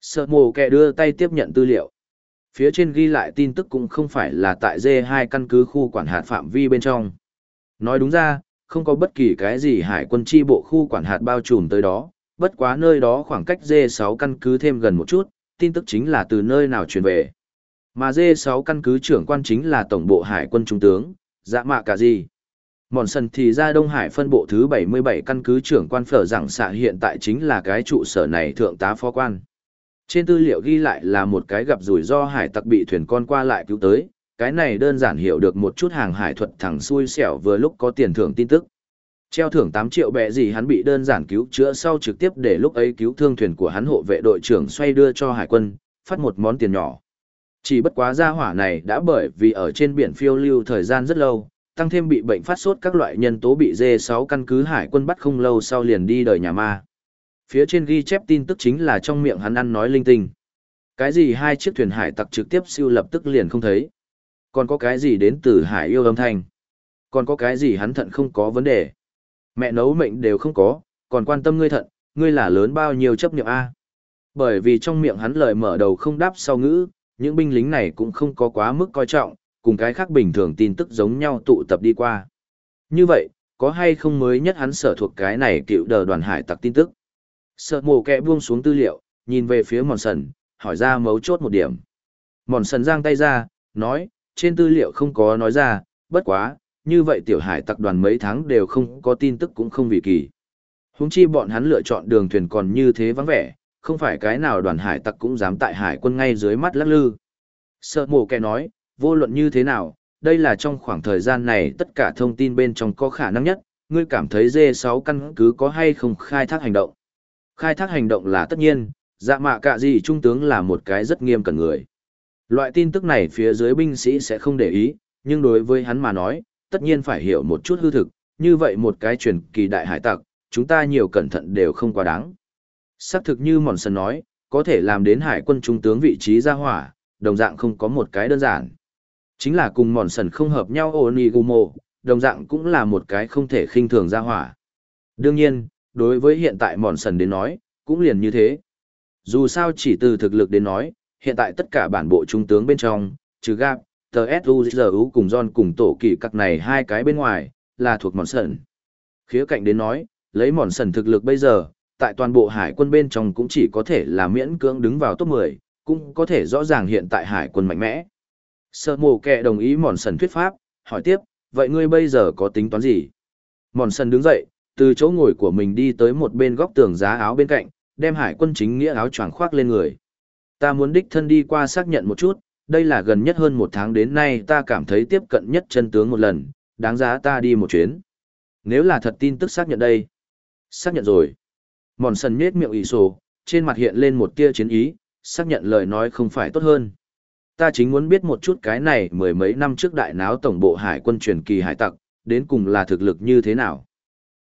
Sở mộ kẻ đưa tay tiếp nhận tư liệu. Phía trên ghi lại tin tức cũng không phải là tại D2 căn cứ khu quản hạt phạm vi bên trong. Nói đúng ra, không có bất kỳ cái gì hải quân chi bộ khu quản hạt bao trùm tới đó, bất quá nơi đó khoảng cách D6 căn cứ thêm gần một chút, tin tức chính là từ nơi nào truyền về. Mà D6 căn cứ trưởng quan chính là Tổng bộ Hải quân Trung tướng, dạ mạ cả gì. Mòn sần thì ra Đông Hải phân bộ thứ 77 căn cứ trưởng quan phở rằng xạ hiện tại chính là cái trụ sở này thượng tá phó quan. Trên tư liệu ghi lại là một cái gặp rủi ro hải tặc bị thuyền con qua lại cứu tới, cái này đơn giản hiểu được một chút hàng hải thuật thẳng xui xẻo vừa lúc có tiền thưởng tin tức. Treo thưởng 8 triệu bẹ gì hắn bị đơn giản cứu chữa sau trực tiếp để lúc ấy cứu thương thuyền của hắn hộ vệ đội trưởng xoay đưa cho hải quân, phát một món tiền nhỏ. Chỉ bất quá gia hỏa này đã bởi vì ở trên biển phiêu lưu thời gian rất lâu, tăng thêm bị bệnh phát sốt các loại nhân tố bị dê 6 căn cứ hải quân bắt không lâu sau liền đi đời nhà ma. Phía trên ghi chép tin tức chính là trong miệng hắn ăn nói linh tinh. Cái gì hai chiếc thuyền hải tặc trực tiếp siêu lập tức liền không thấy. Còn có cái gì đến từ hải yêu âm thanh. Còn có cái gì hắn thận không có vấn đề. Mẹ nấu mệnh đều không có, còn quan tâm ngươi thận, ngươi là lớn bao nhiêu chấp niệm A. Bởi vì trong miệng hắn lời mở đầu không đáp sau ngữ, những binh lính này cũng không có quá mức coi trọng, cùng cái khác bình thường tin tức giống nhau tụ tập đi qua. Như vậy, có hay không mới nhất hắn sở thuộc cái này cựu đờ đoàn hải tặc tin tức. Sợ mồ kẹ buông xuống tư liệu, nhìn về phía mòn sần, hỏi ra mấu chốt một điểm. Mòn sần giang tay ra, nói, trên tư liệu không có nói ra, bất quá, như vậy tiểu hải tặc đoàn mấy tháng đều không có tin tức cũng không vì kỳ. Húng chi bọn hắn lựa chọn đường thuyền còn như thế vắng vẻ, không phải cái nào đoàn hải tặc cũng dám tại hải quân ngay dưới mắt lắc lư. Sợ mồ kẻ nói, vô luận như thế nào, đây là trong khoảng thời gian này tất cả thông tin bên trong có khả năng nhất, ngươi cảm thấy D6 căn cứ có hay không khai thác hành động. Khai thác hành động là tất nhiên, dạ mạ cả gì trung tướng là một cái rất nghiêm cẩn người. Loại tin tức này phía dưới binh sĩ sẽ không để ý, nhưng đối với hắn mà nói, tất nhiên phải hiểu một chút hư thực, như vậy một cái truyền kỳ đại hải tặc, chúng ta nhiều cẩn thận đều không quá đáng. Xác thực như Mòn Sần nói, có thể làm đến hải quân trung tướng vị trí ra hỏa, đồng dạng không có một cái đơn giản. Chính là cùng Mòn Sần không hợp nhau Onigumo, đồng dạng cũng là một cái không thể khinh thường ra hỏa. Đương nhiên, đối với hiện tại Mòn Sần đến nói, cũng liền như thế. Dù sao chỉ từ thực lực đến nói, hiện tại tất cả bản bộ trung tướng bên trong, trừ Gap, TSUZU cùng John cùng tổ kỳ các này hai cái bên ngoài, là thuộc Mòn Sần. Khía cạnh đến nói, lấy Mòn Sần thực lực bây giờ, tại toàn bộ hải quân bên trong cũng chỉ có thể là miễn cưỡng đứng vào top 10, cũng có thể rõ ràng hiện tại hải quân mạnh mẽ. Sợ mồ kẹ đồng ý Mòn Sần thuyết pháp, hỏi tiếp, vậy ngươi bây giờ có tính toán gì? Mòn Sần đứng dậy, từ chỗ ngồi của mình đi tới một bên góc tường giá áo bên cạnh, đem hải quân chính nghĩa áo choàng khoác lên người. Ta muốn đích thân đi qua xác nhận một chút, đây là gần nhất hơn một tháng đến nay ta cảm thấy tiếp cận nhất chân tướng một lần, đáng giá ta đi một chuyến. Nếu là thật tin tức xác nhận đây. Xác nhận rồi. Mòn sần nhết miệng ỷ sổ, trên mặt hiện lên một tia chiến ý, xác nhận lời nói không phải tốt hơn. Ta chính muốn biết một chút cái này mười mấy năm trước đại náo tổng bộ hải quân truyền kỳ hải tặc, đến cùng là thực lực như thế nào.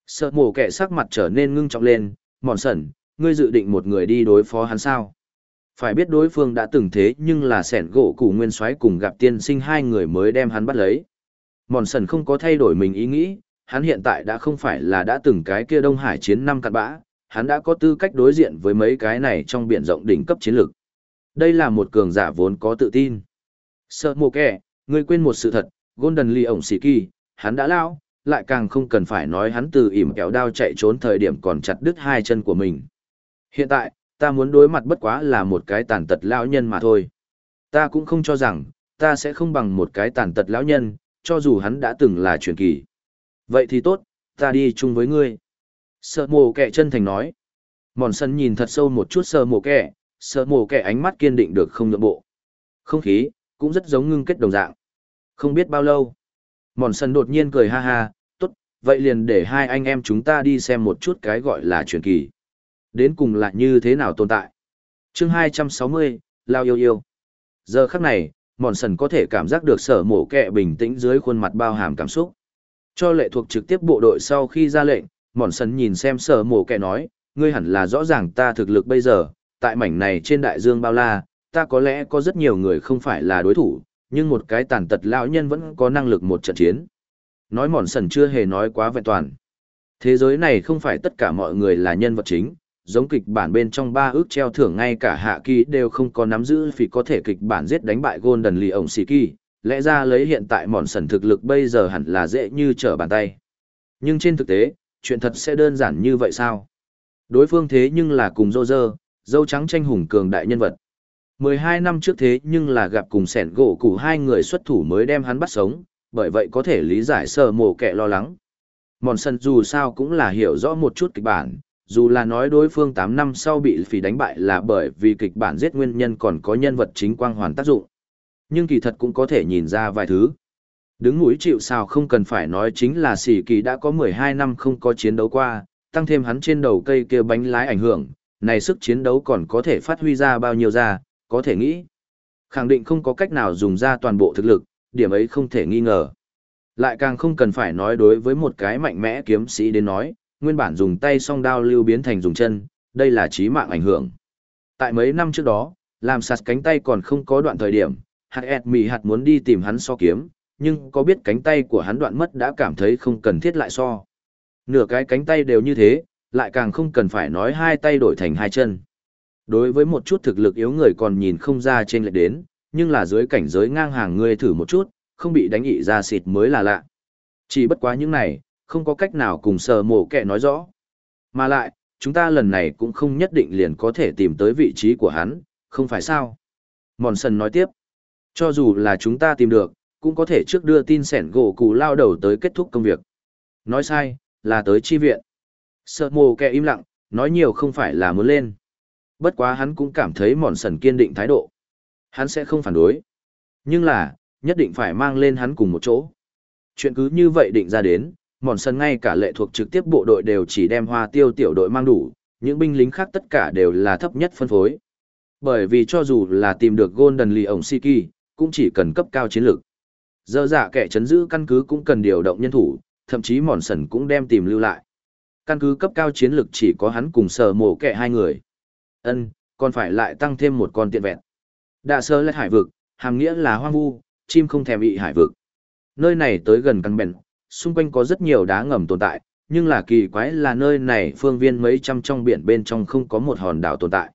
Sợ mổ kẻ sắc mặt trở nên ngưng trọng lên, mòn sần, ngươi dự định một người đi đối phó hắn sao? Phải biết đối phương đã từng thế nhưng là sẻn gỗ củ nguyên soái cùng gặp tiên sinh hai người mới đem hắn bắt lấy. Mòn sần không có thay đổi mình ý nghĩ, hắn hiện tại đã không phải là đã từng cái kia Đông Hải chiến năm cặn bã, hắn đã có tư cách đối diện với mấy cái này trong biển rộng đỉnh cấp chiến lược. Đây là một cường giả vốn có tự tin. Sợ mồ kẻ, ngươi quên một sự thật, Golden Lee ổng xì kỳ, hắn đã lao, lại càng không cần phải nói hắn từ ỉm kéo đao chạy trốn thời điểm còn chặt đứt hai chân của mình. Hiện tại, ta muốn đối mặt bất quá là một cái tàn tật lão nhân mà thôi. Ta cũng không cho rằng, ta sẽ không bằng một cái tàn tật lão nhân, cho dù hắn đã từng là truyền kỳ. Vậy thì tốt, ta đi chung với ngươi. Sợ mồ kẻ chân thành nói. Mòn sân nhìn thật sâu một chút sợ mồ kẻ, sợ mồ kẻ ánh mắt kiên định được không nhượng bộ. Không khí, cũng rất giống ngưng kết đồng dạng. Không biết bao lâu. Mòn sân đột nhiên cười ha ha, tốt, vậy liền để hai anh em chúng ta đi xem một chút cái gọi là truyền kỳ. Đến cùng là như thế nào tồn tại. chương 260, Lao yêu yêu. Giờ khắc này, mòn sần có thể cảm giác được sở mổ kẹ bình tĩnh dưới khuôn mặt bao hàm cảm xúc. Cho lệ thuộc trực tiếp bộ đội sau khi ra lệnh, mòn sần nhìn xem sở mổ kẹ nói, ngươi hẳn là rõ ràng ta thực lực bây giờ, tại mảnh này trên đại dương bao la, ta có lẽ có rất nhiều người không phải là đối thủ, nhưng một cái tàn tật lão nhân vẫn có năng lực một trận chiến. Nói mòn sần chưa hề nói quá vẹn toàn. Thế giới này không phải tất cả mọi người là nhân vật chính, giống kịch bản bên trong ba ước treo thưởng ngay cả hạ kỳ đều không có nắm giữ vì có thể kịch bản giết đánh bại Golden Lee ổng xì kỳ, lẽ ra lấy hiện tại mòn sần thực lực bây giờ hẳn là dễ như trở bàn tay. Nhưng trên thực tế, chuyện thật sẽ đơn giản như vậy sao? Đối phương thế nhưng là cùng dô dơ, dâu trắng tranh hùng cường đại nhân vật. 12 năm trước thế nhưng là gặp cùng sẻn gỗ củ hai người xuất thủ mới đem hắn bắt sống, bởi vậy có thể lý giải sơ mồ kẻ lo lắng. Mòn sân dù sao cũng là hiểu rõ một chút kịch bản, dù là nói đối phương 8 năm sau bị phỉ đánh bại là bởi vì kịch bản giết nguyên nhân còn có nhân vật chính quang hoàn tác dụng. Nhưng kỳ thật cũng có thể nhìn ra vài thứ. Đứng mũi chịu sao không cần phải nói chính là sỉ kỳ đã có 12 năm không có chiến đấu qua, tăng thêm hắn trên đầu cây kia bánh lái ảnh hưởng, này sức chiến đấu còn có thể phát huy ra bao nhiêu ra, có thể nghĩ. Khẳng định không có cách nào dùng ra toàn bộ thực lực, điểm ấy không thể nghi ngờ. Lại càng không cần phải nói đối với một cái mạnh mẽ kiếm sĩ đến nói, nguyên bản dùng tay song đao lưu biến thành dùng chân, đây là chí mạng ảnh hưởng. Tại mấy năm trước đó, làm sạt cánh tay còn không có đoạn thời điểm, hạt ẹt mì hạt muốn đi tìm hắn so kiếm, nhưng có biết cánh tay của hắn đoạn mất đã cảm thấy không cần thiết lại so. Nửa cái cánh tay đều như thế, lại càng không cần phải nói hai tay đổi thành hai chân. Đối với một chút thực lực yếu người còn nhìn không ra trên lệch đến, nhưng là dưới cảnh giới ngang hàng ngươi thử một chút, không bị đánh ị ra xịt mới là lạ. Chỉ bất quá những này, không có cách nào cùng sờ mổ kệ nói rõ. Mà lại, chúng ta lần này cũng không nhất định liền có thể tìm tới vị trí của hắn, không phải sao? Mòn sần nói tiếp, cho dù là chúng ta tìm được, cũng có thể trước đưa tin sẻn gỗ cụ lao đầu tới kết thúc công việc. Nói sai, là tới chi viện. Sợ mồ kệ im lặng, nói nhiều không phải là muốn lên. Bất quá hắn cũng cảm thấy mòn sần kiên định thái độ. Hắn sẽ không phản đối. Nhưng là, nhất định phải mang lên hắn cùng một chỗ. Chuyện cứ như vậy định ra đến, mòn sân ngay cả lệ thuộc trực tiếp bộ đội đều chỉ đem hoa tiêu tiểu đội mang đủ, những binh lính khác tất cả đều là thấp nhất phân phối. Bởi vì cho dù là tìm được Golden Lee ổng Siki, cũng chỉ cần cấp cao chiến lược. Giờ dạ kẻ chấn giữ căn cứ cũng cần điều động nhân thủ, thậm chí mòn sần cũng đem tìm lưu lại. Căn cứ cấp cao chiến lược chỉ có hắn cùng sở mổ kẻ hai người. ân còn phải lại tăng thêm một con tiện vẹn. Đạ sơ lại hải vực, hàm nghĩa là hoang vu, chim không thèm bị hải vực. Nơi này tới gần căn bèn, xung quanh có rất nhiều đá ngầm tồn tại, nhưng là kỳ quái là nơi này phương viên mấy trăm trong biển bên trong không có một hòn đảo tồn tại.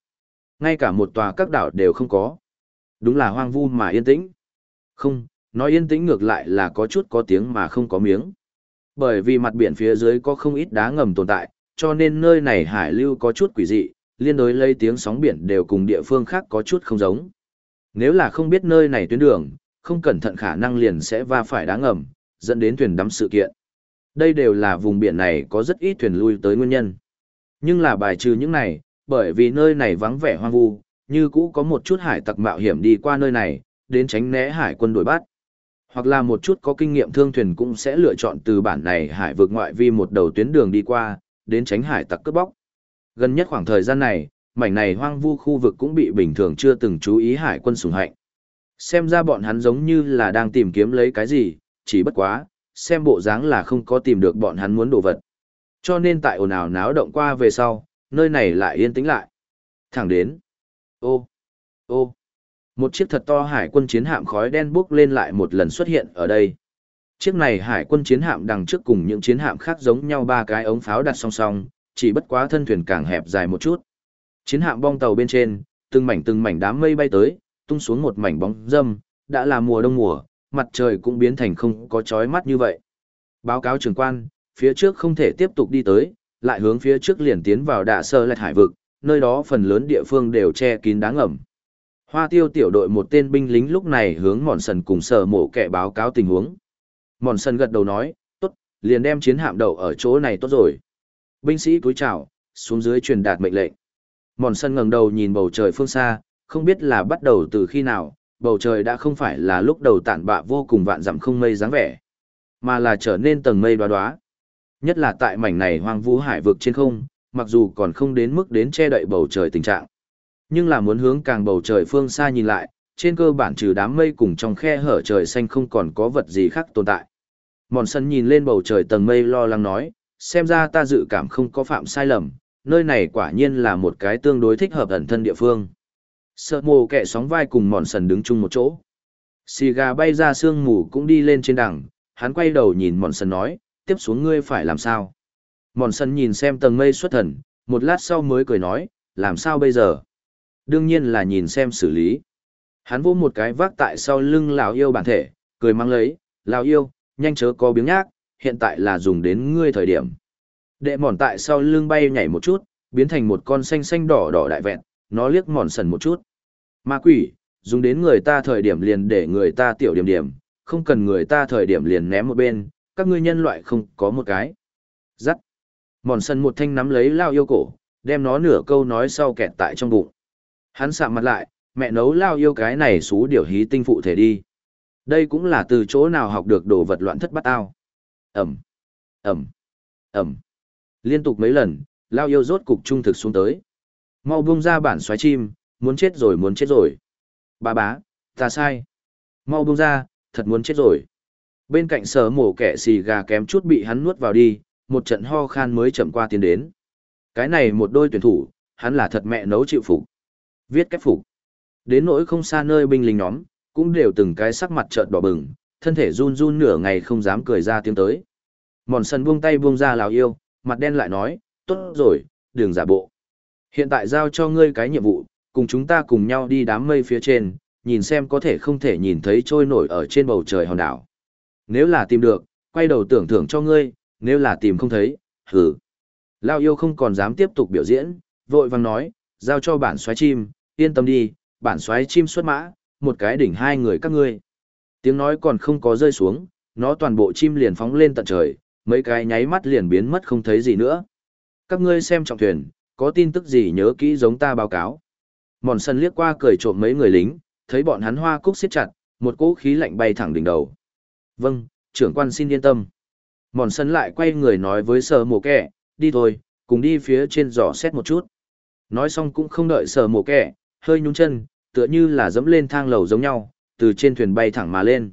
Ngay cả một tòa các đảo đều không có. Đúng là hoang vu mà yên tĩnh. Không, nói yên tĩnh ngược lại là có chút có tiếng mà không có miếng. Bởi vì mặt biển phía dưới có không ít đá ngầm tồn tại, cho nên nơi này hải lưu có chút quỷ dị, liên đối lấy tiếng sóng biển đều cùng địa phương khác có chút không giống. Nếu là không biết nơi này tuyến đường, không cẩn thận khả năng liền sẽ va phải đá ngầm, dẫn đến thuyền đắm sự kiện. Đây đều là vùng biển này có rất ít thuyền lui tới nguyên nhân. Nhưng là bài trừ những này, bởi vì nơi này vắng vẻ hoang vu, như cũ có một chút hải tặc mạo hiểm đi qua nơi này, đến tránh né hải quân đuổi bắt. Hoặc là một chút có kinh nghiệm thương thuyền cũng sẽ lựa chọn từ bản này hải vực ngoại vi một đầu tuyến đường đi qua, đến tránh hải tặc cướp bóc. Gần nhất khoảng thời gian này, mảnh này hoang vu khu vực cũng bị bình thường chưa từng chú ý hải quân sủng hạnh. Xem ra bọn hắn giống như là đang tìm kiếm lấy cái gì, chỉ bất quá, xem bộ dáng là không có tìm được bọn hắn muốn đồ vật. Cho nên tại ồn ào náo động qua về sau, nơi này lại yên tĩnh lại. Thẳng đến. Ô, ô. Một chiếc thật to hải quân chiến hạm khói đen bốc lên lại một lần xuất hiện ở đây. Chiếc này hải quân chiến hạm đằng trước cùng những chiến hạm khác giống nhau ba cái ống pháo đặt song song, chỉ bất quá thân thuyền càng hẹp dài một chút. Chiến hạm bong tàu bên trên, từng mảnh từng mảnh đám mây bay tới, tung xuống một mảnh bóng dâm, đã là mùa đông mùa, mặt trời cũng biến thành không có chói mắt như vậy. Báo cáo trưởng quan, phía trước không thể tiếp tục đi tới, lại hướng phía trước liền tiến vào đạ sơ lạch hải vực, nơi đó phần lớn địa phương đều che kín đáng ẩm. Hoa tiêu tiểu đội một tên binh lính lúc này hướng mòn sần cùng sở mổ kẻ báo cáo tình huống. Mòn sần gật đầu nói, tốt, liền đem chiến hạm đậu ở chỗ này tốt rồi. Binh sĩ cúi chào, xuống dưới truyền đạt mệnh lệnh. Mòn sân ngẩng đầu nhìn bầu trời phương xa, không biết là bắt đầu từ khi nào, bầu trời đã không phải là lúc đầu tản bạ vô cùng vạn dặm không mây dáng vẻ, mà là trở nên tầng mây đoá đoá. Nhất là tại mảnh này hoang vu hải vực trên không, mặc dù còn không đến mức đến che đậy bầu trời tình trạng. Nhưng là muốn hướng càng bầu trời phương xa nhìn lại, trên cơ bản trừ đám mây cùng trong khe hở trời xanh không còn có vật gì khác tồn tại. Mòn sân nhìn lên bầu trời tầng mây lo lắng nói, xem ra ta dự cảm không có phạm sai lầm, nơi này quả nhiên là một cái tương đối thích hợp ẩn thân địa phương. Sợ mồ kẻ sóng vai cùng mòn sần đứng chung một chỗ. Xì gà bay ra sương mù cũng đi lên trên đằng, hắn quay đầu nhìn mòn sần nói, tiếp xuống ngươi phải làm sao? Mòn sần nhìn xem tầng mây xuất thần, một lát sau mới cười nói, làm sao bây giờ? Đương nhiên là nhìn xem xử lý. Hắn vỗ một cái vác tại sau lưng lão yêu bản thể, cười mang lấy, lão yêu, nhanh chớ có biếng nhác, hiện tại là dùng đến ngươi thời điểm. Đệ mòn tại sau lưng bay nhảy một chút, biến thành một con xanh xanh đỏ đỏ đại vẹn, nó liếc mòn sần một chút. Ma quỷ, dùng đến người ta thời điểm liền để người ta tiểu điểm điểm, không cần người ta thời điểm liền ném một bên, các ngươi nhân loại không có một cái. Dắt. Mòn sần một thanh nắm lấy lao yêu cổ, đem nó nửa câu nói sau kẹt tại trong bụng. Hắn sạm mặt lại, mẹ nấu lao yêu cái này xú điều hí tinh phụ thể đi. Đây cũng là từ chỗ nào học được đồ vật loạn thất bắt ao. Ẩm, Ẩm, Ẩm. Liên tục mấy lần, lao yêu rốt cục trung thực xuống tới. Mau buông ra bản xoáy chim, muốn chết rồi muốn chết rồi. Bà bá, ta sai. Mau buông ra, thật muốn chết rồi. Bên cạnh sở mổ kẻ xì gà kém chút bị hắn nuốt vào đi, một trận ho khan mới chậm qua tiến đến. Cái này một đôi tuyển thủ, hắn là thật mẹ nấu chịu phục. Viết cách phục. Đến nỗi không xa nơi binh lính nhóm, cũng đều từng cái sắc mặt trợn đỏ bừng, thân thể run run nửa ngày không dám cười ra tiếng tới. Mòn sân buông tay buông ra lào yêu, mặt đen lại nói, tốt rồi, đừng giả bộ. Hiện tại giao cho ngươi cái nhiệm vụ, cùng chúng ta cùng nhau đi đám mây phía trên, nhìn xem có thể không thể nhìn thấy trôi nổi ở trên bầu trời hòn đảo. Nếu là tìm được, quay đầu tưởng thưởng cho ngươi, nếu là tìm không thấy, hử. Lao yêu không còn dám tiếp tục biểu diễn, vội vàng nói, giao cho bản xoáy chim, yên tâm đi, bản xoáy chim xuất mã, một cái đỉnh hai người các ngươi. Tiếng nói còn không có rơi xuống, nó toàn bộ chim liền phóng lên tận trời, mấy cái nháy mắt liền biến mất không thấy gì nữa. Các ngươi xem trọng thuyền, có tin tức gì nhớ kỹ giống ta báo cáo. Mòn sân liếc qua cười trộm mấy người lính, thấy bọn hắn hoa cúc siết chặt, một cỗ khí lạnh bay thẳng đỉnh đầu. Vâng, trưởng quan xin yên tâm. Mòn sân lại quay người nói với sở mồ kẻ, đi thôi, cùng đi phía trên giỏ xét một chút. Nói xong cũng không đợi sở mồ kẻ, hơi nhún chân, tựa như là dẫm lên thang lầu giống nhau, từ trên thuyền bay thẳng mà lên.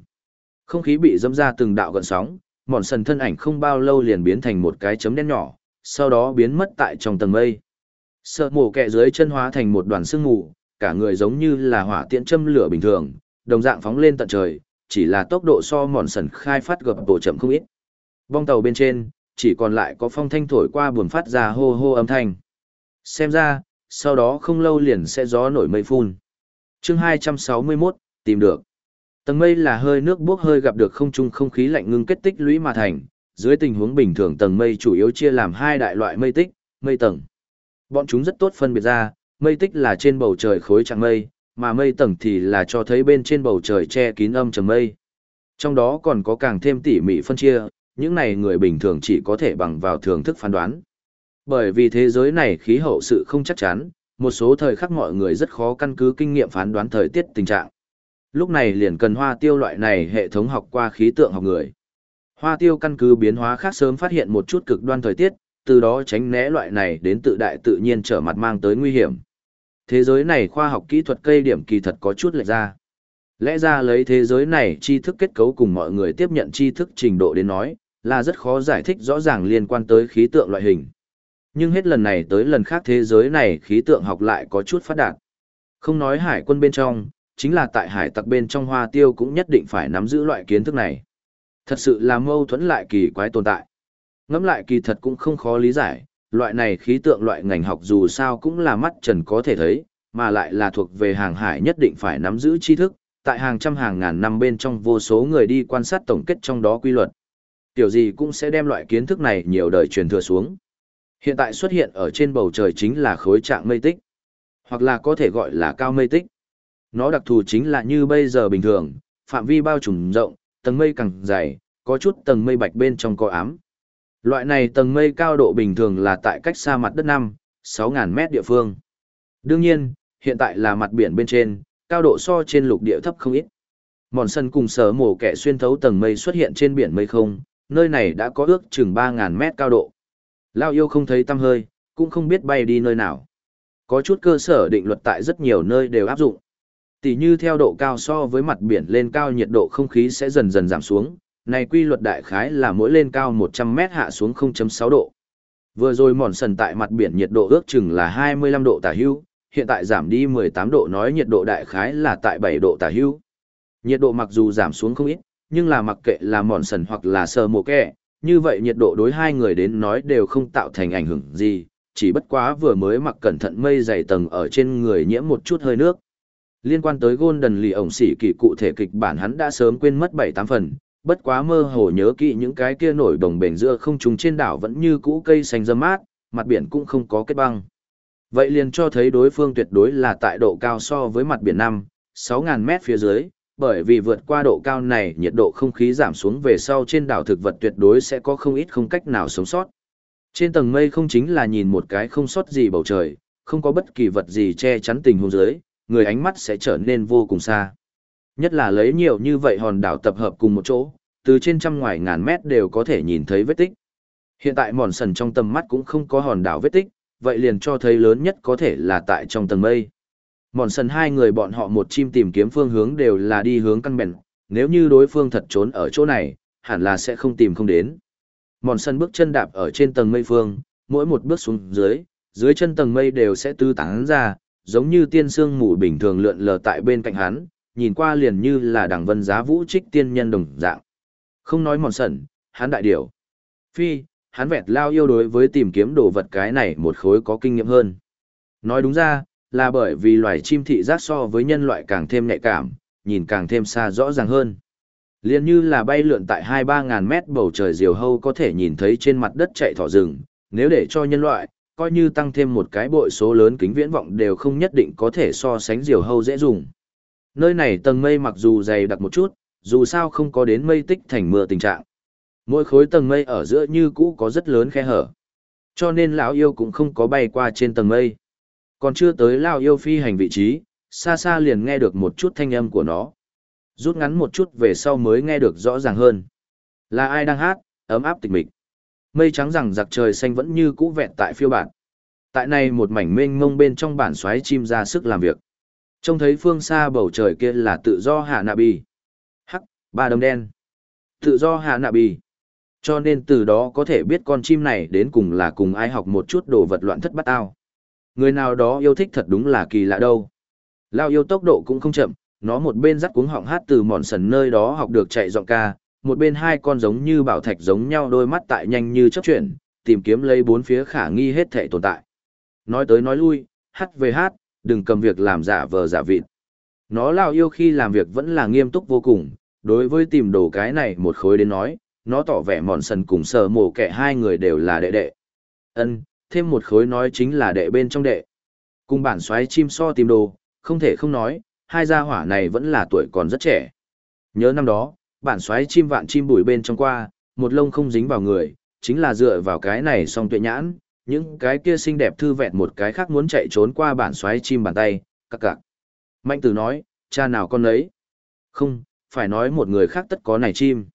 Không khí bị dẫm ra từng đạo gợn sóng, mòn sần thân ảnh không bao lâu liền biến thành một cái chấm đen nhỏ, sau đó biến mất tại trong tầng mây. Sợ mổ kẹ dưới chân hóa thành một đoàn sương mù, cả người giống như là hỏa tiễn châm lửa bình thường, đồng dạng phóng lên tận trời, chỉ là tốc độ so mòn sần khai phát gập bộ chậm không ít. Bong tàu bên trên, chỉ còn lại có phong thanh thổi qua buồn phát ra hô hô âm thanh. Xem ra, sau đó không lâu liền sẽ gió nổi mây phun. chương 261, tìm được. Tầng mây là hơi nước bốc hơi gặp được không trung không khí lạnh ngưng kết tích lũy mà thành, dưới tình huống bình thường tầng mây chủ yếu chia làm hai đại loại mây tích, mây tầng. Bọn chúng rất tốt phân biệt ra, mây tích là trên bầu trời khối trạng mây, mà mây tầng thì là cho thấy bên trên bầu trời che kín âm trầm mây. Trong đó còn có càng thêm tỉ mỉ phân chia, những này người bình thường chỉ có thể bằng vào thưởng thức phán đoán. Bởi vì thế giới này khí hậu sự không chắc chắn, một số thời khắc mọi người rất khó căn cứ kinh nghiệm phán đoán thời tiết tình trạng. Lúc này liền cần hoa tiêu loại này hệ thống học qua khí tượng học người. Hoa tiêu căn cứ biến hóa khác sớm phát hiện một chút cực đoan thời tiết, từ đó tránh né loại này đến tự đại tự nhiên trở mặt mang tới nguy hiểm. Thế giới này khoa học kỹ thuật cây điểm kỳ thật có chút lệch ra. Lẽ ra lấy thế giới này tri thức kết cấu cùng mọi người tiếp nhận tri thức trình độ đến nói, là rất khó giải thích rõ ràng liên quan tới khí tượng loại hình. Nhưng hết lần này tới lần khác thế giới này khí tượng học lại có chút phát đạt. Không nói hải quân bên trong, chính là tại hải tặc bên trong hoa tiêu cũng nhất định phải nắm giữ loại kiến thức này. Thật sự là mâu thuẫn lại kỳ quái tồn tại. Ngẫm lại kỳ thật cũng không khó lý giải, loại này khí tượng loại ngành học dù sao cũng là mắt trần có thể thấy, mà lại là thuộc về hàng hải nhất định phải nắm giữ tri thức, tại hàng trăm hàng ngàn năm bên trong vô số người đi quan sát tổng kết trong đó quy luật. Tiểu gì cũng sẽ đem loại kiến thức này nhiều đời truyền thừa xuống. Hiện tại xuất hiện ở trên bầu trời chính là khối trạng mây tích, hoặc là có thể gọi là cao mây tích. Nó đặc thù chính là như bây giờ bình thường, phạm vi bao trùm rộng, tầng mây càng dày, có chút tầng mây bạch bên trong có ám. Loại này tầng mây cao độ bình thường là tại cách xa mặt đất 5, 6.000 mét địa phương. Đương nhiên, hiện tại là mặt biển bên trên, cao độ so trên lục địa thấp không ít. Mòn sân cùng sở mổ kẻ xuyên thấu tầng mây xuất hiện trên biển mây không, nơi này đã có ước chừng 3.000 mét cao độ. Lao yêu không thấy tăm hơi, cũng không biết bay đi nơi nào. Có chút cơ sở định luật tại rất nhiều nơi đều áp dụng. Tỷ như theo độ cao so với mặt biển lên cao nhiệt độ không khí sẽ dần dần giảm xuống, này quy luật đại khái là mỗi lên cao 100 mét hạ xuống 0.6 độ. Vừa rồi mòn sần tại mặt biển nhiệt độ ước chừng là 25 độ tả hưu, hiện tại giảm đi 18 độ nói nhiệt độ đại khái là tại 7 độ tả hưu. Nhiệt độ mặc dù giảm xuống không ít, nhưng là mặc kệ là mòn sần hoặc là sờ mồ kẹ, như vậy nhiệt độ đối hai người đến nói đều không tạo thành ảnh hưởng gì, chỉ bất quá vừa mới mặc cẩn thận mây dày tầng ở trên người nhiễm một chút hơi nước. Liên quan tới Golden lì ổng xỉ kỳ cụ thể kịch bản hắn đã sớm quên mất 7-8 phần, bất quá mơ hồ nhớ kỹ những cái kia nổi đồng bền giữa không trùng trên đảo vẫn như cũ cây xanh dâm mát, mặt biển cũng không có kết băng. Vậy liền cho thấy đối phương tuyệt đối là tại độ cao so với mặt biển 5, 6.000 mét phía dưới, bởi vì vượt qua độ cao này nhiệt độ không khí giảm xuống về sau trên đảo thực vật tuyệt đối sẽ có không ít không cách nào sống sót. Trên tầng mây không chính là nhìn một cái không sót gì bầu trời, không có bất kỳ vật gì che chắn tình huống dưới, người ánh mắt sẽ trở nên vô cùng xa. Nhất là lấy nhiều như vậy hòn đảo tập hợp cùng một chỗ, từ trên trăm ngoài ngàn mét đều có thể nhìn thấy vết tích. Hiện tại mòn sần trong tầm mắt cũng không có hòn đảo vết tích, vậy liền cho thấy lớn nhất có thể là tại trong tầng mây. Mòn sần hai người bọn họ một chim tìm kiếm phương hướng đều là đi hướng căn bèn, nếu như đối phương thật trốn ở chỗ này, hẳn là sẽ không tìm không đến. Mòn sần bước chân đạp ở trên tầng mây phương, mỗi một bước xuống dưới, dưới chân tầng mây đều sẽ tư tán ra, giống như tiên sương mù bình thường lượn lờ tại bên cạnh hắn, nhìn qua liền như là đằng vân giá vũ trích tiên nhân đồng dạng. Không nói mòn sẩn, hắn đại điểu. Phi, hắn vẹt lao yêu đối với tìm kiếm đồ vật cái này một khối có kinh nghiệm hơn. Nói đúng ra, là bởi vì loài chim thị giác so với nhân loại càng thêm nhạy cảm, nhìn càng thêm xa rõ ràng hơn. Liên như là bay lượn tại 2-3 ngàn mét bầu trời diều hâu có thể nhìn thấy trên mặt đất chạy thỏ rừng, nếu để cho nhân loại, coi như tăng thêm một cái bội số lớn kính viễn vọng đều không nhất định có thể so sánh diều hâu dễ dùng. Nơi này tầng mây mặc dù dày đặc một chút, dù sao không có đến mây tích thành mưa tình trạng. Mỗi khối tầng mây ở giữa như cũ có rất lớn khe hở. Cho nên lão yêu cũng không có bay qua trên tầng mây. Còn chưa tới lão yêu phi hành vị trí, xa xa liền nghe được một chút thanh âm của nó. Rút ngắn một chút về sau mới nghe được rõ ràng hơn. Là ai đang hát, ấm áp tịch mịch. Mây trắng rằng giặc trời xanh vẫn như cũ vẹn tại phiêu bản. Tại này một mảnh mênh mông bên trong bản xoáy chim ra sức làm việc. Trông thấy phương xa bầu trời kia là tự do hạ nạ bì. Hắc, ba đấm đen. Tự do hạ nạ bì. Cho nên từ đó có thể biết con chim này đến cùng là cùng ai học một chút đồ vật loạn thất bát ao. Người nào đó yêu thích thật đúng là kỳ lạ đâu. Lao yêu tốc độ cũng không chậm, nó một bên dắt cuống họng hát từ mòn sần nơi đó học được chạy giọng ca, một bên hai con giống như bảo thạch giống nhau đôi mắt tại nhanh như chấp chuyển, tìm kiếm lấy bốn phía khả nghi hết thể tồn tại. Nói tới nói lui, hát về hát, đừng cầm việc làm giả vờ giả vịt. Nó lao yêu khi làm việc vẫn là nghiêm túc vô cùng, đối với tìm đồ cái này một khối đến nói, nó tỏ vẻ mòn sần cùng sờ mổ kẻ hai người đều là đệ đệ. ân thêm một khối nói chính là đệ bên trong đệ. Cùng bản xoáy chim so tìm đồ, không thể không nói, hai gia hỏa này vẫn là tuổi còn rất trẻ. Nhớ năm đó, bản xoáy chim vạn chim bùi bên trong qua, một lông không dính vào người, chính là dựa vào cái này song tuệ nhãn, những cái kia xinh đẹp thư vẹn một cái khác muốn chạy trốn qua bản xoáy chim bàn tay, các cạc. Mạnh tử nói, cha nào con lấy? Không, phải nói một người khác tất có này chim.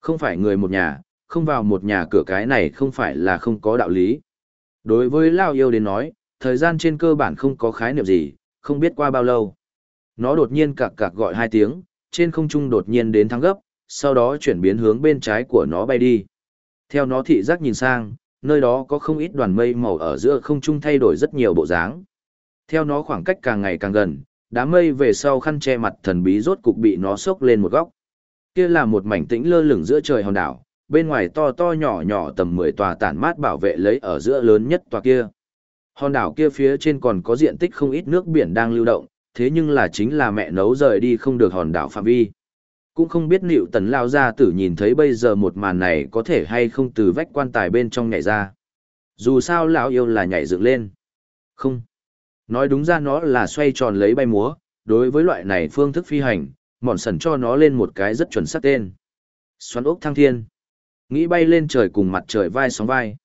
Không phải người một nhà, không vào một nhà cửa cái này không phải là không có đạo lý. Đối với Lao yêu đến nói, thời gian trên cơ bản không có khái niệm gì, không biết qua bao lâu. Nó đột nhiên cạc cạc gọi hai tiếng, trên không trung đột nhiên đến thắng gấp, sau đó chuyển biến hướng bên trái của nó bay đi. Theo nó thị giác nhìn sang, nơi đó có không ít đoàn mây màu ở giữa không trung thay đổi rất nhiều bộ dáng. Theo nó khoảng cách càng ngày càng gần, đám mây về sau khăn che mặt thần bí rốt cục bị nó sốc lên một góc. Kia là một mảnh tĩnh lơ lửng giữa trời hòn đảo, bên ngoài to to nhỏ nhỏ tầm 10 tòa tản mát bảo vệ lấy ở giữa lớn nhất tòa kia. Hòn đảo kia phía trên còn có diện tích không ít nước biển đang lưu động, thế nhưng là chính là mẹ nấu rời đi không được hòn đảo phạm vi. Cũng không biết liệu tần lao ra tử nhìn thấy bây giờ một màn này có thể hay không từ vách quan tài bên trong nhảy ra. Dù sao lão yêu là nhảy dựng lên. Không. Nói đúng ra nó là xoay tròn lấy bay múa, đối với loại này phương thức phi hành, mòn sần cho nó lên một cái rất chuẩn xác tên. Xoắn ốc thăng thiên. Nghĩ bay lên trời cùng mặt trời vai sóng vai.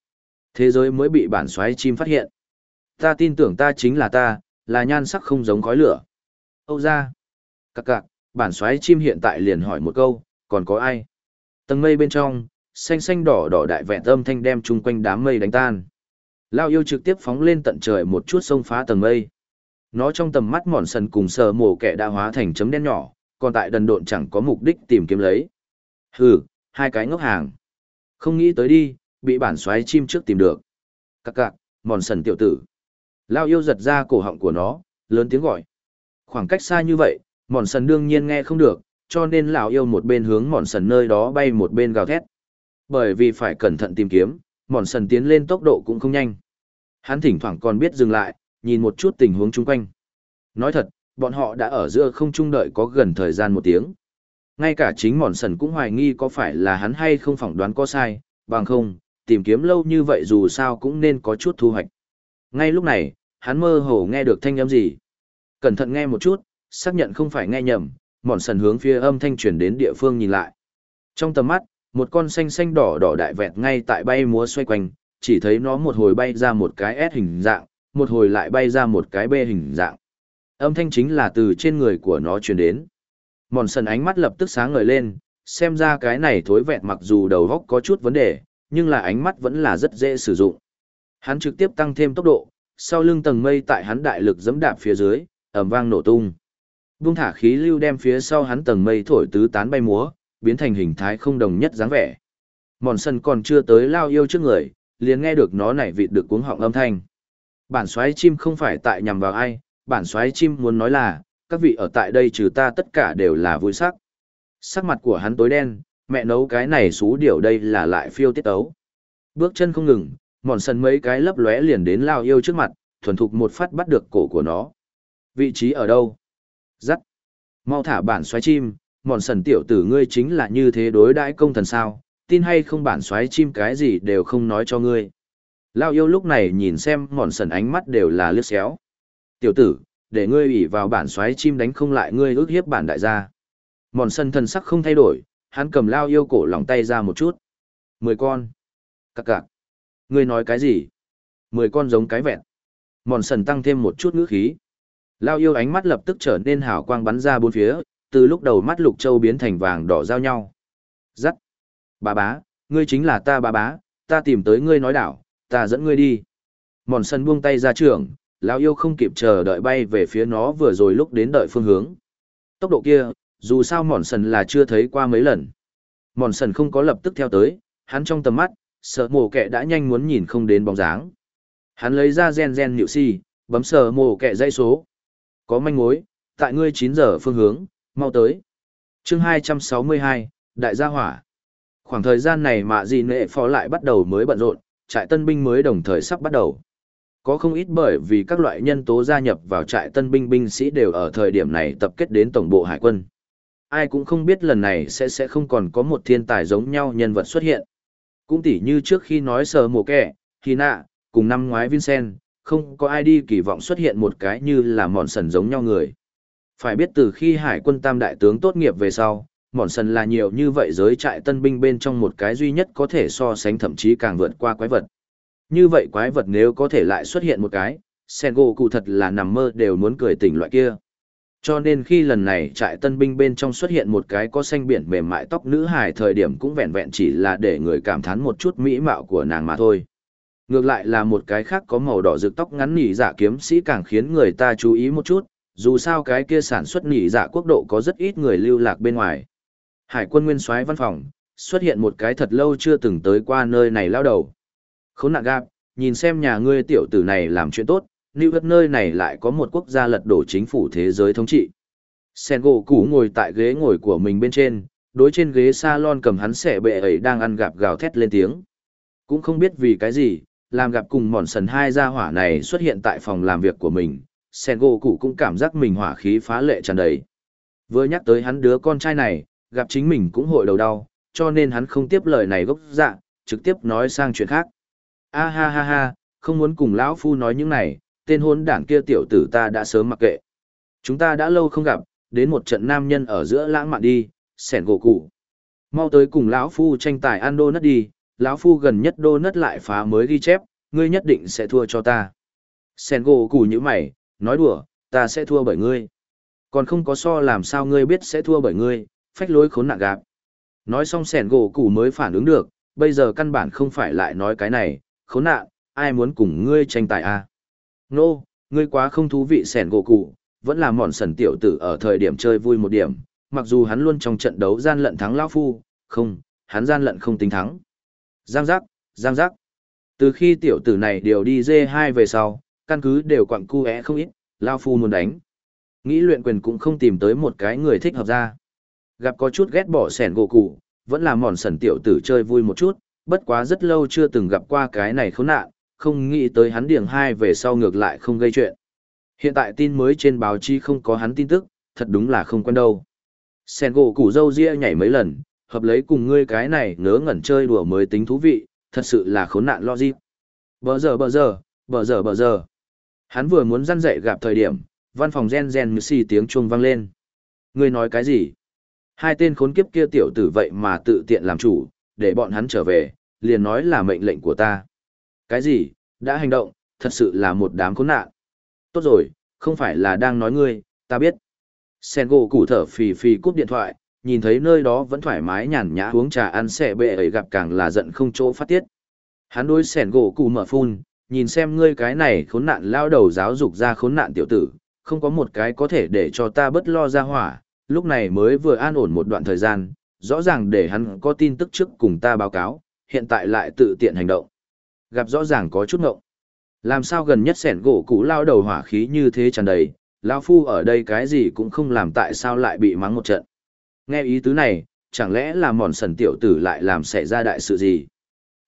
Thế giới mới bị bản xoáy chim phát hiện. Ta tin tưởng ta chính là ta, là nhan sắc không giống khói lửa. Âu ra. cặc cặc bản xoáy chim hiện tại liền hỏi một câu, còn có ai? Tầng mây bên trong, xanh xanh đỏ đỏ đại vẹn âm thanh đem chung quanh đám mây đánh tan. Lao yêu trực tiếp phóng lên tận trời một chút sông phá tầng mây. Nó trong tầm mắt mòn sần cùng sờ mổ kẻ đã hóa thành chấm đen nhỏ, còn tại đần độn chẳng có mục đích tìm kiếm lấy. Hừ, hai cái ngốc hàng. Không nghĩ tới đi, bị bản xoáy chim trước tìm được. Các cạc, mòn sần tiểu tử. Lao yêu giật ra cổ họng của nó, lớn tiếng gọi. Khoảng cách xa như vậy, mòn sần đương nhiên nghe không được, cho nên lão yêu một bên hướng mòn sần nơi đó bay một bên gào thét. Bởi vì phải cẩn thận tìm kiếm, mòn sần tiến lên tốc độ cũng không nhanh. Hắn thỉnh thoảng còn biết dừng lại, nhìn một chút tình huống chung quanh. Nói thật, bọn họ đã ở giữa không trung đợi có gần thời gian một tiếng. Ngay cả chính mòn sần cũng hoài nghi có phải là hắn hay không phỏng đoán có sai, bằng không, tìm kiếm lâu như vậy dù sao cũng nên có chút thu hoạch. Ngay lúc này, hắn mơ hồ nghe được thanh âm gì. Cẩn thận nghe một chút, xác nhận không phải nghe nhầm, mòn sần hướng phía âm thanh truyền đến địa phương nhìn lại. Trong tầm mắt, một con xanh xanh đỏ đỏ đại vẹt ngay tại bay múa xoay quanh, chỉ thấy nó một hồi bay ra một cái S hình dạng, một hồi lại bay ra một cái B hình dạng. Âm thanh chính là từ trên người của nó truyền đến. Mòn sần ánh mắt lập tức sáng ngời lên, xem ra cái này thối vẹt mặc dù đầu góc có chút vấn đề, nhưng là ánh mắt vẫn là rất dễ sử dụng. Hắn trực tiếp tăng thêm tốc độ, sau lưng tầng mây tại hắn đại lực giẫm đạp phía dưới, ầm vang nổ tung. Buông thả khí lưu đem phía sau hắn tầng mây thổi tứ tán bay múa, biến thành hình thái không đồng nhất dáng vẻ. Mòn sân còn chưa tới lao yêu trước người, liền nghe được nó nảy vịt được cuống họng âm thanh. Bản xoáy chim không phải tại nhằm vào ai, bản xoáy chim muốn nói là, các vị ở tại đây trừ ta tất cả đều là vui sắc. Sắc mặt của hắn tối đen, mẹ nấu cái này xú điểu đây là lại phiêu tiết ấu. Bước chân không ngừng, mòn sân mấy cái lấp lóe liền đến lao yêu trước mặt, thuần thục một phát bắt được cổ của nó. Vị trí ở đâu? Dắt. Mau thả bản xoáy chim, mòn sần tiểu tử ngươi chính là như thế đối đãi công thần sao, tin hay không bản xoáy chim cái gì đều không nói cho ngươi. Lao yêu lúc này nhìn xem mòn sần ánh mắt đều là lướt xéo. Tiểu tử, để ngươi ủy vào bản xoáy chim đánh không lại ngươi ước hiếp bản đại gia. Mòn sần thần sắc không thay đổi, hắn cầm lao yêu cổ lòng tay ra một chút. Mười con. Cặc cặc. Ngươi nói cái gì? Mười con giống cái vẹn. Mòn sần tăng thêm một chút ngữ khí. Lao yêu ánh mắt lập tức trở nên hào quang bắn ra bốn phía, từ lúc đầu mắt lục châu biến thành vàng đỏ giao nhau. Dắt. Bà bá, ngươi chính là ta bà bá, ta tìm tới ngươi nói đảo, ta dẫn ngươi đi. Mòn sân buông tay ra trường, Lão yêu không kịp chờ đợi bay về phía nó vừa rồi lúc đến đợi phương hướng. Tốc độ kia, dù sao mòn sần là chưa thấy qua mấy lần. Mòn sần không có lập tức theo tới, hắn trong tầm mắt, sợ mồ kẹ đã nhanh muốn nhìn không đến bóng dáng. Hắn lấy ra gen gen nhịu si, bấm sờ mồ kẹ dây số. Có manh mối, tại ngươi 9 giờ phương hướng, mau tới. chương 262, Đại gia hỏa. Khoảng thời gian này mà gì nệ phó lại bắt đầu mới bận rộn, trại tân binh mới đồng thời sắp bắt đầu. Có không ít bởi vì các loại nhân tố gia nhập vào trại tân binh binh sĩ đều ở thời điểm này tập kết đến tổng bộ hải quân. Ai cũng không biết lần này sẽ sẽ không còn có một thiên tài giống nhau nhân vật xuất hiện. Cũng tỉ như trước khi nói sờ mồ kẻ, khi nạ, cùng năm ngoái Vincent, không có ai đi kỳ vọng xuất hiện một cái như là mòn sần giống nhau người. Phải biết từ khi hải quân tam đại tướng tốt nghiệp về sau, mòn sần là nhiều như vậy giới trại tân binh bên trong một cái duy nhất có thể so sánh thậm chí càng vượt qua quái vật. Như vậy quái vật nếu có thể lại xuất hiện một cái, Sengo cụ thật là nằm mơ đều muốn cười tỉnh loại kia. Cho nên khi lần này trại tân binh bên trong xuất hiện một cái có xanh biển mềm mại tóc nữ hài thời điểm cũng vẹn vẹn chỉ là để người cảm thán một chút mỹ mạo của nàng mà thôi. Ngược lại là một cái khác có màu đỏ rực tóc ngắn nỉ dạ kiếm sĩ càng khiến người ta chú ý một chút, dù sao cái kia sản xuất nỉ dạ quốc độ có rất ít người lưu lạc bên ngoài. Hải quân nguyên soái văn phòng, xuất hiện một cái thật lâu chưa từng tới qua nơi này lao đầu. Khốn nạn gạp, nhìn xem nhà ngươi tiểu tử này làm chuyện tốt, lưu vật nơi này lại có một quốc gia lật đổ chính phủ thế giới thống trị. Sen gỗ cũ ngồi tại ghế ngồi của mình bên trên, đối trên ghế salon cầm hắn xẻ bệ ấy đang ăn gạp gào thét lên tiếng. Cũng không biết vì cái gì, làm gặp cùng mòn sần hai gia hỏa này xuất hiện tại phòng làm việc của mình, sen gỗ cụ cũng cảm giác mình hỏa khí phá lệ tràn đầy. Vừa nhắc tới hắn đứa con trai này, gặp chính mình cũng hội đầu đau, cho nên hắn không tiếp lời này gốc dạ, trực tiếp nói sang chuyện khác. A ha ha ha, không muốn cùng lão phu nói những này, tên hôn đảng kia tiểu tử ta đã sớm mặc kệ. Chúng ta đã lâu không gặp, đến một trận nam nhân ở giữa lãng mạn đi, sẻn gỗ cụ. Mau tới cùng lão phu tranh tài ăn đô nất đi, lão phu gần nhất đô nất lại phá mới ghi chép, ngươi nhất định sẽ thua cho ta. Sen gỗ cụ như mày, nói đùa, ta sẽ thua bởi ngươi. Còn không có so làm sao ngươi biết sẽ thua bởi ngươi, phách lối khốn nạn gạp. Nói xong sẻn gỗ cụ mới phản ứng được, bây giờ căn bản không phải lại nói cái này, khốn nạn, ai muốn cùng ngươi tranh tài à? Nô, no, ngươi quá không thú vị sẻn gỗ cụ, vẫn là mòn sần tiểu tử ở thời điểm chơi vui một điểm, mặc dù hắn luôn trong trận đấu gian lận thắng lão phu, không, hắn gian lận không tính thắng. Giang giác, giang giác. Từ khi tiểu tử này điều đi dê hai về sau, căn cứ đều quặng cu é không ít, lao phu muốn đánh. Nghĩ luyện quyền cũng không tìm tới một cái người thích hợp ra. Gặp có chút ghét bỏ sẻn gỗ cụ, vẫn là mòn sần tiểu tử chơi vui một chút, bất quá rất lâu chưa từng gặp qua cái này khốn nạn, không nghĩ tới hắn điền hai về sau ngược lại không gây chuyện. Hiện tại tin mới trên báo chí không có hắn tin tức, thật đúng là không quen đâu. Sen gỗ củ dâu ria nhảy mấy lần, hợp lấy cùng ngươi cái này ngớ ngẩn chơi đùa mới tính thú vị, thật sự là khốn nạn logic. Bờ giờ bờ giờ, bờ giờ bờ giờ. Hắn vừa muốn răn dậy gặp thời điểm, văn phòng gen gen như xì tiếng chuông vang lên. Ngươi nói cái gì? Hai tên khốn kiếp kia tiểu tử vậy mà tự tiện làm chủ, để bọn hắn trở về, liền nói là mệnh lệnh của ta. Cái gì, đã hành động, thật sự là một đám khốn nạn. Tốt rồi, không phải là đang nói ngươi, ta biết. Sen gỗ củ thở phì phì cúp điện thoại, nhìn thấy nơi đó vẫn thoải mái nhàn nhã uống trà ăn xẻ bệ ấy gặp càng là giận không chỗ phát tiết. Hắn đối sẻn gỗ cụ mở phun, nhìn xem ngươi cái này khốn nạn lao đầu giáo dục ra khốn nạn tiểu tử, không có một cái có thể để cho ta bất lo ra hỏa, lúc này mới vừa an ổn một đoạn thời gian, rõ ràng để hắn có tin tức trước cùng ta báo cáo, hiện tại lại tự tiện hành động. Gặp rõ ràng có chút ngộng. Làm sao gần nhất sẻn gỗ cũ lao đầu hỏa khí như thế tràn đầy, lao phu ở đây cái gì cũng không làm tại sao lại bị mắng một trận. Nghe ý tứ này, chẳng lẽ là mòn sần tiểu tử lại làm xảy ra đại sự gì?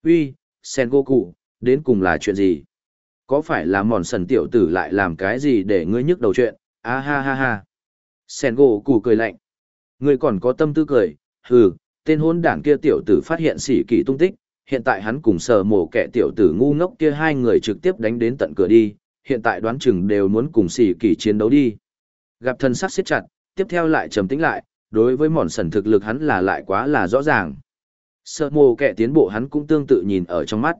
Uy, sen gỗ cụ, đến cùng là chuyện gì? Có phải là mòn sần tiểu tử lại làm cái gì để ngươi nhức đầu chuyện? A ha ha ha. Sen gỗ cụ cười lạnh. Ngươi còn có tâm tư cười, hừ, tên hôn đảng kia tiểu tử phát hiện sỉ kỳ tung tích, hiện tại hắn cùng sờ mổ kẻ tiểu tử ngu ngốc kia hai người trực tiếp đánh đến tận cửa đi, hiện tại đoán chừng đều muốn cùng sỉ kỳ chiến đấu đi. Gặp thân sắc siết chặt, tiếp theo lại trầm tĩnh lại, đối với mòn sần thực lực hắn là lại quá là rõ ràng. sợ mồ kẻ tiến bộ hắn cũng tương tự nhìn ở trong mắt.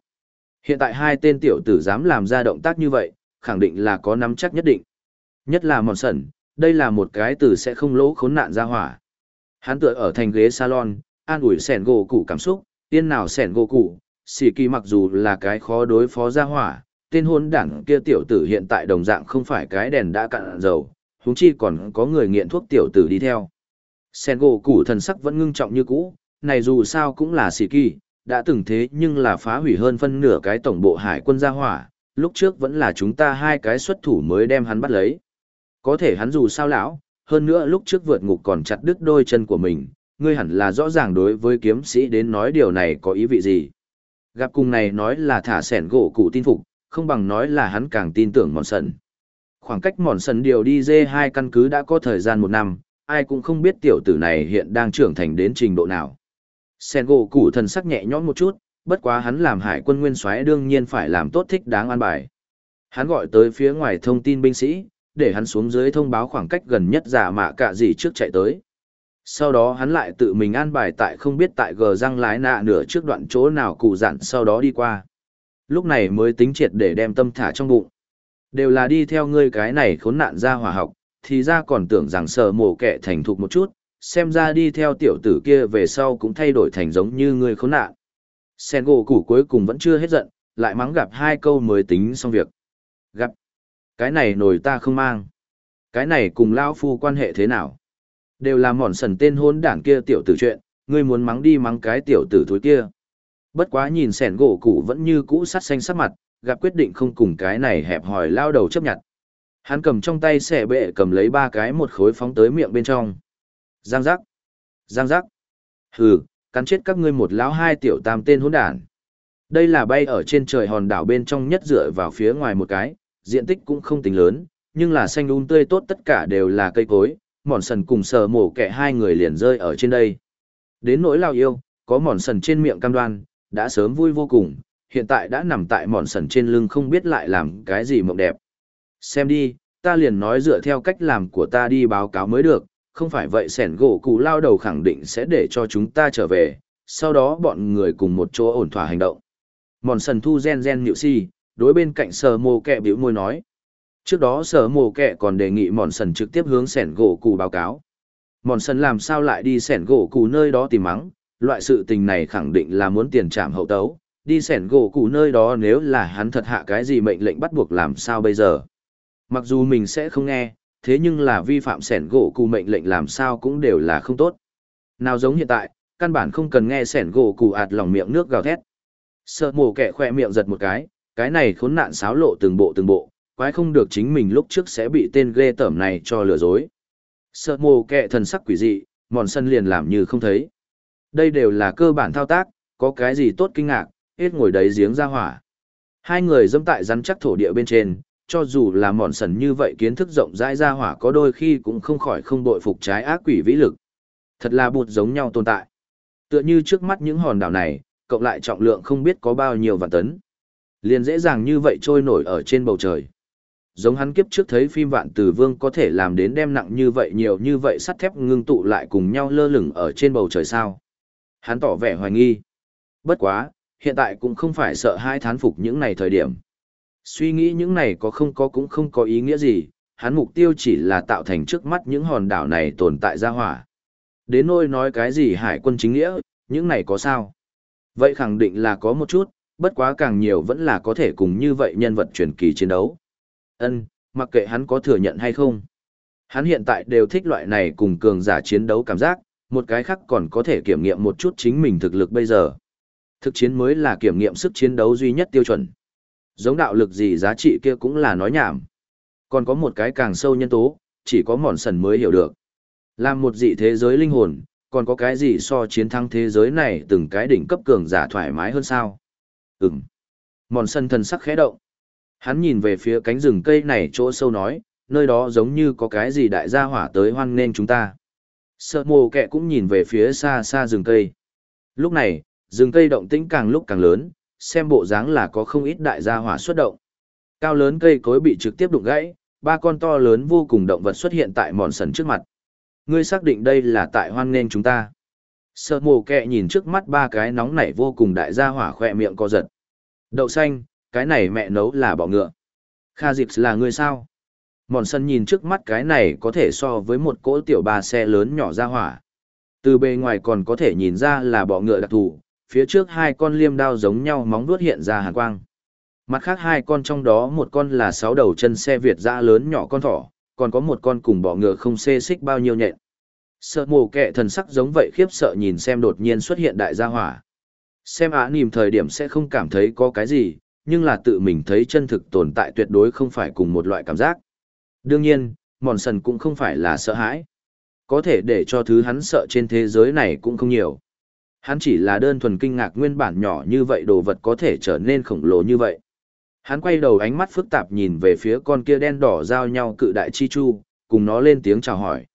Hiện tại hai tên tiểu tử dám làm ra động tác như vậy, khẳng định là có nắm chắc nhất định. Nhất là mòn sần, đây là một cái từ sẽ không lỗ khốn nạn ra hỏa. Hắn tựa ở thành ghế salon, an ủi sẻn gỗ cụ cảm xúc, tiên nào sẻn gỗ cụ, xì kỳ mặc dù là cái khó đối phó ra hỏa, tên hôn đảng kia tiểu tử hiện tại đồng dạng không phải cái đèn đã cạn dầu, huống chi còn có người nghiện thuốc tiểu tử đi theo. Sen gỗ củ thần sắc vẫn ngưng trọng như cũ, này dù sao cũng là xì kỳ, đã từng thế nhưng là phá hủy hơn phân nửa cái tổng bộ hải quân gia hỏa, lúc trước vẫn là chúng ta hai cái xuất thủ mới đem hắn bắt lấy. Có thể hắn dù sao lão, hơn nữa lúc trước vượt ngục còn chặt đứt đôi chân của mình, ngươi hẳn là rõ ràng đối với kiếm sĩ đến nói điều này có ý vị gì. Gặp cùng này nói là thả sẻn gỗ cụ tin phục, không bằng nói là hắn càng tin tưởng mòn sần. Khoảng cách mòn sần điều đi dê hai căn cứ đã có thời gian một năm, ai cũng không biết tiểu tử này hiện đang trưởng thành đến trình độ nào. Sen gỗ củ thần sắc nhẹ nhõm một chút, bất quá hắn làm hải quân nguyên soái đương nhiên phải làm tốt thích đáng an bài. Hắn gọi tới phía ngoài thông tin binh sĩ, để hắn xuống dưới thông báo khoảng cách gần nhất giả mạ cả gì trước chạy tới. Sau đó hắn lại tự mình an bài tại không biết tại gờ răng lái nạ nửa trước đoạn chỗ nào cụ dặn sau đó đi qua. Lúc này mới tính triệt để đem tâm thả trong bụng. Đều là đi theo ngươi cái này khốn nạn ra hòa học, thì ra còn tưởng rằng sợ mổ kẻ thành thục một chút, xem ra đi theo tiểu tử kia về sau cũng thay đổi thành giống như người khốn nạn. Sen gỗ củ cuối cùng vẫn chưa hết giận, lại mắng gặp hai câu mới tính xong việc. Gặp. Cái này nổi ta không mang. Cái này cùng lao phu quan hệ thế nào? Đều là mòn sần tên hôn đảng kia tiểu tử chuyện, ngươi muốn mắng đi mắng cái tiểu tử thối kia. Bất quá nhìn sẻn gỗ củ vẫn như cũ sắt xanh sắc mặt, gặp quyết định không cùng cái này hẹp hòi lao đầu chấp nhận. Hắn cầm trong tay xẻ bệ cầm lấy ba cái một khối phóng tới miệng bên trong. Giang giác. Giang giác. Hừ, cắn chết các ngươi một lão hai tiểu tam tên hỗn đản. Đây là bay ở trên trời hòn đảo bên trong nhất dựa vào phía ngoài một cái, diện tích cũng không tính lớn, nhưng là xanh un tươi tốt tất cả đều là cây cối, mòn sần cùng sờ mổ kẹ hai người liền rơi ở trên đây. Đến nỗi lao yêu, có mòn sần trên miệng cam đoan, đã sớm vui vô cùng, hiện tại đã nằm tại mòn sần trên lưng không biết lại làm cái gì mộng đẹp. Xem đi, ta liền nói dựa theo cách làm của ta đi báo cáo mới được, không phải vậy sẻn gỗ cụ lao đầu khẳng định sẽ để cho chúng ta trở về, sau đó bọn người cùng một chỗ ổn thỏa hành động. Mòn sần thu gen gen nhịu si, đối bên cạnh sờ mồ kẹ biểu môi nói. Trước đó sờ mồ kẹ còn đề nghị mòn sần trực tiếp hướng sẻn gỗ cụ báo cáo. Mòn sần làm sao lại đi sẻn gỗ cụ nơi đó tìm mắng, loại sự tình này khẳng định là muốn tiền trảm hậu tấu, đi sẻn gỗ cụ nơi đó nếu là hắn thật hạ cái gì mệnh lệnh bắt buộc làm sao bây giờ. Mặc dù mình sẽ không nghe, thế nhưng là vi phạm sẻn gỗ cụ mệnh lệnh làm sao cũng đều là không tốt. Nào giống hiện tại, căn bản không cần nghe sẻn gỗ cụ ạt lòng miệng nước gào thét. Sợ mổ kẻ khoe miệng giật một cái, cái này khốn nạn xáo lộ từng bộ từng bộ, quái không được chính mình lúc trước sẽ bị tên ghê tởm này cho lừa dối. Sợ mồ kẹ thần sắc quỷ dị, mòn sân liền làm như không thấy. Đây đều là cơ bản thao tác, có cái gì tốt kinh ngạc, hết ngồi đấy giếng ra hỏa. Hai người dâm tại rắn chắc thổ địa bên trên, cho dù là mòn sần như vậy kiến thức rộng rãi ra hỏa có đôi khi cũng không khỏi không bội phục trái ác quỷ vĩ lực. Thật là bụt giống nhau tồn tại. Tựa như trước mắt những hòn đảo này, cộng lại trọng lượng không biết có bao nhiêu vạn tấn. Liền dễ dàng như vậy trôi nổi ở trên bầu trời. Giống hắn kiếp trước thấy phim vạn tử vương có thể làm đến đem nặng như vậy nhiều như vậy sắt thép ngưng tụ lại cùng nhau lơ lửng ở trên bầu trời sao. Hắn tỏ vẻ hoài nghi. Bất quá, hiện tại cũng không phải sợ hai thán phục những này thời điểm. Suy nghĩ những này có không có cũng không có ý nghĩa gì, hắn mục tiêu chỉ là tạo thành trước mắt những hòn đảo này tồn tại ra hỏa. Đến nôi nói cái gì hải quân chính nghĩa, những này có sao? Vậy khẳng định là có một chút, bất quá càng nhiều vẫn là có thể cùng như vậy nhân vật truyền kỳ chiến đấu. Ân, mặc kệ hắn có thừa nhận hay không. Hắn hiện tại đều thích loại này cùng cường giả chiến đấu cảm giác, một cái khác còn có thể kiểm nghiệm một chút chính mình thực lực bây giờ. Thực chiến mới là kiểm nghiệm sức chiến đấu duy nhất tiêu chuẩn. Giống đạo lực gì giá trị kia cũng là nói nhảm. Còn có một cái càng sâu nhân tố, chỉ có mòn sần mới hiểu được. Làm một dị thế giới linh hồn, còn có cái gì so chiến thắng thế giới này từng cái đỉnh cấp cường giả thoải mái hơn sao? Ừm. Mòn sân thần sắc khẽ động. Hắn nhìn về phía cánh rừng cây này chỗ sâu nói, nơi đó giống như có cái gì đại gia hỏa tới hoan nên chúng ta. Sợ mồ kẹ cũng nhìn về phía xa xa rừng cây. Lúc này, rừng cây động tĩnh càng lúc càng lớn, xem bộ dáng là có không ít đại gia hỏa xuất động. Cao lớn cây cối bị trực tiếp đụng gãy, ba con to lớn vô cùng động vật xuất hiện tại mòn sần trước mặt. Ngươi xác định đây là tại hoan nên chúng ta. Sợ mồ kẹ nhìn trước mắt ba cái nóng nảy vô cùng đại gia hỏa khỏe miệng co giật. Đậu xanh, cái này mẹ nấu là bỏ ngựa. Kha Dịp là người sao? Mòn sân nhìn trước mắt cái này có thể so với một cỗ tiểu ba xe lớn nhỏ ra hỏa. Từ bề ngoài còn có thể nhìn ra là bọ ngựa đặc thù, phía trước hai con liêm đao giống nhau móng vuốt hiện ra hàn quang. Mặt khác hai con trong đó một con là sáu đầu chân xe Việt dã lớn nhỏ con thỏ, còn có một con cùng bọ ngựa không xê xích bao nhiêu nhện. Sợ mồ kệ thần sắc giống vậy khiếp sợ nhìn xem đột nhiên xuất hiện đại gia hỏa. Xem á nìm thời điểm sẽ không cảm thấy có cái gì, nhưng là tự mình thấy chân thực tồn tại tuyệt đối không phải cùng một loại cảm giác. Đương nhiên, mòn sần cũng không phải là sợ hãi. Có thể để cho thứ hắn sợ trên thế giới này cũng không nhiều. Hắn chỉ là đơn thuần kinh ngạc nguyên bản nhỏ như vậy đồ vật có thể trở nên khổng lồ như vậy. Hắn quay đầu ánh mắt phức tạp nhìn về phía con kia đen đỏ giao nhau cự đại chi chu, cùng nó lên tiếng chào hỏi.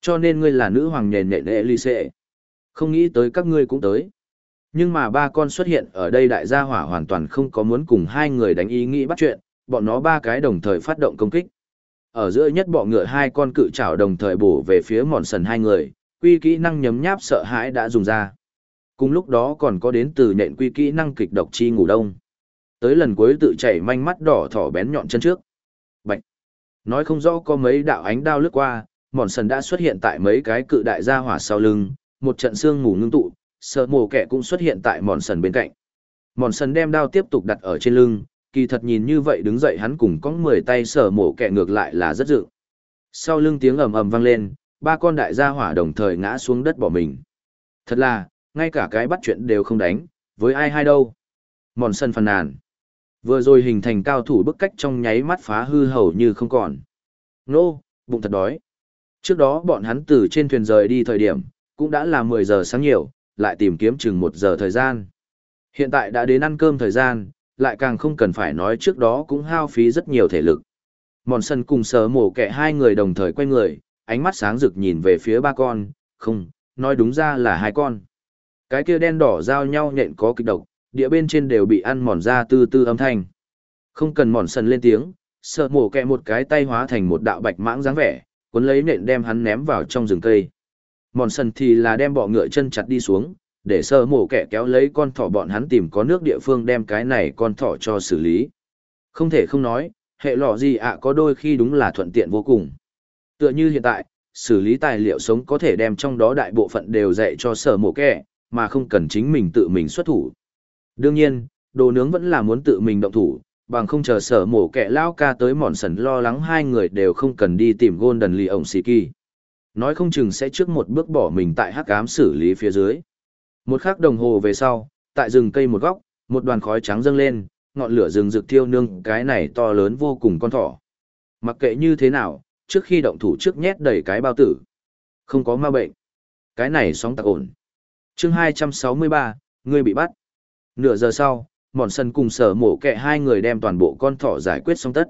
Cho nên ngươi là nữ hoàng nền nện Elise. Không nghĩ tới các ngươi cũng tới. Nhưng mà ba con xuất hiện ở đây đại gia hỏa hoàn toàn không có muốn cùng hai người đánh ý nghĩ bắt chuyện, bọn nó ba cái đồng thời phát động công kích. Ở giữa nhất bọ ngựa hai con cự trảo đồng thời bổ về phía mòn sần hai người, quy kỹ năng nhấm nháp sợ hãi đã dùng ra. Cùng lúc đó còn có đến từ nện quy kỹ năng kịch độc chi ngủ đông. Tới lần cuối tự chảy manh mắt đỏ thỏ bén nhọn chân trước. Bạch. Nói không rõ có mấy đạo ánh đao lướt qua, mòn sần đã xuất hiện tại mấy cái cự đại gia hỏa sau lưng, một trận xương ngủ ngưng tụ, sợ mồ kẻ cũng xuất hiện tại mòn sần bên cạnh. Mòn sần đem đao tiếp tục đặt ở trên lưng, kỳ thật nhìn như vậy đứng dậy hắn cùng có 10 tay sở mổ kẻ ngược lại là rất dự. Sau lưng tiếng ầm ầm vang lên, ba con đại gia hỏa đồng thời ngã xuống đất bỏ mình. Thật là, ngay cả cái bắt chuyện đều không đánh, với ai hay đâu. Mòn sân phàn nàn. Vừa rồi hình thành cao thủ bức cách trong nháy mắt phá hư hầu như không còn. Nô, bụng thật đói. Trước đó bọn hắn từ trên thuyền rời đi thời điểm, cũng đã là 10 giờ sáng nhiều, lại tìm kiếm chừng 1 giờ thời gian. Hiện tại đã đến ăn cơm thời gian, lại càng không cần phải nói trước đó cũng hao phí rất nhiều thể lực. Mòn sân cùng sờ mổ kẹ hai người đồng thời quay người, ánh mắt sáng rực nhìn về phía ba con, không, nói đúng ra là hai con. Cái kia đen đỏ giao nhau nhện có kịch độc, địa bên trên đều bị ăn mòn ra tư tư âm thanh. Không cần mòn sần lên tiếng, sợ mổ kẹ một cái tay hóa thành một đạo bạch mãng dáng vẻ, cuốn lấy nện đem hắn ném vào trong rừng cây. Mòn sần thì là đem bọ ngựa chân chặt đi xuống, để sợ mổ kẹ kéo lấy con thỏ bọn hắn tìm có nước địa phương đem cái này con thỏ cho xử lý. Không thể không nói, hệ lọ gì ạ có đôi khi đúng là thuận tiện vô cùng. Tựa như hiện tại, xử lý tài liệu sống có thể đem trong đó đại bộ phận đều dạy cho sở mổ kẻ, mà không cần chính mình tự mình xuất thủ. Đương nhiên, đồ nướng vẫn là muốn tự mình động thủ, bằng không chờ sở mổ kẻ lao ca tới mòn sần lo lắng hai người đều không cần đi tìm Golden Lee ổng xì kỳ. Nói không chừng sẽ trước một bước bỏ mình tại hắc ám xử lý phía dưới. Một khắc đồng hồ về sau, tại rừng cây một góc, một đoàn khói trắng dâng lên, ngọn lửa rừng rực thiêu nương cái này to lớn vô cùng con thỏ. Mặc kệ như thế nào, trước khi động thủ trước nhét đầy cái bao tử. Không có ma bệnh. Cái này sóng tạc ổn chương 263, ngươi bị bắt. Nửa giờ sau, mòn sân cùng sở mổ kẹ hai người đem toàn bộ con thỏ giải quyết xong tất.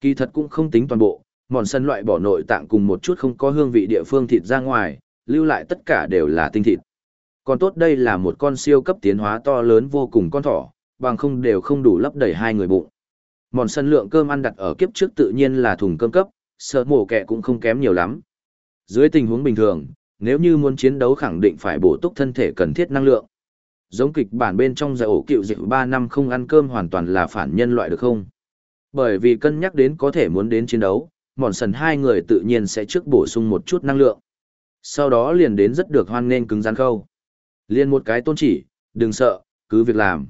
Kỳ thật cũng không tính toàn bộ, mòn sân loại bỏ nội tạng cùng một chút không có hương vị địa phương thịt ra ngoài, lưu lại tất cả đều là tinh thịt. Còn tốt đây là một con siêu cấp tiến hóa to lớn vô cùng con thỏ, bằng không đều không đủ lấp đầy hai người bụng. Mòn sân lượng cơm ăn đặt ở kiếp trước tự nhiên là thùng cơm cấp, Sở mổ kẹ cũng không kém nhiều lắm. Dưới tình huống bình thường, nếu như muốn chiến đấu khẳng định phải bổ túc thân thể cần thiết năng lượng. Giống kịch bản bên trong giải ổ cựu dịch 3 năm không ăn cơm hoàn toàn là phản nhân loại được không? Bởi vì cân nhắc đến có thể muốn đến chiến đấu, mòn sần hai người tự nhiên sẽ trước bổ sung một chút năng lượng. Sau đó liền đến rất được hoan nghênh cứng rắn khâu. Liên một cái tôn chỉ, đừng sợ, cứ việc làm.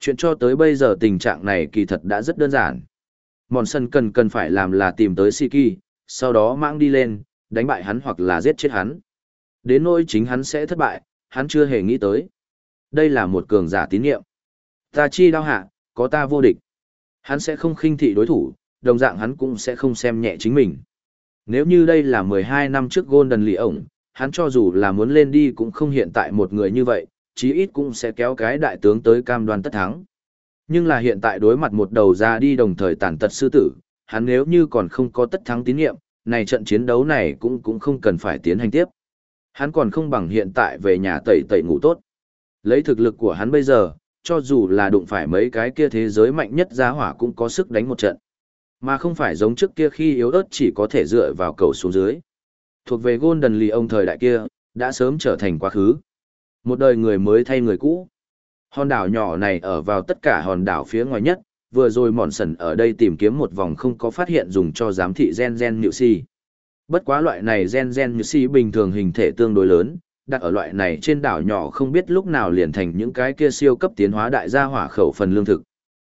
Chuyện cho tới bây giờ tình trạng này kỳ thật đã rất đơn giản. Mòn sần cần cần phải làm là tìm tới Siki, sau đó mang đi lên, đánh bại hắn hoặc là giết chết hắn. Đến nỗi chính hắn sẽ thất bại, hắn chưa hề nghĩ tới. Đây là một cường giả tín nhiệm. Ta chi đao hạ, có ta vô địch. Hắn sẽ không khinh thị đối thủ, đồng dạng hắn cũng sẽ không xem nhẹ chính mình. Nếu như đây là 12 năm trước Golden Lì ổng, hắn cho dù là muốn lên đi cũng không hiện tại một người như vậy, chí ít cũng sẽ kéo cái đại tướng tới cam đoan tất thắng. Nhưng là hiện tại đối mặt một đầu ra đi đồng thời tàn tật sư tử, hắn nếu như còn không có tất thắng tín nhiệm, này trận chiến đấu này cũng cũng không cần phải tiến hành tiếp. Hắn còn không bằng hiện tại về nhà tẩy tẩy ngủ tốt. Lấy thực lực của hắn bây giờ, cho dù là đụng phải mấy cái kia thế giới mạnh nhất giá hỏa cũng có sức đánh một trận. Mà không phải giống trước kia khi yếu ớt chỉ có thể dựa vào cầu xuống dưới thuộc về Golden Lì ông thời đại kia, đã sớm trở thành quá khứ. Một đời người mới thay người cũ. Hòn đảo nhỏ này ở vào tất cả hòn đảo phía ngoài nhất, vừa rồi mòn sần ở đây tìm kiếm một vòng không có phát hiện dùng cho giám thị gen gen nhự si. Bất quá loại này gen gen như si bình thường hình thể tương đối lớn, đặt ở loại này trên đảo nhỏ không biết lúc nào liền thành những cái kia siêu cấp tiến hóa đại gia hỏa khẩu phần lương thực.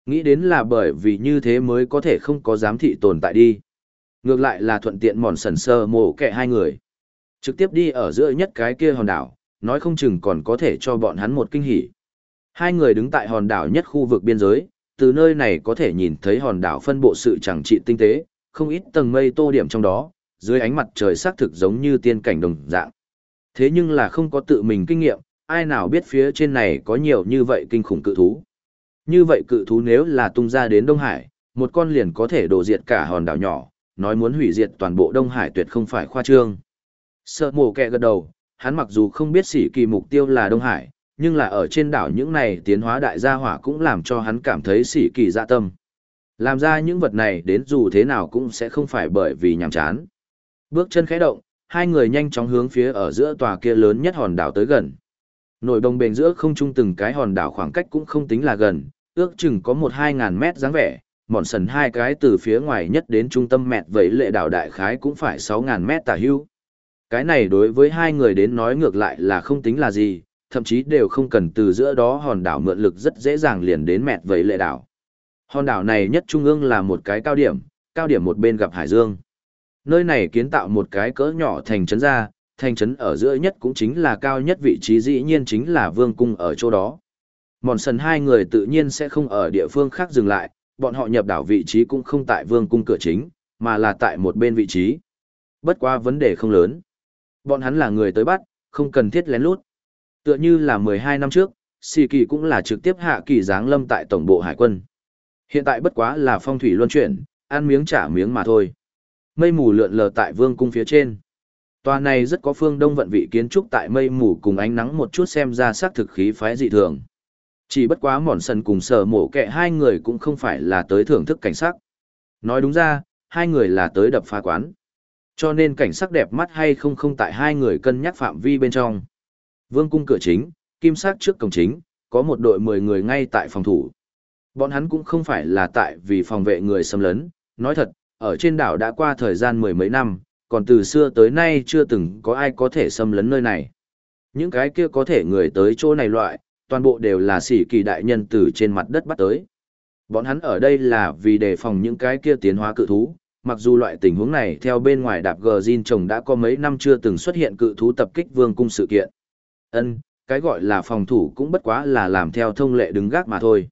Nghĩ đến là bởi vì như thế mới có thể không có giám thị tồn tại đi. Ngược lại là thuận tiện mòn sần sơ mổ kẻ hai người. Trực tiếp đi ở giữa nhất cái kia hòn đảo, nói không chừng còn có thể cho bọn hắn một kinh hỉ. Hai người đứng tại hòn đảo nhất khu vực biên giới, từ nơi này có thể nhìn thấy hòn đảo phân bộ sự chẳng trị tinh tế, không ít tầng mây tô điểm trong đó, dưới ánh mặt trời xác thực giống như tiên cảnh đồng dạng. Thế nhưng là không có tự mình kinh nghiệm, ai nào biết phía trên này có nhiều như vậy kinh khủng cự thú. Như vậy cự thú nếu là tung ra đến Đông Hải, một con liền có thể đổ diệt cả hòn đảo nhỏ, nói muốn hủy diệt toàn bộ Đông Hải tuyệt không phải khoa trương. Sợ mồ kẹ gật đầu, hắn mặc dù không biết sỉ kỳ mục tiêu là Đông Hải, nhưng là ở trên đảo những này tiến hóa đại gia hỏa cũng làm cho hắn cảm thấy sỉ kỳ dạ tâm. Làm ra những vật này đến dù thế nào cũng sẽ không phải bởi vì nhàm chán. Bước chân khẽ động, hai người nhanh chóng hướng phía ở giữa tòa kia lớn nhất hòn đảo tới gần. Nổi đồng bền giữa không trung từng cái hòn đảo khoảng cách cũng không tính là gần, ước chừng có một hai ngàn mét dáng vẻ, mòn sần hai cái từ phía ngoài nhất đến trung tâm mẹt vậy lệ đảo đại khái cũng phải sáu ngàn mét tả hưu. Cái này đối với hai người đến nói ngược lại là không tính là gì, thậm chí đều không cần từ giữa đó hòn đảo mượn lực rất dễ dàng liền đến mẹt vậy lệ đảo. Hòn đảo này nhất trung ương là một cái cao điểm, cao điểm một bên gặp hải dương. Nơi này kiến tạo một cái cỡ nhỏ thành trấn ra, thành trấn ở giữa nhất cũng chính là cao nhất vị trí dĩ nhiên chính là vương cung ở chỗ đó. Mòn sần hai người tự nhiên sẽ không ở địa phương khác dừng lại, bọn họ nhập đảo vị trí cũng không tại vương cung cửa chính, mà là tại một bên vị trí. Bất qua vấn đề không lớn. Bọn hắn là người tới bắt, không cần thiết lén lút. Tựa như là 12 năm trước, Sì Kỳ cũng là trực tiếp hạ kỳ giáng lâm tại tổng bộ hải quân. Hiện tại bất quá là phong thủy luân chuyển, ăn miếng trả miếng mà thôi. Mây mù lượn lờ tại vương cung phía trên. Tòa này rất có phương đông vận vị kiến trúc tại mây mù cùng ánh nắng một chút xem ra sắc thực khí phái dị thường. Chỉ bất quá mòn sần cùng sở mổ kẹ hai người cũng không phải là tới thưởng thức cảnh sắc. Nói đúng ra, hai người là tới đập phá quán. Cho nên cảnh sắc đẹp mắt hay không không tại hai người cân nhắc phạm vi bên trong. Vương cung cửa chính, kim sắc trước cổng chính, có một đội mười người ngay tại phòng thủ. Bọn hắn cũng không phải là tại vì phòng vệ người xâm lấn, nói thật, ở trên đảo đã qua thời gian mười mấy năm, còn từ xưa tới nay chưa từng có ai có thể xâm lấn nơi này. Những cái kia có thể người tới chỗ này loại, toàn bộ đều là sĩ kỳ đại nhân từ trên mặt đất bắt tới. Bọn hắn ở đây là vì đề phòng những cái kia tiến hóa cự thú, mặc dù loại tình huống này theo bên ngoài đạp gờ Jin chồng đã có mấy năm chưa từng xuất hiện cự thú tập kích vương cung sự kiện. Ân, cái gọi là phòng thủ cũng bất quá là làm theo thông lệ đứng gác mà thôi.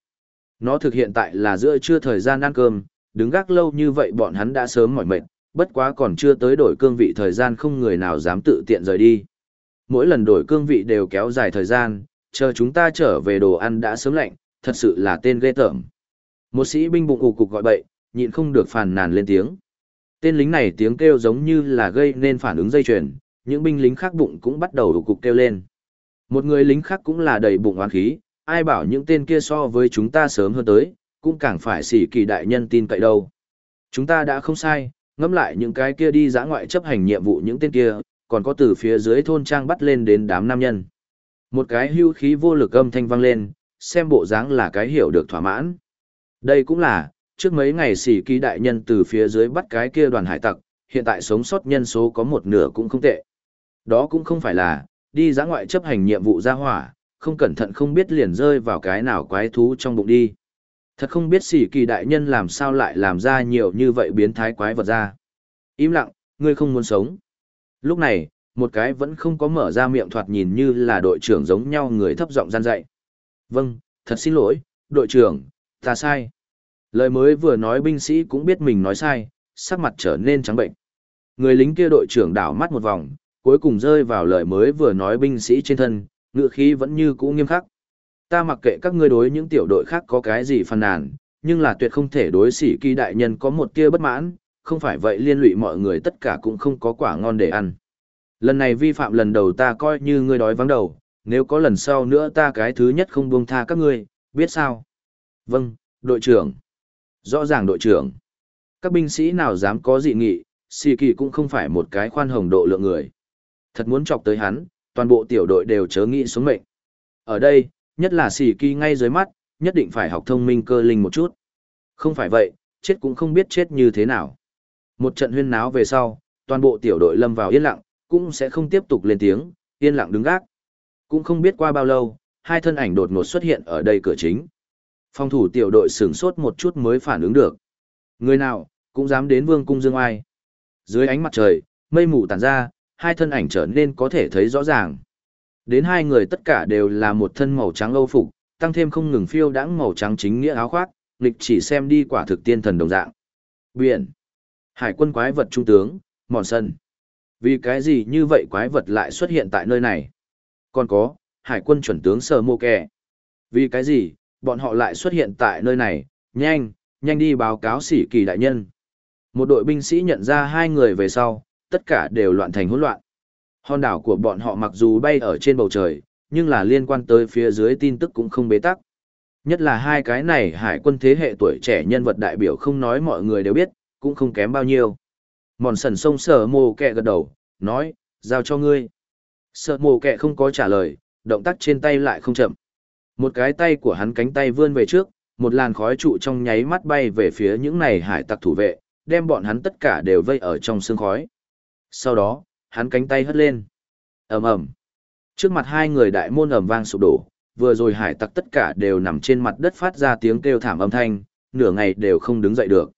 Nó thực hiện tại là giữa trưa thời gian ăn cơm, đứng gác lâu như vậy bọn hắn đã sớm mỏi mệt, bất quá còn chưa tới đổi cương vị thời gian không người nào dám tự tiện rời đi. Mỗi lần đổi cương vị đều kéo dài thời gian, chờ chúng ta trở về đồ ăn đã sớm lạnh, thật sự là tên ghê tởm. Một sĩ binh bụng ủ cục gọi bậy, nhịn không được phàn nàn lên tiếng. Tên lính này tiếng kêu giống như là gây nên phản ứng dây chuyền, những binh lính khác bụng cũng bắt đầu ủ cục kêu lên. Một người lính khác cũng là đầy bụng oán khí, ai bảo những tên kia so với chúng ta sớm hơn tới, cũng càng phải xỉ kỳ đại nhân tin cậy đâu. Chúng ta đã không sai, ngẫm lại những cái kia đi giã ngoại chấp hành nhiệm vụ những tên kia, còn có từ phía dưới thôn trang bắt lên đến đám nam nhân. Một cái hưu khí vô lực âm thanh vang lên, xem bộ dáng là cái hiểu được thỏa mãn. Đây cũng là, trước mấy ngày xỉ kỳ đại nhân từ phía dưới bắt cái kia đoàn hải tặc, hiện tại sống sót nhân số có một nửa cũng không tệ. Đó cũng không phải là, đi giã ngoại chấp hành nhiệm vụ ra hỏa, không cẩn thận không biết liền rơi vào cái nào quái thú trong bụng đi. Thật không biết sỉ kỳ đại nhân làm sao lại làm ra nhiều như vậy biến thái quái vật ra. Im lặng, ngươi không muốn sống. Lúc này, một cái vẫn không có mở ra miệng thoạt nhìn như là đội trưởng giống nhau người thấp giọng gian dạy. Vâng, thật xin lỗi, đội trưởng, ta sai. Lời mới vừa nói binh sĩ cũng biết mình nói sai, sắc mặt trở nên trắng bệnh. Người lính kia đội trưởng đảo mắt một vòng, cuối cùng rơi vào lời mới vừa nói binh sĩ trên thân, ngựa khí vẫn như cũ nghiêm khắc. Ta mặc kệ các ngươi đối những tiểu đội khác có cái gì phàn nàn, nhưng là tuyệt không thể đối sĩ kỳ đại nhân có một tia bất mãn, không phải vậy liên lụy mọi người tất cả cũng không có quả ngon để ăn. Lần này vi phạm lần đầu ta coi như ngươi đói vắng đầu, nếu có lần sau nữa ta cái thứ nhất không buông tha các ngươi, biết sao? Vâng, đội trưởng. Rõ ràng đội trưởng. Các binh sĩ nào dám có dị nghị, sĩ kỳ cũng không phải một cái khoan hồng độ lượng người. Thật muốn chọc tới hắn, toàn bộ tiểu đội đều chớ nghĩ xuống mệnh. Ở đây, nhất là xì kỳ ngay dưới mắt, nhất định phải học thông minh cơ linh một chút. Không phải vậy, chết cũng không biết chết như thế nào. Một trận huyên náo về sau, toàn bộ tiểu đội lâm vào yên lặng, cũng sẽ không tiếp tục lên tiếng, yên lặng đứng gác. Cũng không biết qua bao lâu, hai thân ảnh đột ngột xuất hiện ở đây cửa chính. Phòng thủ tiểu đội sửng sốt một chút mới phản ứng được. Người nào, cũng dám đến vương cung dương ai. Dưới ánh mặt trời, mây mù tàn ra, hai thân ảnh trở nên có thể thấy rõ ràng. Đến hai người tất cả đều là một thân màu trắng âu phục, tăng thêm không ngừng phiêu đãng màu trắng chính nghĩa áo khoác, lịch chỉ xem đi quả thực tiên thần đồng dạng. Biển. Hải quân quái vật trung tướng, mòn sân. Vì cái gì như vậy quái vật lại xuất hiện tại nơi này? Còn có, hải quân chuẩn tướng sờ mô kè. Vì cái gì, bọn họ lại xuất hiện tại nơi này, nhanh, nhanh đi báo cáo sĩ kỳ đại nhân. Một đội binh sĩ nhận ra hai người về sau, tất cả đều loạn thành hỗn loạn. Hòn đảo của bọn họ mặc dù bay ở trên bầu trời, nhưng là liên quan tới phía dưới tin tức cũng không bế tắc. Nhất là hai cái này hải quân thế hệ tuổi trẻ nhân vật đại biểu không nói mọi người đều biết, cũng không kém bao nhiêu. Mòn sần sông sở mồ kẹ gật đầu, nói, giao cho ngươi. Sợ mồ kẹ không có trả lời, động tác trên tay lại không chậm. Một cái tay của hắn cánh tay vươn về trước, một làn khói trụ trong nháy mắt bay về phía những này hải tặc thủ vệ, đem bọn hắn tất cả đều vây ở trong sương khói. Sau đó, hắn cánh tay hất lên. ầm ầm Trước mặt hai người đại môn ầm vang sụp đổ, vừa rồi hải tặc tất cả đều nằm trên mặt đất phát ra tiếng kêu thảm âm thanh, nửa ngày đều không đứng dậy được.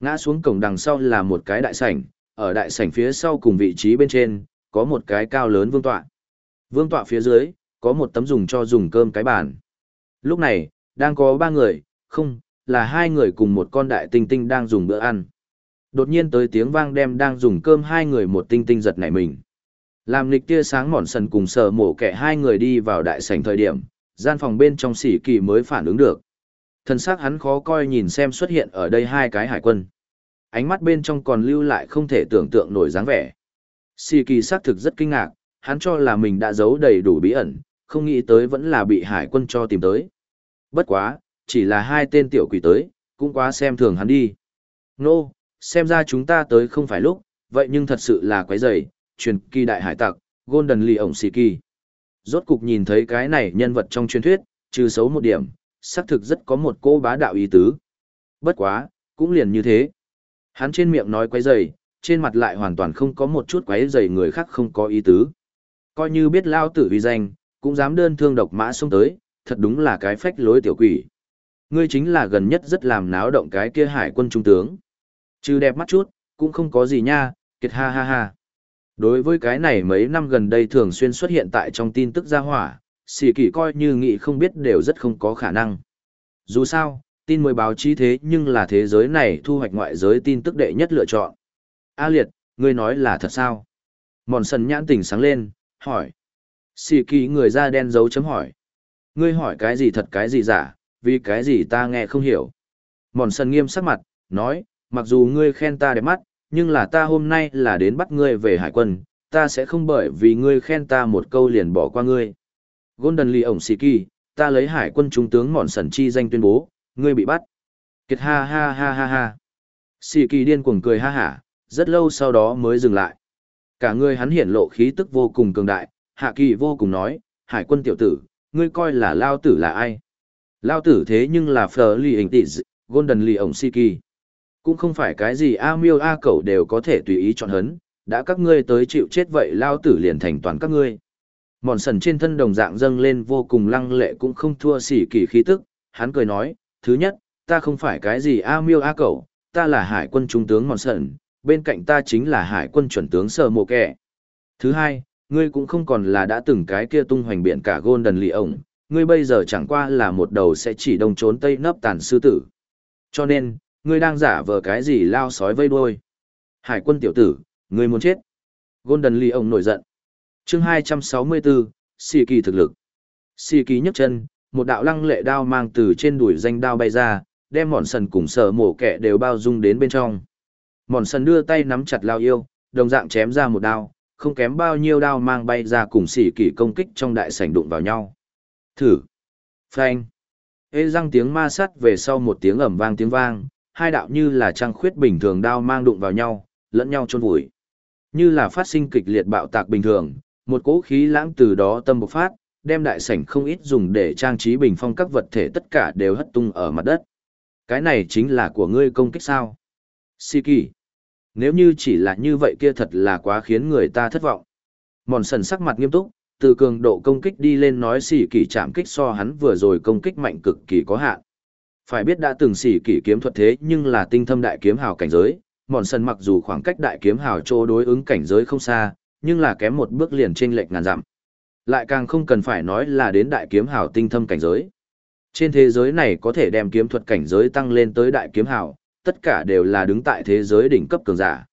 Ngã xuống cổng đằng sau là một cái đại sảnh, ở đại sảnh phía sau cùng vị trí bên trên, có một cái cao lớn vương tọa. Vương tọa phía dưới, có một tấm dùng cho dùng cơm cái bàn. Lúc này, đang có ba người, không, là hai người cùng một con đại tinh tinh đang dùng bữa ăn. Đột nhiên tới tiếng vang đem đang dùng cơm hai người một tinh tinh giật nảy mình. Làm lịch tia sáng mòn sần cùng sờ mổ kẻ hai người đi vào đại sảnh thời điểm, gian phòng bên trong xỉ kỳ mới phản ứng được. Thân xác hắn khó coi nhìn xem xuất hiện ở đây hai cái hải quân. Ánh mắt bên trong còn lưu lại không thể tưởng tượng nổi dáng vẻ. Xỉ kỳ xác thực rất kinh ngạc, hắn cho là mình đã giấu đầy đủ bí ẩn, không nghĩ tới vẫn là bị hải quân cho tìm tới. Bất quá, chỉ là hai tên tiểu quỷ tới, cũng quá xem thường hắn đi. Nô, xem ra chúng ta tới không phải lúc, vậy nhưng thật sự là quái rầy, truyền kỳ đại hải tặc, Golden Lee ổng xì kỳ. Rốt cục nhìn thấy cái này nhân vật trong truyền thuyết, trừ xấu một điểm, xác thực rất có một cô bá đạo ý tứ. Bất quá, cũng liền như thế. Hắn trên miệng nói quái rầy, trên mặt lại hoàn toàn không có một chút quái rầy người khác không có ý tứ. Coi như biết lao tử uy danh, cũng dám đơn thương độc mã xông tới, thật đúng là cái phách lối tiểu quỷ. Ngươi chính là gần nhất rất làm náo động cái kia hải quân trung tướng. Chứ đẹp mắt chút, cũng không có gì nha, kiệt ha ha ha. Đối với cái này mấy năm gần đây thường xuyên xuất hiện tại trong tin tức gia hỏa, xì kỳ coi như nghị không biết đều rất không có khả năng. Dù sao, tin mới báo chí thế nhưng là thế giới này thu hoạch ngoại giới tin tức đệ nhất lựa chọn. A liệt, ngươi nói là thật sao? Mòn sần nhãn tỉnh sáng lên, hỏi. Xì kỳ người da đen dấu chấm hỏi. Ngươi hỏi cái gì thật cái gì giả, vì cái gì ta nghe không hiểu. Mòn sần nghiêm sắc mặt, nói, mặc dù ngươi khen ta đẹp mắt, nhưng là ta hôm nay là đến bắt ngươi về hải quân, ta sẽ không bởi vì ngươi khen ta một câu liền bỏ qua ngươi. Golden Lee ổng xì kỳ, ta lấy hải quân trung tướng mòn sẩn chi danh tuyên bố, ngươi bị bắt. Kiệt ha ha ha ha ha. Xì kỳ điên cuồng cười ha hả, rất lâu sau đó mới dừng lại. Cả người hắn hiển lộ khí tức vô cùng cường đại, hạ kỳ vô cùng nói, hải quân tiểu tử, ngươi coi là lao tử là ai? Lao tử thế nhưng là Fleur Lee hình tỷ Golden Lee ổng xì kỳ. Cũng không phải cái gì A miêu A cẩu đều có thể tùy ý chọn hấn, đã các ngươi tới chịu chết vậy lao tử liền thành toàn các ngươi. Mòn sần trên thân đồng dạng dâng lên vô cùng lăng lệ cũng không thua xỉ kỳ khí tức, hắn cười nói, thứ nhất, ta không phải cái gì A miêu A cẩu, ta là hải quân trung tướng mòn sần, bên cạnh ta chính là hải quân chuẩn tướng sơ mộ kẻ. Thứ hai, ngươi cũng không còn là đã từng cái kia tung hoành biển cả Golden Lì ổng, ngươi bây giờ chẳng qua là một đầu sẽ chỉ đông trốn tây nấp tàn sư tử. Cho nên, ngươi đang giả vờ cái gì lao sói vây đuôi. Hải quân tiểu tử, ngươi muốn chết. Golden Lee ông nổi giận. chương 264, Sì kỳ thực lực. Sì kỳ nhấc chân, một đạo lăng lệ đao mang từ trên đuổi danh đao bay ra, đem mòn sần cùng sở mổ kẻ đều bao dung đến bên trong. Mòn sần đưa tay nắm chặt lao yêu, đồng dạng chém ra một đao, không kém bao nhiêu đao mang bay ra cùng xỉ kỳ công kích trong đại sảnh đụng vào nhau. Thử. Phanh. Ê răng tiếng ma sắt về sau một tiếng ẩm vang tiếng vang, hai đạo như là trăng khuyết bình thường đao mang đụng vào nhau, lẫn nhau chôn vùi. Như là phát sinh kịch liệt bạo tạc bình thường, một cỗ khí lãng từ đó tâm bộc phát, đem đại sảnh không ít dùng để trang trí bình phong các vật thể tất cả đều hất tung ở mặt đất. Cái này chính là của ngươi công kích sao? Siki. Nếu như chỉ là như vậy kia thật là quá khiến người ta thất vọng. Mòn sần sắc mặt nghiêm túc, từ cường độ công kích đi lên nói xỉ kỳ chạm kích so hắn vừa rồi công kích mạnh cực kỳ có hạn. Phải biết đã từng xỉ kỷ kiếm thuật thế nhưng là tinh thâm đại kiếm hào cảnh giới, mòn sần mặc dù khoảng cách đại kiếm hào chỗ đối ứng cảnh giới không xa, nhưng là kém một bước liền trên lệch ngàn dặm. Lại càng không cần phải nói là đến đại kiếm hào tinh thâm cảnh giới. Trên thế giới này có thể đem kiếm thuật cảnh giới tăng lên tới đại kiếm hào, tất cả đều là đứng tại thế giới đỉnh cấp cường giả.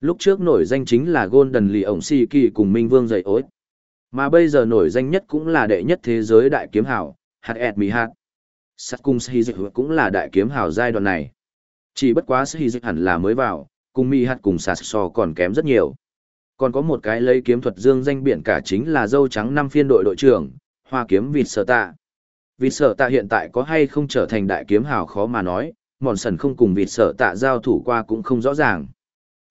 Lúc trước nổi danh chính là Golden Lì ổng Si Kỳ cùng Minh Vương dạy ối. Mà bây giờ nổi danh nhất cũng là đệ nhất thế giới đại kiếm hào, hạt ẹt mì hạt. Sát cung Sĩ Dịch cũng là đại kiếm hào giai đoạn này. Chỉ bất quá Sĩ Dịch hẳn là mới vào, cùng Mi hạt cùng sạt so còn kém rất nhiều. Còn có một cái lấy kiếm thuật dương danh biển cả chính là dâu trắng năm phiên đội đội trưởng, hoa kiếm vịt sở tạ. Vịt sở tạ hiện tại có hay không trở thành đại kiếm hào khó mà nói, mòn sần không cùng vịt sở tạ giao thủ qua cũng không rõ ràng.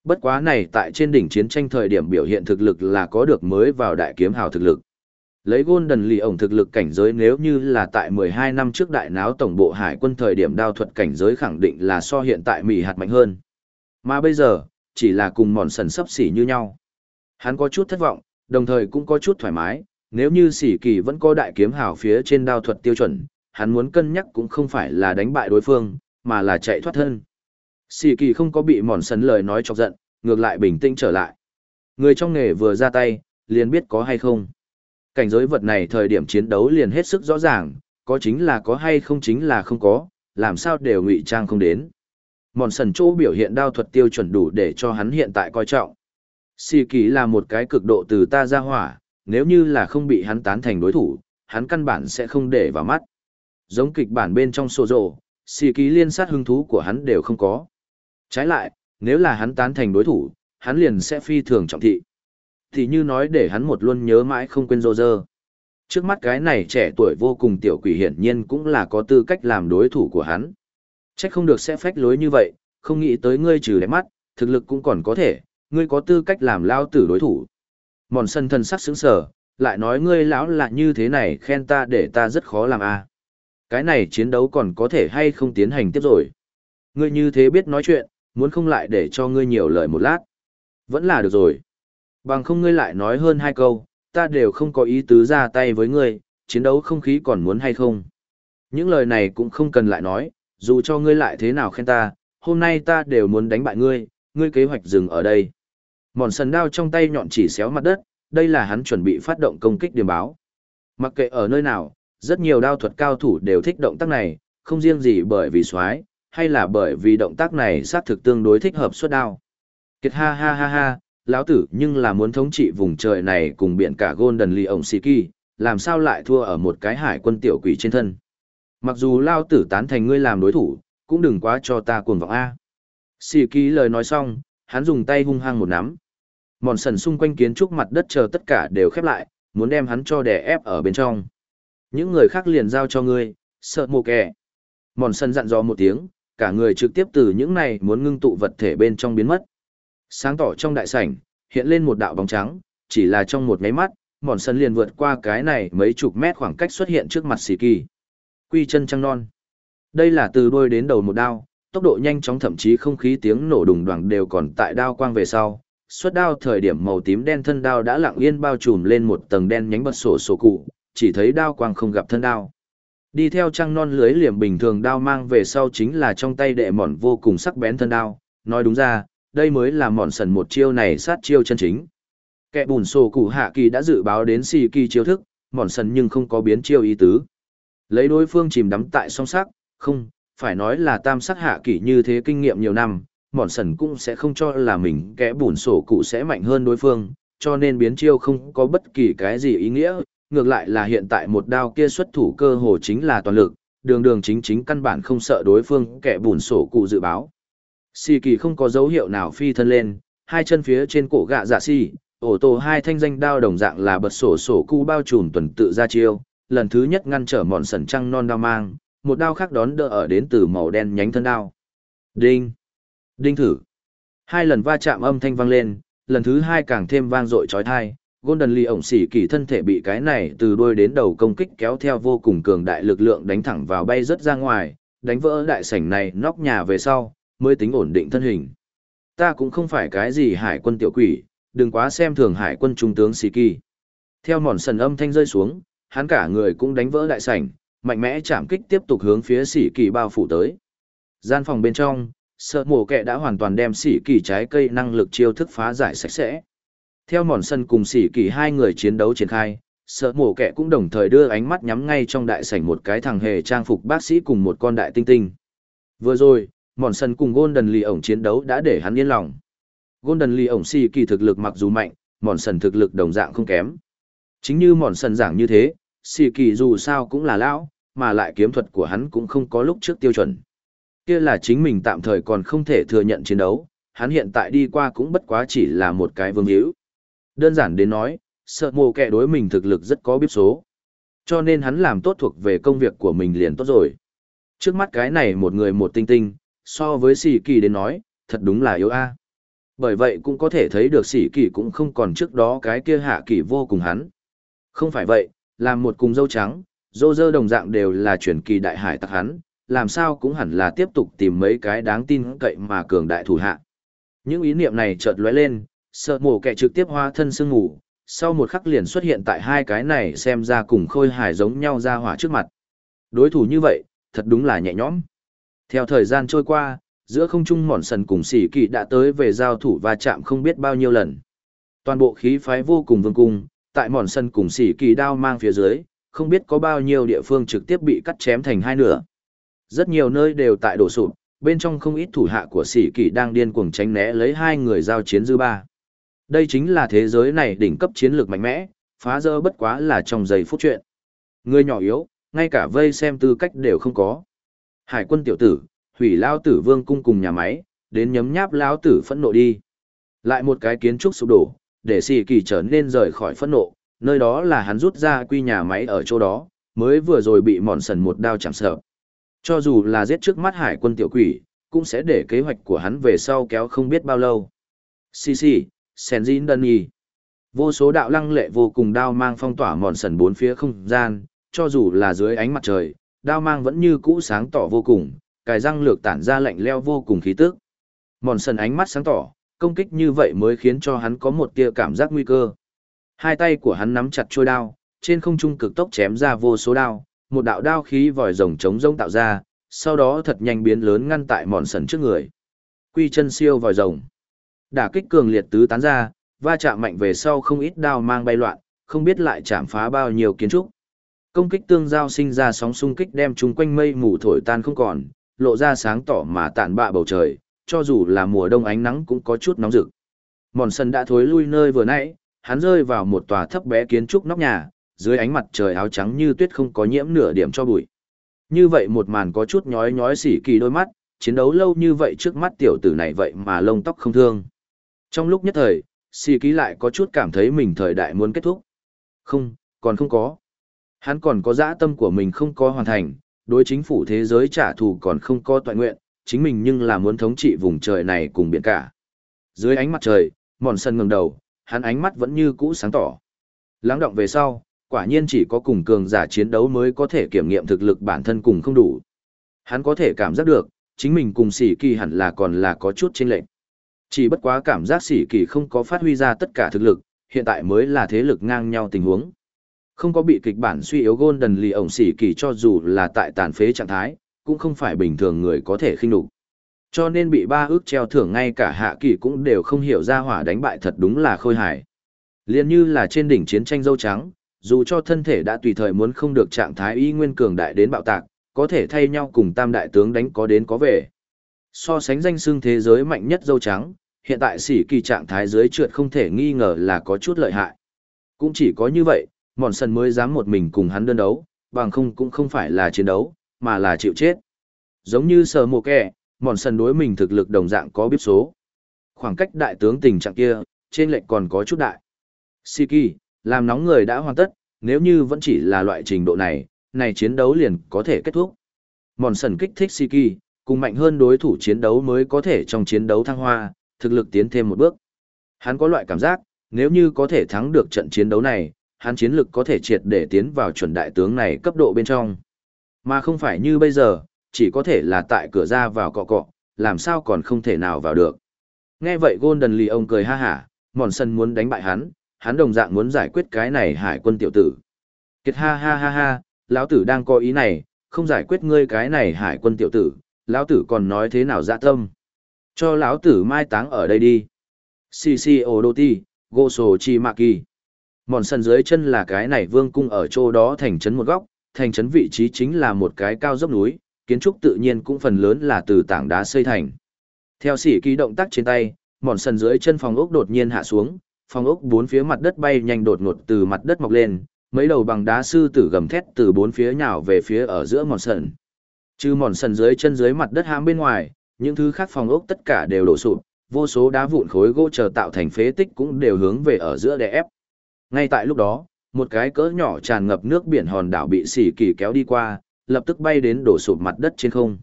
Bất quá này tại trên đỉnh chiến tranh thời điểm biểu hiện thực lực là có được mới vào đại kiếm hào thực lực. Lấy Golden lì ổng thực lực cảnh giới nếu như là tại 12 năm trước đại náo tổng bộ hải quân thời điểm đao thuật cảnh giới khẳng định là so hiện tại mỉ hạt mạnh hơn. Mà bây giờ, chỉ là cùng mòn sần sấp xỉ như nhau. Hắn có chút thất vọng, đồng thời cũng có chút thoải mái, nếu như sỉ kỳ vẫn có đại kiếm hào phía trên đao thuật tiêu chuẩn, hắn muốn cân nhắc cũng không phải là đánh bại đối phương, mà là chạy thoát thân. Sỉ kỳ không có bị mòn sần lời nói chọc giận, ngược lại bình tĩnh trở lại. Người trong nghề vừa ra tay, liền biết có hay không. Cảnh giới vật này thời điểm chiến đấu liền hết sức rõ ràng, có chính là có hay không chính là không có, làm sao đều ngụy trang không đến. Mòn sần chỗ biểu hiện đao thuật tiêu chuẩn đủ để cho hắn hiện tại coi trọng. Xì kỳ là một cái cực độ từ ta ra hỏa, nếu như là không bị hắn tán thành đối thủ, hắn căn bản sẽ không để vào mắt. Giống kịch bản bên trong sổ rộ, xì kỳ liên sát hứng thú của hắn đều không có. Trái lại, nếu là hắn tán thành đối thủ, hắn liền sẽ phi thường trọng thị. Thì như nói để hắn một luôn nhớ mãi không quên rô rơ. Trước mắt cái này trẻ tuổi vô cùng tiểu quỷ hiển nhiên cũng là có tư cách làm đối thủ của hắn. Trách không được sẽ phách lối như vậy, không nghĩ tới ngươi trừ đẹp mắt, thực lực cũng còn có thể, ngươi có tư cách làm lao tử đối thủ. Mòn sân thân sắc sững sờ, lại nói ngươi lão là như thế này khen ta để ta rất khó làm a. À. Cái này chiến đấu còn có thể hay không tiến hành tiếp rồi. Ngươi như thế biết nói chuyện, muốn không lại để cho ngươi nhiều lời một lát. Vẫn là được rồi. Bằng không ngươi lại nói hơn hai câu, ta đều không có ý tứ ra tay với ngươi, chiến đấu không khí còn muốn hay không. Những lời này cũng không cần lại nói, dù cho ngươi lại thế nào khen ta, hôm nay ta đều muốn đánh bại ngươi, ngươi kế hoạch dừng ở đây. Mòn sần đao trong tay nhọn chỉ xéo mặt đất, đây là hắn chuẩn bị phát động công kích điểm báo. Mặc kệ ở nơi nào, rất nhiều đao thuật cao thủ đều thích động tác này, không riêng gì bởi vì xoái, hay là bởi vì động tác này xác thực tương đối thích hợp xuất đao. Kiệt ha ha ha ha, lão tử nhưng là muốn thống trị vùng trời này cùng biển cả Golden Lee ổng Siki, làm sao lại thua ở một cái hải quân tiểu quỷ trên thân. Mặc dù lao tử tán thành ngươi làm đối thủ, cũng đừng quá cho ta cuồng vọng A. Siki lời nói xong, hắn dùng tay hung hăng một nắm. Mòn sần xung quanh kiến trúc mặt đất chờ tất cả đều khép lại, muốn đem hắn cho đè ép ở bên trong. Những người khác liền giao cho ngươi, sợ mồ kẻ. Mòn sần dặn dò một tiếng, cả người trực tiếp từ những này muốn ngưng tụ vật thể bên trong biến mất. Sáng tỏ trong đại sảnh, hiện lên một đạo bóng trắng, chỉ là trong một nháy mắt, mòn sân liền vượt qua cái này mấy chục mét khoảng cách xuất hiện trước mặt xì kỳ. Quy chân trăng non. Đây là từ đôi đến đầu một đao, tốc độ nhanh chóng thậm chí không khí tiếng nổ đùng đoàng đều còn tại đao quang về sau. Xuất đao thời điểm màu tím đen thân đao đã lặng yên bao trùm lên một tầng đen nhánh bật sổ sổ cụ, chỉ thấy đao quang không gặp thân đao. Đi theo trăng non lưới liềm bình thường đao mang về sau chính là trong tay đệ mòn vô cùng sắc bén thân đao. Nói đúng ra, đây mới là mòn sần một chiêu này sát chiêu chân chính. Kẻ bùn sổ cụ hạ kỳ đã dự báo đến xì kỳ chiêu thức, mòn sần nhưng không có biến chiêu ý tứ. Lấy đối phương chìm đắm tại song sắc, không, phải nói là tam sắc hạ kỳ như thế kinh nghiệm nhiều năm, mòn sần cũng sẽ không cho là mình kẻ bùn sổ cụ sẽ mạnh hơn đối phương, cho nên biến chiêu không có bất kỳ cái gì ý nghĩa, ngược lại là hiện tại một đao kia xuất thủ cơ hồ chính là toàn lực, đường đường chính chính căn bản không sợ đối phương kẻ bùn sổ cụ dự báo. Xì kỳ không có dấu hiệu nào phi thân lên, hai chân phía trên cổ gạ dạ xì, ổ tổ hai thanh danh đao đồng dạng là bật sổ sổ cu bao trùm tuần tự ra chiêu, lần thứ nhất ngăn trở mòn sần trăng non đao mang, một đao khác đón đỡ ở đến từ màu đen nhánh thân đao. Đinh! Đinh thử! Hai lần va chạm âm thanh vang lên, lần thứ hai càng thêm vang dội trói thai. Golden Lee ổng xỉ kỳ thân thể bị cái này từ đuôi đến đầu công kích kéo theo vô cùng cường đại lực lượng đánh thẳng vào bay rất ra ngoài, đánh vỡ đại sảnh này nóc nhà về sau, mới tính ổn định thân hình. Ta cũng không phải cái gì hải quân tiểu quỷ, đừng quá xem thường hải quân trung tướng Sĩ Kỳ. Theo mòn sần âm thanh rơi xuống, hắn cả người cũng đánh vỡ đại sảnh, mạnh mẽ chạm kích tiếp tục hướng phía sĩ kỳ bao phủ tới. Gian phòng bên trong, sợ mổ kẹ đã hoàn toàn đem sĩ kỳ trái cây năng lực chiêu thức phá giải sạch sẽ. Theo mòn sân cùng sĩ kỳ hai người chiến đấu triển khai, sợ mổ kẹ cũng đồng thời đưa ánh mắt nhắm ngay trong đại sảnh một cái thằng hề trang phục bác sĩ cùng một con đại tinh tinh. Vừa rồi, mòn sân cùng Golden Lee ổng chiến đấu đã để hắn yên lòng. Golden Lee ổng sĩ kỳ thực lực mặc dù mạnh, mòn sân thực lực đồng dạng không kém. Chính như mòn sân giảng như thế, sĩ kỳ dù sao cũng là lão, mà lại kiếm thuật của hắn cũng không có lúc trước tiêu chuẩn. Kia là chính mình tạm thời còn không thể thừa nhận chiến đấu, hắn hiện tại đi qua cũng bất quá chỉ là một cái vương hữu. Đơn giản đến nói, sợ mồ kẻ đối mình thực lực rất có biết số. Cho nên hắn làm tốt thuộc về công việc của mình liền tốt rồi. Trước mắt cái này một người một tinh tinh, so với sĩ kỳ đến nói, thật đúng là yếu a. Bởi vậy cũng có thể thấy được sĩ kỳ cũng không còn trước đó cái kia hạ kỳ vô cùng hắn. Không phải vậy, làm một cùng dâu trắng, dô dơ đồng dạng đều là truyền kỳ đại hải tặc hắn, làm sao cũng hẳn là tiếp tục tìm mấy cái đáng tin cậy mà cường đại thủ hạ. Những ý niệm này chợt lóe lên, sợ mổ kẻ trực tiếp hóa thân sương ngủ, sau một khắc liền xuất hiện tại hai cái này xem ra cùng khôi hài giống nhau ra hỏa trước mặt. Đối thủ như vậy, thật đúng là nhẹ nhõm. Theo thời gian trôi qua, giữa không trung mòn sần cùng xỉ kỳ đã tới về giao thủ và chạm không biết bao nhiêu lần. Toàn bộ khí phái vô cùng vương cung, tại mòn sân cùng xỉ kỳ đao mang phía dưới, không biết có bao nhiêu địa phương trực tiếp bị cắt chém thành hai nửa. Rất nhiều nơi đều tại đổ sụp, bên trong không ít thủ hạ của sĩ kỳ đang điên cuồng tránh né lấy hai người giao chiến dư ba. Đây chính là thế giới này đỉnh cấp chiến lược mạnh mẽ, phá rỡ bất quá là trong giây phút chuyện. Người nhỏ yếu, ngay cả vây xem tư cách đều không có. Hải quân tiểu tử, hủy lao tử vương cung cùng nhà máy, đến nhấm nháp lao tử phẫn nộ đi. Lại một cái kiến trúc sụp đổ, để xì kỳ trở nên rời khỏi phẫn nộ, nơi đó là hắn rút ra quy nhà máy ở chỗ đó, mới vừa rồi bị mòn sần một đao chạm sợ. Cho dù là giết trước mắt hải quân tiểu quỷ, cũng sẽ để kế hoạch của hắn về sau kéo không biết bao lâu. Xì xì, Senzin Dunny. Vô số đạo lăng lệ vô cùng đao mang phong tỏa mòn sần bốn phía không gian, cho dù là dưới ánh mặt trời, đao mang vẫn như cũ sáng tỏ vô cùng, cài răng lược tản ra lạnh leo vô cùng khí tức. Mòn sần ánh mắt sáng tỏ, công kích như vậy mới khiến cho hắn có một tia cảm giác nguy cơ. Hai tay của hắn nắm chặt trôi đao, trên không trung cực tốc chém ra vô số đao, một đạo đao khí vòi rồng chống rông tạo ra, sau đó thật nhanh biến lớn ngăn tại mòn sần trước người. Quy chân siêu vòi rồng. Đả kích cường liệt tứ tán ra, va chạm mạnh về sau không ít đao mang bay loạn, không biết lại chạm phá bao nhiêu kiến trúc. Công kích tương giao sinh ra sóng xung kích đem chúng quanh mây mù thổi tan không còn, lộ ra sáng tỏ mà tản bạ bầu trời, cho dù là mùa đông ánh nắng cũng có chút nóng rực. Mòn sân đã thối lui nơi vừa nãy, hắn rơi vào một tòa thấp bé kiến trúc nóc nhà, dưới ánh mặt trời áo trắng như tuyết không có nhiễm nửa điểm cho bụi. Như vậy một màn có chút nhói nhói xỉ kỳ đôi mắt, chiến đấu lâu như vậy trước mắt tiểu tử này vậy mà lông tóc không thương. Trong lúc nhất thời, xỉ kỳ lại có chút cảm thấy mình thời đại muốn kết thúc. Không, còn không có. Hắn còn có dã tâm của mình không có hoàn thành, đối chính phủ thế giới trả thù còn không có toại nguyện, chính mình nhưng là muốn thống trị vùng trời này cùng biển cả. Dưới ánh mặt trời, mòn sân ngừng đầu, hắn ánh mắt vẫn như cũ sáng tỏ. Lắng động về sau, quả nhiên chỉ có cùng cường giả chiến đấu mới có thể kiểm nghiệm thực lực bản thân cùng không đủ. Hắn có thể cảm giác được, chính mình cùng sỉ kỳ hẳn là còn là có chút chênh lệch. Chỉ bất quá cảm giác sỉ kỳ không có phát huy ra tất cả thực lực, hiện tại mới là thế lực ngang nhau tình huống. Không có bị kịch bản suy yếu gôn đần lì ổng xỉ kỳ cho dù là tại tàn phế trạng thái, cũng không phải bình thường người có thể khinh đục. Cho nên bị ba ước treo thưởng ngay cả hạ kỳ cũng đều không hiểu ra hỏa đánh bại thật đúng là khôi hài. Liên như là trên đỉnh chiến tranh dâu trắng, dù cho thân thể đã tùy thời muốn không được trạng thái y nguyên cường đại đến bạo tạc, có thể thay nhau cùng tam đại tướng đánh có đến có về. So sánh danh xưng thế giới mạnh nhất dâu trắng, hiện tại sỉ kỳ trạng thái dưới trượt không thể nghi ngờ là có chút lợi hại. Cũng chỉ có như vậy, mòn sần mới dám một mình cùng hắn đơn đấu, bằng không cũng không phải là chiến đấu, mà là chịu chết. Giống như sờ mồ kẻ, mòn sần đối mình thực lực đồng dạng có biết số. Khoảng cách đại tướng tình trạng kia, trên lệnh còn có chút đại. Siki, làm nóng người đã hoàn tất, nếu như vẫn chỉ là loại trình độ này, này chiến đấu liền có thể kết thúc. Mòn sần kích thích Siki, cùng mạnh hơn đối thủ chiến đấu mới có thể trong chiến đấu thăng hoa, thực lực tiến thêm một bước. Hắn có loại cảm giác, nếu như có thể thắng được trận chiến đấu này, hắn chiến lực có thể triệt để tiến vào chuẩn đại tướng này cấp độ bên trong. Mà không phải như bây giờ, chỉ có thể là tại cửa ra vào cọ cọ, làm sao còn không thể nào vào được. Nghe vậy Golden Lee ông cười ha hả, mòn sân muốn đánh bại hắn, hắn đồng dạng muốn giải quyết cái này hải quân tiểu tử. Kiệt ha ha ha ha, lão tử đang có ý này, không giải quyết ngươi cái này hải quân tiểu tử, lão tử còn nói thế nào dạ tâm. Cho lão tử mai táng ở đây đi. Xì xì ổ đô ti, gô sổ chi mạ kỳ. Mòn sân dưới chân là cái này vương cung ở chỗ đó thành trấn một góc, thành trấn vị trí chính là một cái cao dốc núi, kiến trúc tự nhiên cũng phần lớn là từ tảng đá xây thành. Theo sĩ ký động tác trên tay, mòn sân dưới chân phòng ốc đột nhiên hạ xuống, phòng ốc bốn phía mặt đất bay nhanh đột ngột từ mặt đất mọc lên, mấy đầu bằng đá sư tử gầm thét từ bốn phía nhào về phía ở giữa mòn sân. Chứ mòn sân dưới chân dưới mặt đất hãm bên ngoài, những thứ khác phòng ốc tất cả đều đổ sụp, vô số đá vụn khối gỗ chờ tạo thành phế tích cũng đều hướng về ở giữa đè ép. Ngay tại lúc đó, một cái cỡ nhỏ tràn ngập nước biển hòn đảo bị xỉ kỳ kéo đi qua, lập tức bay đến đổ sụp mặt đất trên không.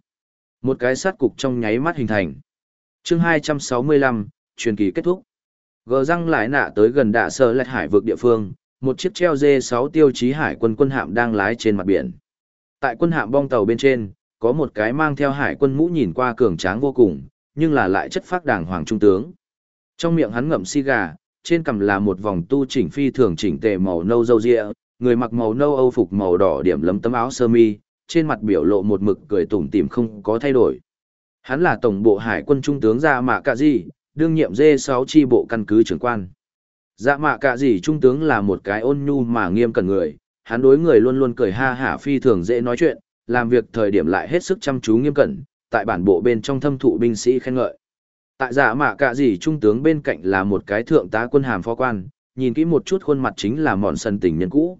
Một cái sát cục trong nháy mắt hình thành. chương 265, truyền kỳ kết thúc. Gờ răng lại nạ tới gần đạ sơ lạch hải vực địa phương, một chiếc treo dê 6 tiêu chí hải quân quân hạm đang lái trên mặt biển. Tại quân hạm bong tàu bên trên, có một cái mang theo hải quân mũ nhìn qua cường tráng vô cùng, nhưng là lại chất phác đàng hoàng trung tướng. Trong miệng hắn ngậm si gà, trên cằm là một vòng tu chỉnh phi thường chỉnh tề màu nâu râu ria, người mặc màu nâu âu phục màu đỏ điểm lấm tấm áo sơ mi, trên mặt biểu lộ một mực cười tủm tỉm không có thay đổi. Hắn là tổng bộ hải quân trung tướng Dạ Mạ Cạ Dị, đương nhiệm D6 chi bộ căn cứ trưởng quan. Dạ Mạ Cạ Dị trung tướng là một cái ôn nhu mà nghiêm cẩn người, hắn đối người luôn luôn cười ha hả phi thường dễ nói chuyện, làm việc thời điểm lại hết sức chăm chú nghiêm cẩn, tại bản bộ bên trong thâm thụ binh sĩ khen ngợi. Tại giả Mạ Cạ gì, trung tướng bên cạnh là một cái thượng tá quân hàm phó quan, nhìn kỹ một chút khuôn mặt chính là mọn sân tình nhân cũ.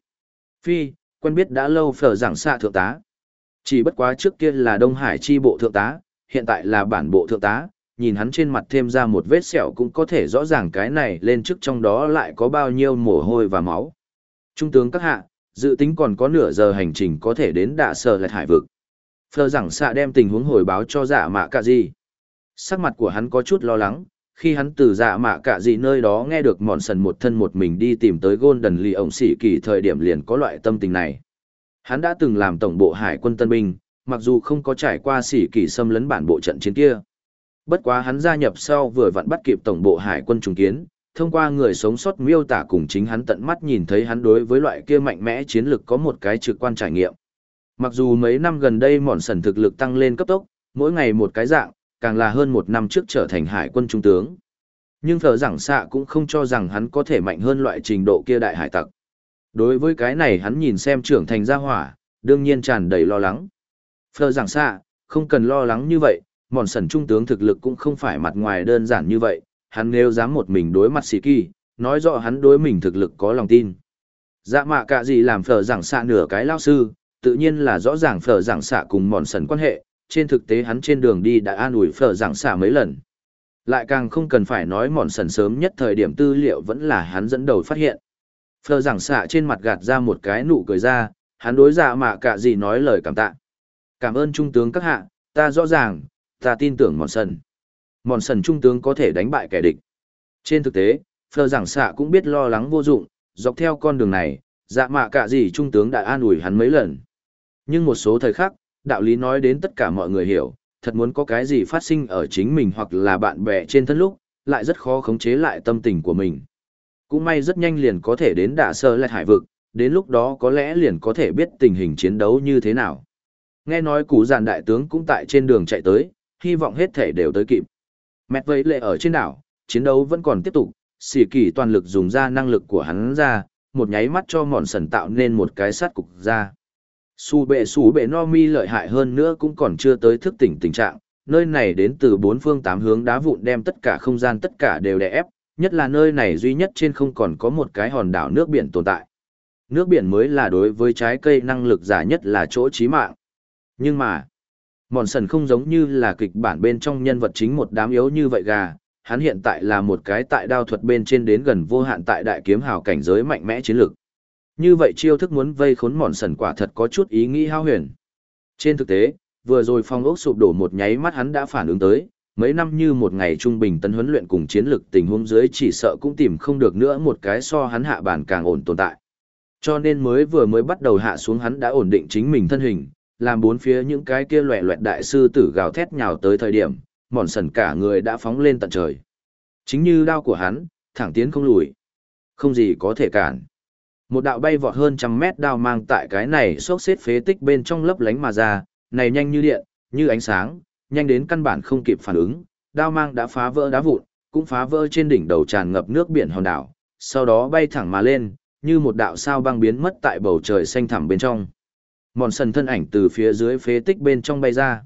Phi, quen biết đã lâu phở giảng xạ thượng tá. Chỉ bất quá trước kia là Đông Hải chi bộ thượng tá, hiện tại là bản bộ thượng tá, nhìn hắn trên mặt thêm ra một vết sẹo cũng có thể rõ ràng cái này lên trước trong đó lại có bao nhiêu mồ hôi và máu. Trung tướng các hạ, dự tính còn có nửa giờ hành trình có thể đến đạ sở lạch hải vực. Phờ giảng xạ đem tình huống hồi báo cho giả mạ cả gì. Sắc mặt của hắn có chút lo lắng, khi hắn từ dạ mạ cả gì nơi đó nghe được mòn sần một thân một mình đi tìm tới Golden Lee ổng sĩ kỳ thời điểm liền có loại tâm tình này. Hắn đã từng làm tổng bộ hải quân tân binh, mặc dù không có trải qua sĩ kỳ xâm lấn bản bộ trận chiến kia. Bất quá hắn gia nhập sau vừa vặn bắt kịp tổng bộ hải quân trùng kiến, thông qua người sống sót miêu tả cùng chính hắn tận mắt nhìn thấy hắn đối với loại kia mạnh mẽ chiến lực có một cái trực quan trải nghiệm. Mặc dù mấy năm gần đây mòn sần thực lực tăng lên cấp tốc, mỗi ngày một cái dạng, càng là hơn một năm trước trở thành hải quân trung tướng. Nhưng thờ giảng xạ cũng không cho rằng hắn có thể mạnh hơn loại trình độ kia đại hải tặc. Đối với cái này hắn nhìn xem trưởng thành gia hỏa, đương nhiên tràn đầy lo lắng. Phờ giảng xạ, không cần lo lắng như vậy, mòn sần trung tướng thực lực cũng không phải mặt ngoài đơn giản như vậy, hắn nếu dám một mình đối mặt sĩ kỳ, nói rõ hắn đối mình thực lực có lòng tin. Dạ mạ cả gì làm phở giảng xạ nửa cái lao sư, tự nhiên là rõ ràng phở giảng xạ cùng mòn sần quan hệ, trên thực tế hắn trên đường đi đã an ủi phở giảng xả mấy lần. Lại càng không cần phải nói mòn sần sớm nhất thời điểm tư liệu vẫn là hắn dẫn đầu phát hiện. Phở giảng xả trên mặt gạt ra một cái nụ cười ra, hắn đối dạ mạ cả gì nói lời cảm tạ. Cảm ơn trung tướng các hạ, ta rõ ràng, ta tin tưởng mòn sần. Mòn sần trung tướng có thể đánh bại kẻ địch. Trên thực tế, Phở giảng xạ cũng biết lo lắng vô dụng, dọc theo con đường này, dạ mạ cả gì trung tướng đã an ủi hắn mấy lần. Nhưng một số thời khắc, đạo lý nói đến tất cả mọi người hiểu, thật muốn có cái gì phát sinh ở chính mình hoặc là bạn bè trên thân lúc, lại rất khó khống chế lại tâm tình của mình. Cũng may rất nhanh liền có thể đến đả sơ lại hải vực, đến lúc đó có lẽ liền có thể biết tình hình chiến đấu như thế nào. Nghe nói củ giàn đại tướng cũng tại trên đường chạy tới, hy vọng hết thể đều tới kịp. Mẹt vấy lệ ở trên đảo, chiến đấu vẫn còn tiếp tục, xỉ kỳ toàn lực dùng ra năng lực của hắn ra, một nháy mắt cho mòn sần tạo nên một cái sát cục ra. Su bệ su bệ no mi lợi hại hơn nữa cũng còn chưa tới thức tỉnh tình trạng, nơi này đến từ bốn phương tám hướng đá vụn đem tất cả không gian tất cả đều đè ép, nhất là nơi này duy nhất trên không còn có một cái hòn đảo nước biển tồn tại. Nước biển mới là đối với trái cây năng lực giả nhất là chỗ chí mạng. Nhưng mà, mòn sần không giống như là kịch bản bên trong nhân vật chính một đám yếu như vậy gà, hắn hiện tại là một cái tại đao thuật bên trên đến gần vô hạn tại đại kiếm hào cảnh giới mạnh mẽ chiến lược. Như vậy chiêu thức muốn vây khốn mòn sần quả thật có chút ý nghĩ hao huyền. Trên thực tế, vừa rồi phong ốc sụp đổ một nháy mắt hắn đã phản ứng tới, mấy năm như một ngày trung bình tân huấn luyện cùng chiến lược tình huống dưới chỉ sợ cũng tìm không được nữa một cái so hắn hạ bản càng ổn tồn tại. Cho nên mới vừa mới bắt đầu hạ xuống hắn đã ổn định chính mình thân hình, làm bốn phía những cái kia loẹ loẹt đại sư tử gào thét nhào tới thời điểm, mòn sần cả người đã phóng lên tận trời. Chính như đao của hắn, thẳng tiến không lùi. Không gì có thể cản. Một đạo bay vọt hơn trăm mét đao mang tại cái này xốc xếp phế tích bên trong lấp lánh mà ra, này nhanh như điện, như ánh sáng, nhanh đến căn bản không kịp phản ứng, đao mang đã phá vỡ đá vụn, cũng phá vỡ trên đỉnh đầu tràn ngập nước biển hòn đảo, sau đó bay thẳng mà lên, như một đạo sao băng biến mất tại bầu trời xanh thẳm bên trong. Mòn sần thân ảnh từ phía dưới phế tích bên trong bay ra.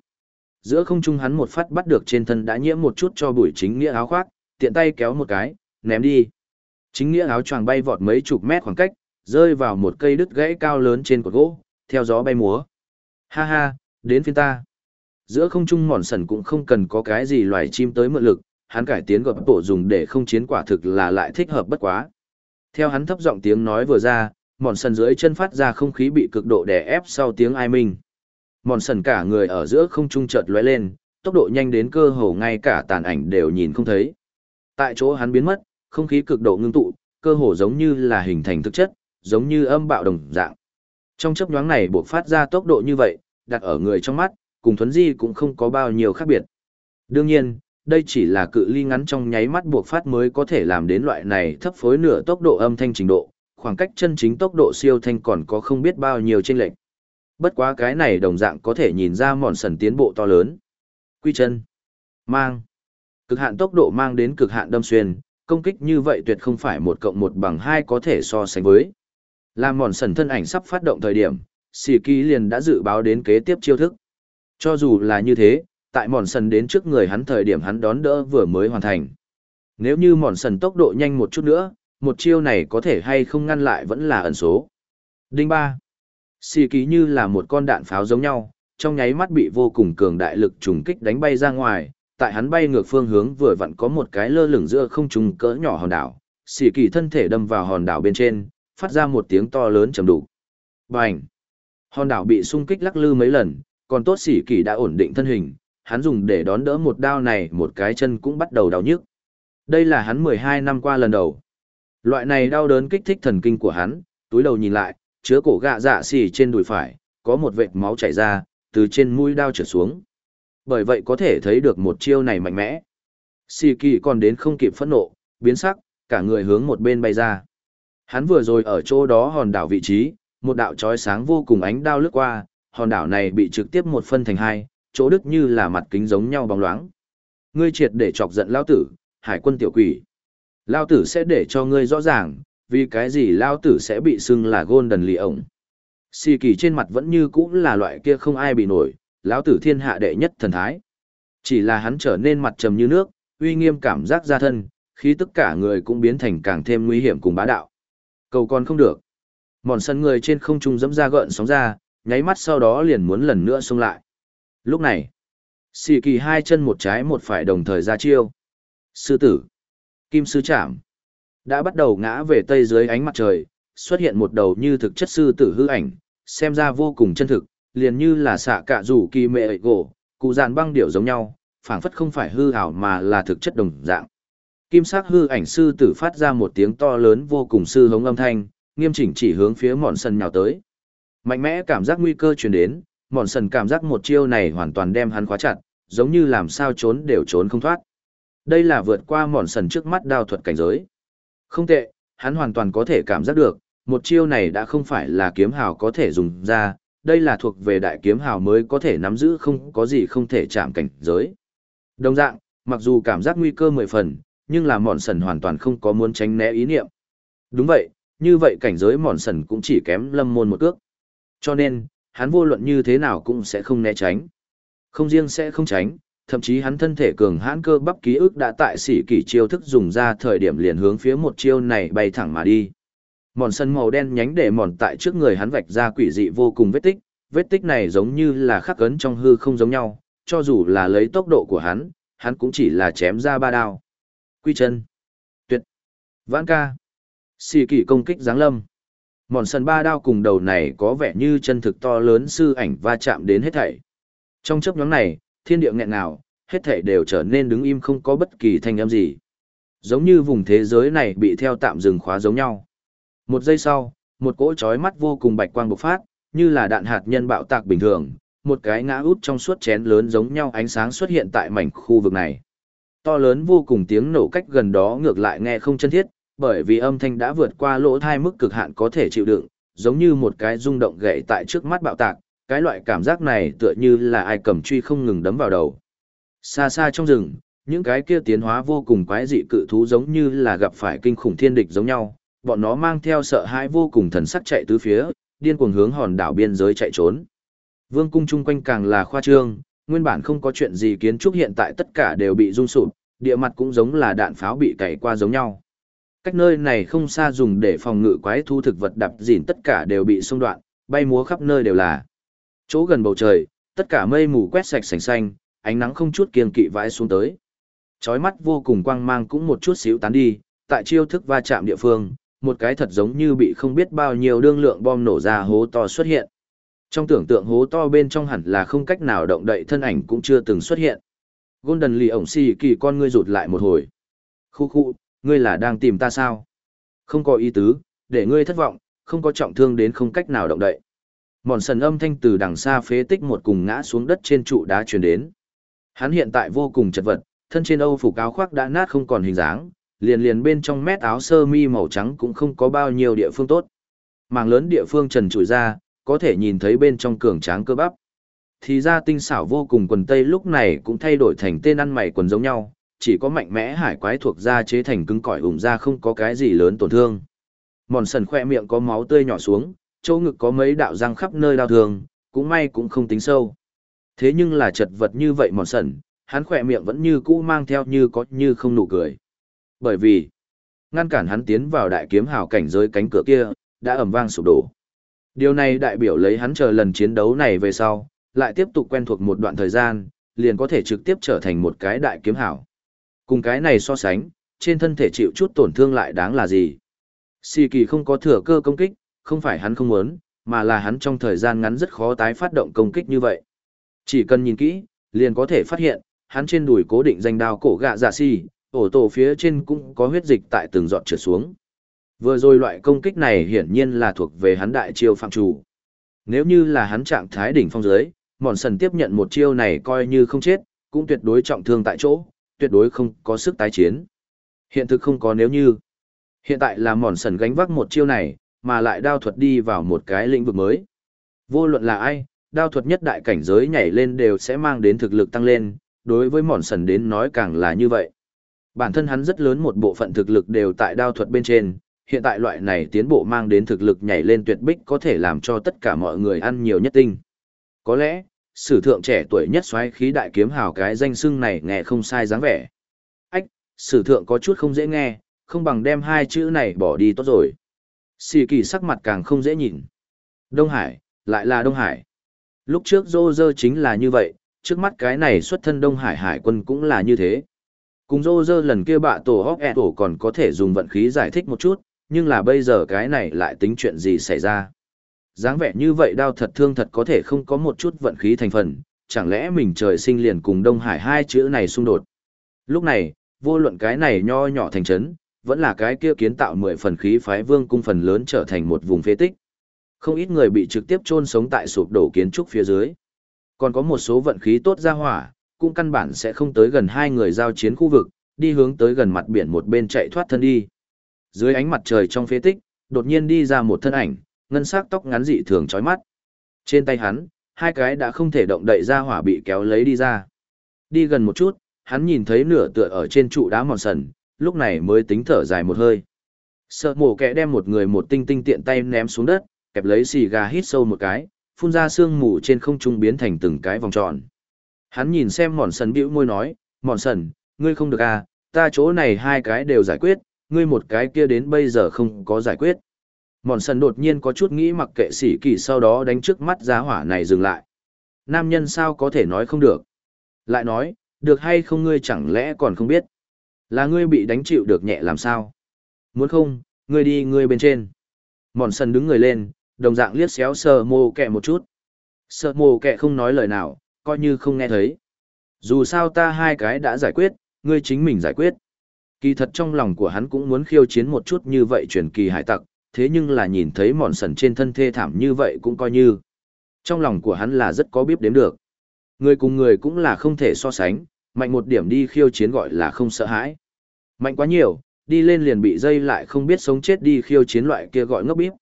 Giữa không trung hắn một phát bắt được trên thân đã nhiễm một chút cho bụi chính nghĩa áo khoác, tiện tay kéo một cái, ném đi. Chính nghĩa áo choàng bay vọt mấy chục mét khoảng cách, rơi vào một cây đứt gãy cao lớn trên cột gỗ, theo gió bay múa. Ha ha, đến phiên ta. Giữa không trung mòn sần cũng không cần có cái gì loài chim tới mượn lực, hắn cải tiến gọt bộ dùng để không chiến quả thực là lại thích hợp bất quá. Theo hắn thấp giọng tiếng nói vừa ra, mòn sần dưới chân phát ra không khí bị cực độ đè ép sau tiếng ai minh. Mòn sần cả người ở giữa không trung chợt lóe lên, tốc độ nhanh đến cơ hồ ngay cả tàn ảnh đều nhìn không thấy. Tại chỗ hắn biến mất, không khí cực độ ngưng tụ, cơ hồ giống như là hình thành thực chất, giống như âm bạo đồng dạng. Trong chấp nhoáng này buộc phát ra tốc độ như vậy, đặt ở người trong mắt, cùng thuấn di cũng không có bao nhiêu khác biệt. Đương nhiên, đây chỉ là cự ly ngắn trong nháy mắt buộc phát mới có thể làm đến loại này thấp phối nửa tốc độ âm thanh trình độ, khoảng cách chân chính tốc độ siêu thanh còn có không biết bao nhiêu chênh lệch. Bất quá cái này đồng dạng có thể nhìn ra mòn sần tiến bộ to lớn. Quy chân, mang, cực hạn tốc độ mang đến cực hạn đâm xuyên, công kích như vậy tuyệt không phải một cộng một bằng hai có thể so sánh với. Làm mòn sần thân ảnh sắp phát động thời điểm, Sĩ Kỳ liền đã dự báo đến kế tiếp chiêu thức. Cho dù là như thế, tại mòn sần đến trước người hắn thời điểm hắn đón đỡ vừa mới hoàn thành. Nếu như mòn sần tốc độ nhanh một chút nữa, một chiêu này có thể hay không ngăn lại vẫn là ẩn số. Đinh ba. Xì ký như là một con đạn pháo giống nhau, trong nháy mắt bị vô cùng cường đại lực trùng kích đánh bay ra ngoài, tại hắn bay ngược phương hướng vừa vặn có một cái lơ lửng giữa không trung cỡ nhỏ hòn đảo. Xì kỳ thân thể đâm vào hòn đảo bên trên, phát ra một tiếng to lớn trầm đủ. Bành! Hòn đảo bị xung kích lắc lư mấy lần, còn tốt xỉ kỳ đã ổn định thân hình, hắn dùng để đón đỡ một đao này một cái chân cũng bắt đầu đau nhức. Đây là hắn 12 năm qua lần đầu. Loại này đau đớn kích thích thần kinh của hắn, túi đầu nhìn lại, chứa cổ gạ dạ xỉ trên đùi phải, có một vệt máu chảy ra, từ trên mũi đao trở xuống. Bởi vậy có thể thấy được một chiêu này mạnh mẽ. Xỉ kỳ còn đến không kịp phẫn nộ, biến sắc, cả người hướng một bên bay ra. Hắn vừa rồi ở chỗ đó hòn đảo vị trí, một đạo chói sáng vô cùng ánh đao lướt qua, hòn đảo này bị trực tiếp một phân thành hai, chỗ đứt như là mặt kính giống nhau bóng loáng. Ngươi triệt để chọc giận lao tử, hải quân tiểu quỷ. Lao tử sẽ để cho ngươi rõ ràng, vì cái gì lao tử sẽ bị xưng là golden lì ổng. Xì kỳ trên mặt vẫn như cũ là loại kia không ai bị nổi, lão tử thiên hạ đệ nhất thần thái. Chỉ là hắn trở nên mặt trầm như nước, uy nghiêm cảm giác ra thân, khi tất cả người cũng biến thành càng thêm nguy hiểm cùng bá đạo. Cầu còn không được. Mòn sân người trên không trung dẫm ra gợn sóng ra, nháy mắt sau đó liền muốn lần nữa xông lại. Lúc này, xì kỳ hai chân một trái một phải đồng thời ra chiêu. Sư tử, kim sư chạm, đã bắt đầu ngã về tây dưới ánh mặt trời, xuất hiện một đầu như thực chất sư tử hư ảnh, xem ra vô cùng chân thực, liền như là xạ cạ rủ kỳ mệ ệ gỗ, cụ dàn băng điệu giống nhau, phảng phất không phải hư ảo mà là thực chất đồng dạng. Kim sắc hư ảnh sư tử phát ra một tiếng to lớn vô cùng sư hống âm thanh, nghiêm chỉnh chỉ hướng phía mòn sân nhào tới. Mạnh mẽ cảm giác nguy cơ truyền đến, mòn sần cảm giác một chiêu này hoàn toàn đem hắn khóa chặt, giống như làm sao trốn đều trốn không thoát. Đây là vượt qua mòn sần trước mắt đao thuật cảnh giới. Không tệ, hắn hoàn toàn có thể cảm giác được, một chiêu này đã không phải là kiếm hào có thể dùng ra, đây là thuộc về đại kiếm hào mới có thể nắm giữ không có gì không thể chạm cảnh giới. Đồng dạng, mặc dù cảm giác nguy cơ mười phần, nhưng là mòn sần hoàn toàn không có muốn tránh né ý niệm. Đúng vậy, như vậy cảnh giới mòn sần cũng chỉ kém lâm môn một cước. Cho nên, hắn vô luận như thế nào cũng sẽ không né tránh. Không riêng sẽ không tránh, thậm chí hắn thân thể cường hãn cơ bắp ký ức đã tại sĩ kỷ chiêu thức dùng ra thời điểm liền hướng phía một chiêu này bay thẳng mà đi. Mòn sân màu đen nhánh để mòn tại trước người hắn vạch ra quỷ dị vô cùng vết tích, vết tích này giống như là khắc ấn trong hư không giống nhau, cho dù là lấy tốc độ của hắn, hắn cũng chỉ là chém ra ba đao. Quy chân. Tuyệt. Vãn ca. Xì kỷ công kích giáng lâm. Mòn sần ba đao cùng đầu này có vẻ như chân thực to lớn sư ảnh va chạm đến hết thảy. Trong chấp nhóm này, thiên địa nghẹn nào, hết thảy đều trở nên đứng im không có bất kỳ thanh âm gì. Giống như vùng thế giới này bị theo tạm dừng khóa giống nhau. Một giây sau, một cỗ chói mắt vô cùng bạch quang bộc phát, như là đạn hạt nhân bạo tạc bình thường, một cái ngã út trong suốt chén lớn giống nhau ánh sáng xuất hiện tại mảnh khu vực này. To lớn vô cùng tiếng nổ cách gần đó ngược lại nghe không chân thiết, bởi vì âm thanh đã vượt qua lỗ thai mức cực hạn có thể chịu đựng, giống như một cái rung động gậy tại trước mắt bạo tạc, cái loại cảm giác này tựa như là ai cầm truy không ngừng đấm vào đầu. Xa xa trong rừng, những cái kia tiến hóa vô cùng quái dị cự thú giống như là gặp phải kinh khủng thiên địch giống nhau, bọn nó mang theo sợ hãi vô cùng thần sắc chạy tứ phía, điên cuồng hướng hòn đảo biên giới chạy trốn. Vương cung chung quanh càng là khoa trương, nguyên bản không có chuyện gì kiến trúc hiện tại tất cả đều bị rung sụp, địa mặt cũng giống là đạn pháo bị cày qua giống nhau. Cách nơi này không xa dùng để phòng ngự quái thu thực vật đập dỉn tất cả đều bị xung đoạn, bay múa khắp nơi đều là. Chỗ gần bầu trời, tất cả mây mù quét sạch sành xanh, ánh nắng không chút kiêng kỵ vãi xuống tới. Chói mắt vô cùng quang mang cũng một chút xíu tán đi, tại chiêu thức va chạm địa phương, một cái thật giống như bị không biết bao nhiêu đương lượng bom nổ ra hố to xuất hiện. Trong tưởng tượng hố to bên trong hẳn là không cách nào động đậy thân ảnh cũng chưa từng xuất hiện. Golden lì ổng xì kỳ con ngươi rụt lại một hồi. Khu khu, ngươi là đang tìm ta sao? Không có ý tứ, để ngươi thất vọng, không có trọng thương đến không cách nào động đậy. Mòn sần âm thanh từ đằng xa phế tích một cùng ngã xuống đất trên trụ đá truyền đến. Hắn hiện tại vô cùng chật vật, thân trên âu phục áo khoác đã nát không còn hình dáng, liền liền bên trong mét áo sơ mi màu trắng cũng không có bao nhiêu địa phương tốt. Màng lớn địa phương trần trụi ra, có thể nhìn thấy bên trong cường tráng cơ bắp. Thì ra tinh xảo vô cùng quần tây lúc này cũng thay đổi thành tên ăn mày quần giống nhau, chỉ có mạnh mẽ hải quái thuộc da chế thành cứng cỏi ủng ra không có cái gì lớn tổn thương. Mòn sần khoe miệng có máu tươi nhỏ xuống, chỗ ngực có mấy đạo răng khắp nơi đau thương, cũng may cũng không tính sâu. Thế nhưng là chật vật như vậy mòn sần, hắn khoe miệng vẫn như cũ mang theo như có như không nụ cười. Bởi vì, ngăn cản hắn tiến vào đại kiếm hào cảnh giới cánh cửa kia, đã ầm vang sụp đổ. Điều này đại biểu lấy hắn chờ lần chiến đấu này về sau, lại tiếp tục quen thuộc một đoạn thời gian, liền có thể trực tiếp trở thành một cái đại kiếm hảo. Cùng cái này so sánh, trên thân thể chịu chút tổn thương lại đáng là gì? Xì kỳ không có thừa cơ công kích, không phải hắn không muốn, mà là hắn trong thời gian ngắn rất khó tái phát động công kích như vậy. Chỉ cần nhìn kỹ, liền có thể phát hiện, hắn trên đùi cố định danh đao cổ gạ giả xì, ổ tổ phía trên cũng có huyết dịch tại từng giọt trượt xuống. Vừa rồi loại công kích này hiển nhiên là thuộc về hắn đại chiêu phạm chủ. Nếu như là hắn trạng thái đỉnh phong giới mòn sần tiếp nhận một chiêu này coi như không chết, cũng tuyệt đối trọng thương tại chỗ, tuyệt đối không có sức tái chiến. Hiện thực không có nếu như. Hiện tại là mòn sần gánh vác một chiêu này, mà lại đao thuật đi vào một cái lĩnh vực mới. Vô luận là ai, đao thuật nhất đại cảnh giới nhảy lên đều sẽ mang đến thực lực tăng lên, đối với mòn sần đến nói càng là như vậy. Bản thân hắn rất lớn một bộ phận thực lực đều tại đao thuật bên trên, hiện tại loại này tiến bộ mang đến thực lực nhảy lên tuyệt bích có thể làm cho tất cả mọi người ăn nhiều nhất tinh. Có lẽ, sử thượng trẻ tuổi nhất xoáy khí đại kiếm hào cái danh xưng này nghe không sai dáng vẻ. Ách, sử thượng có chút không dễ nghe, không bằng đem hai chữ này bỏ đi tốt rồi. Xì kỳ sắc mặt càng không dễ nhìn. Đông Hải, lại là Đông Hải. Lúc trước Dô Dơ chính là như vậy, trước mắt cái này xuất thân Đông Hải hải quân cũng là như thế. Cùng Dô Dơ lần kia bạ tổ hóc ẹ tổ còn có thể dùng vận khí giải thích một chút, nhưng là bây giờ cái này lại tính chuyện gì xảy ra. dáng vẻ như vậy đau thật thương thật có thể không có một chút vận khí thành phần, chẳng lẽ mình trời sinh liền cùng Đông Hải hai chữ này xung đột. Lúc này, vô luận cái này nho nhỏ thành trấn, vẫn là cái kia kiến tạo mười phần khí phái vương cung phần lớn trở thành một vùng phế tích. Không ít người bị trực tiếp chôn sống tại sụp đổ kiến trúc phía dưới. Còn có một số vận khí tốt ra hỏa, cũng căn bản sẽ không tới gần hai người giao chiến khu vực, đi hướng tới gần mặt biển một bên chạy thoát thân đi. Dưới ánh mặt trời trong phế tích, đột nhiên đi ra một thân ảnh, ngân sắc tóc ngắn dị thường chói mắt. Trên tay hắn, hai cái đã không thể động đậy ra hỏa bị kéo lấy đi ra. Đi gần một chút, hắn nhìn thấy nửa tựa ở trên trụ đá mòn sần, lúc này mới tính thở dài một hơi. Sợ mổ kẻ đem một người một tinh tinh tiện tay ném xuống đất, kẹp lấy xì gà hít sâu một cái, phun ra sương mù trên không trung biến thành từng cái vòng tròn. Hắn nhìn xem mòn sần bĩu môi nói, mòn sần, ngươi không được à, ta chỗ này hai cái đều giải quyết, ngươi một cái kia đến bây giờ không có giải quyết. Mòn sần đột nhiên có chút nghĩ mặc kệ sĩ kỳ sau đó đánh trước mắt giá hỏa này dừng lại. Nam nhân sao có thể nói không được. Lại nói, được hay không ngươi chẳng lẽ còn không biết. Là ngươi bị đánh chịu được nhẹ làm sao? Muốn không, ngươi đi ngươi bên trên. Mòn sần đứng người lên, đồng dạng liếc xéo sờ mồ kẹ một chút. Sờ mồ kẹ không nói lời nào, coi như không nghe thấy. Dù sao ta hai cái đã giải quyết, ngươi chính mình giải quyết. Kỳ thật trong lòng của hắn cũng muốn khiêu chiến một chút như vậy truyền kỳ hải tặc, thế nhưng là nhìn thấy mòn sần trên thân thê thảm như vậy cũng coi như. Trong lòng của hắn là rất có biết đếm được. Người cùng người cũng là không thể so sánh, mạnh một điểm đi khiêu chiến gọi là không sợ hãi. Mạnh quá nhiều, đi lên liền bị dây lại không biết sống chết đi khiêu chiến loại kia gọi ngốc bíp.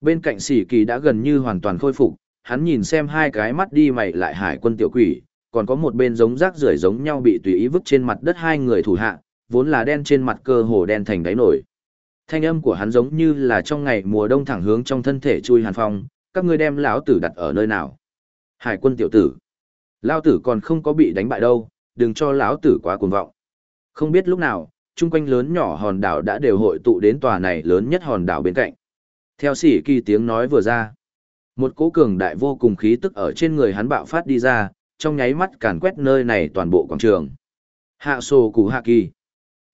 Bên cạnh sỉ kỳ đã gần như hoàn toàn khôi phục, hắn nhìn xem hai cái mắt đi mày lại hải quân tiểu quỷ, còn có một bên giống rác rưởi giống nhau bị tùy ý vứt trên mặt đất hai người thủ hạ, vốn là đen trên mặt cơ hồ đen thành đáy nổi. Thanh âm của hắn giống như là trong ngày mùa đông thẳng hướng trong thân thể chui hàn phong, các ngươi đem lão tử đặt ở nơi nào? Hải quân tiểu tử. Lão tử còn không có bị đánh bại đâu, đừng cho lão tử quá cuồng vọng. Không biết lúc nào, chung quanh lớn nhỏ hòn đảo đã đều hội tụ đến tòa này lớn nhất hòn đảo bên cạnh. Theo sĩ kỳ tiếng nói vừa ra, một cỗ cường đại vô cùng khí tức ở trên người hắn bạo phát đi ra, trong nháy mắt càn quét nơi này toàn bộ quảng trường. Hạ sổ củ hạ kỳ.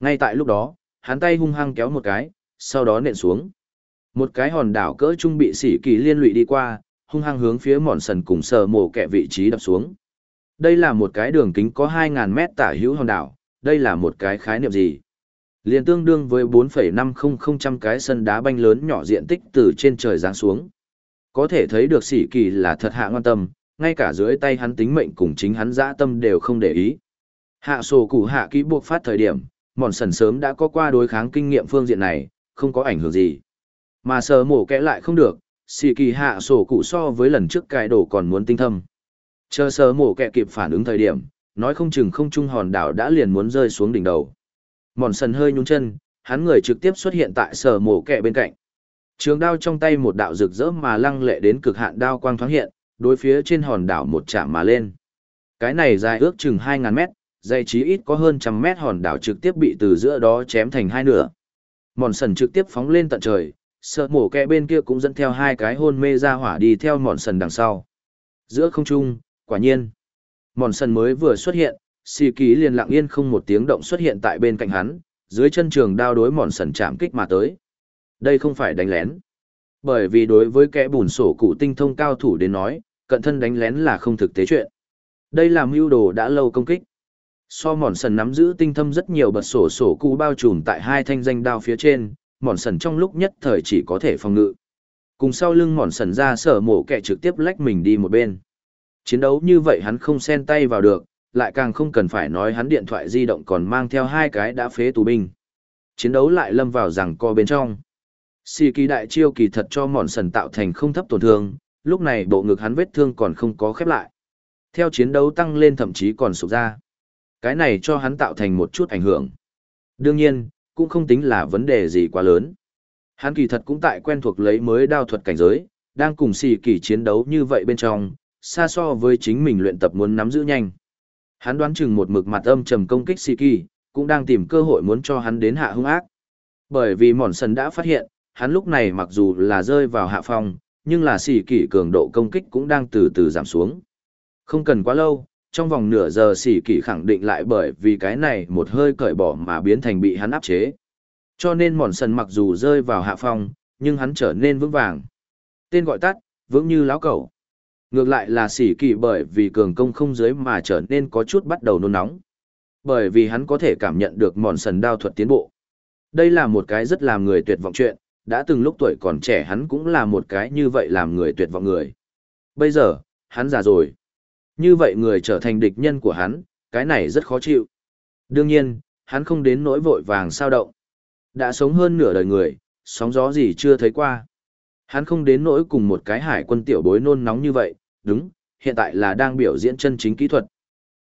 Ngay tại lúc đó, hắn tay hung hăng kéo một cái, sau đó nện xuống. Một cái hòn đảo cỡ trung bị sỉ kỳ liên lụy đi qua, hung hăng hướng phía mòn sần cùng sờ mổ kẹ vị trí đập xuống. Đây là một cái đường kính có 2.000 mét tả hữu hòn đảo, đây là một cái khái niệm gì? liền tương đương với 4,500 cái sân đá banh lớn nhỏ diện tích từ trên trời giáng xuống. Có thể thấy được sỉ kỳ là thật hạ ngoan tâm, ngay cả dưới tay hắn tính mệnh cùng chính hắn dã tâm đều không để ý. Hạ sổ củ hạ kỹ buộc phát thời điểm, mòn sần sớm đã có qua đối kháng kinh nghiệm phương diện này, không có ảnh hưởng gì. Mà sờ mổ kẽ lại không được, xì kỳ hạ sổ cụ so với lần trước cài đổ còn muốn tinh thâm. Chờ sờ mổ kẹ kịp phản ứng thời điểm, nói không chừng không trung hòn đảo đã liền muốn rơi xuống đỉnh đầu. Mòn sần hơi nhún chân, hắn người trực tiếp xuất hiện tại sờ mổ kẹ bên cạnh. Trường đao trong tay một đạo rực rỡ mà lăng lệ đến cực hạn đao quang thoáng hiện, đối phía trên hòn đảo một chạm mà lên. Cái này dài ước chừng 2.000 mét, Dây chí ít có hơn trăm mét hòn đảo trực tiếp bị từ giữa đó chém thành hai nửa. Mòn sần trực tiếp phóng lên tận trời, sợ mổ kẹ bên kia cũng dẫn theo hai cái hôn mê ra hỏa đi theo mòn sần đằng sau. Giữa không trung, quả nhiên, mòn sần mới vừa xuất hiện, xì ký liền lặng yên không một tiếng động xuất hiện tại bên cạnh hắn dưới chân trường đao đối mòn sần chạm kích mà tới đây không phải đánh lén bởi vì đối với kẻ bùn sổ cụ tinh thông cao thủ đến nói cận thân đánh lén là không thực tế chuyện đây là mưu đồ đã lâu công kích so mòn sần nắm giữ tinh thâm rất nhiều bật sổ sổ cũ bao trùm tại hai thanh danh đao phía trên mòn sần trong lúc nhất thời chỉ có thể phòng ngự cùng sau lưng mòn sần ra sở mổ kẻ trực tiếp lách mình đi một bên chiến đấu như vậy hắn không xen tay vào được lại càng không cần phải nói hắn điện thoại di động còn mang theo hai cái đã phế tù binh. Chiến đấu lại lâm vào rằng co bên trong. Xì kỳ đại chiêu kỳ thật cho mòn sần tạo thành không thấp tổn thương, lúc này bộ ngực hắn vết thương còn không có khép lại. Theo chiến đấu tăng lên thậm chí còn sụp ra. Cái này cho hắn tạo thành một chút ảnh hưởng. Đương nhiên, cũng không tính là vấn đề gì quá lớn. Hắn kỳ thật cũng tại quen thuộc lấy mới đao thuật cảnh giới, đang cùng xì kỳ chiến đấu như vậy bên trong, xa so với chính mình luyện tập muốn nắm giữ nhanh. Hắn đoán chừng một mực mặt âm trầm công kích Siki, cũng đang tìm cơ hội muốn cho hắn đến hạ hung ác. Bởi vì mòn sần đã phát hiện, hắn lúc này mặc dù là rơi vào hạ phong, nhưng là Siki cường độ công kích cũng đang từ từ giảm xuống. Không cần quá lâu, trong vòng nửa giờ Siki khẳng định lại bởi vì cái này một hơi cởi bỏ mà biến thành bị hắn áp chế. Cho nên mòn sần mặc dù rơi vào hạ phong, nhưng hắn trở nên vững vàng. Tên gọi tắt, vững như láo cẩu. Ngược lại là xỉ kỳ bởi vì cường công không giới mà trở nên có chút bắt đầu nôn nóng. Bởi vì hắn có thể cảm nhận được mòn sần đao thuật tiến bộ. Đây là một cái rất làm người tuyệt vọng chuyện, đã từng lúc tuổi còn trẻ hắn cũng là một cái như vậy làm người tuyệt vọng người. Bây giờ, hắn già rồi. Như vậy người trở thành địch nhân của hắn, cái này rất khó chịu. Đương nhiên, hắn không đến nỗi vội vàng sao động. Đã sống hơn nửa đời người, sóng gió gì chưa thấy qua. Hắn không đến nỗi cùng một cái hải quân tiểu bối nôn nóng như vậy, đúng, hiện tại là đang biểu diễn chân chính kỹ thuật.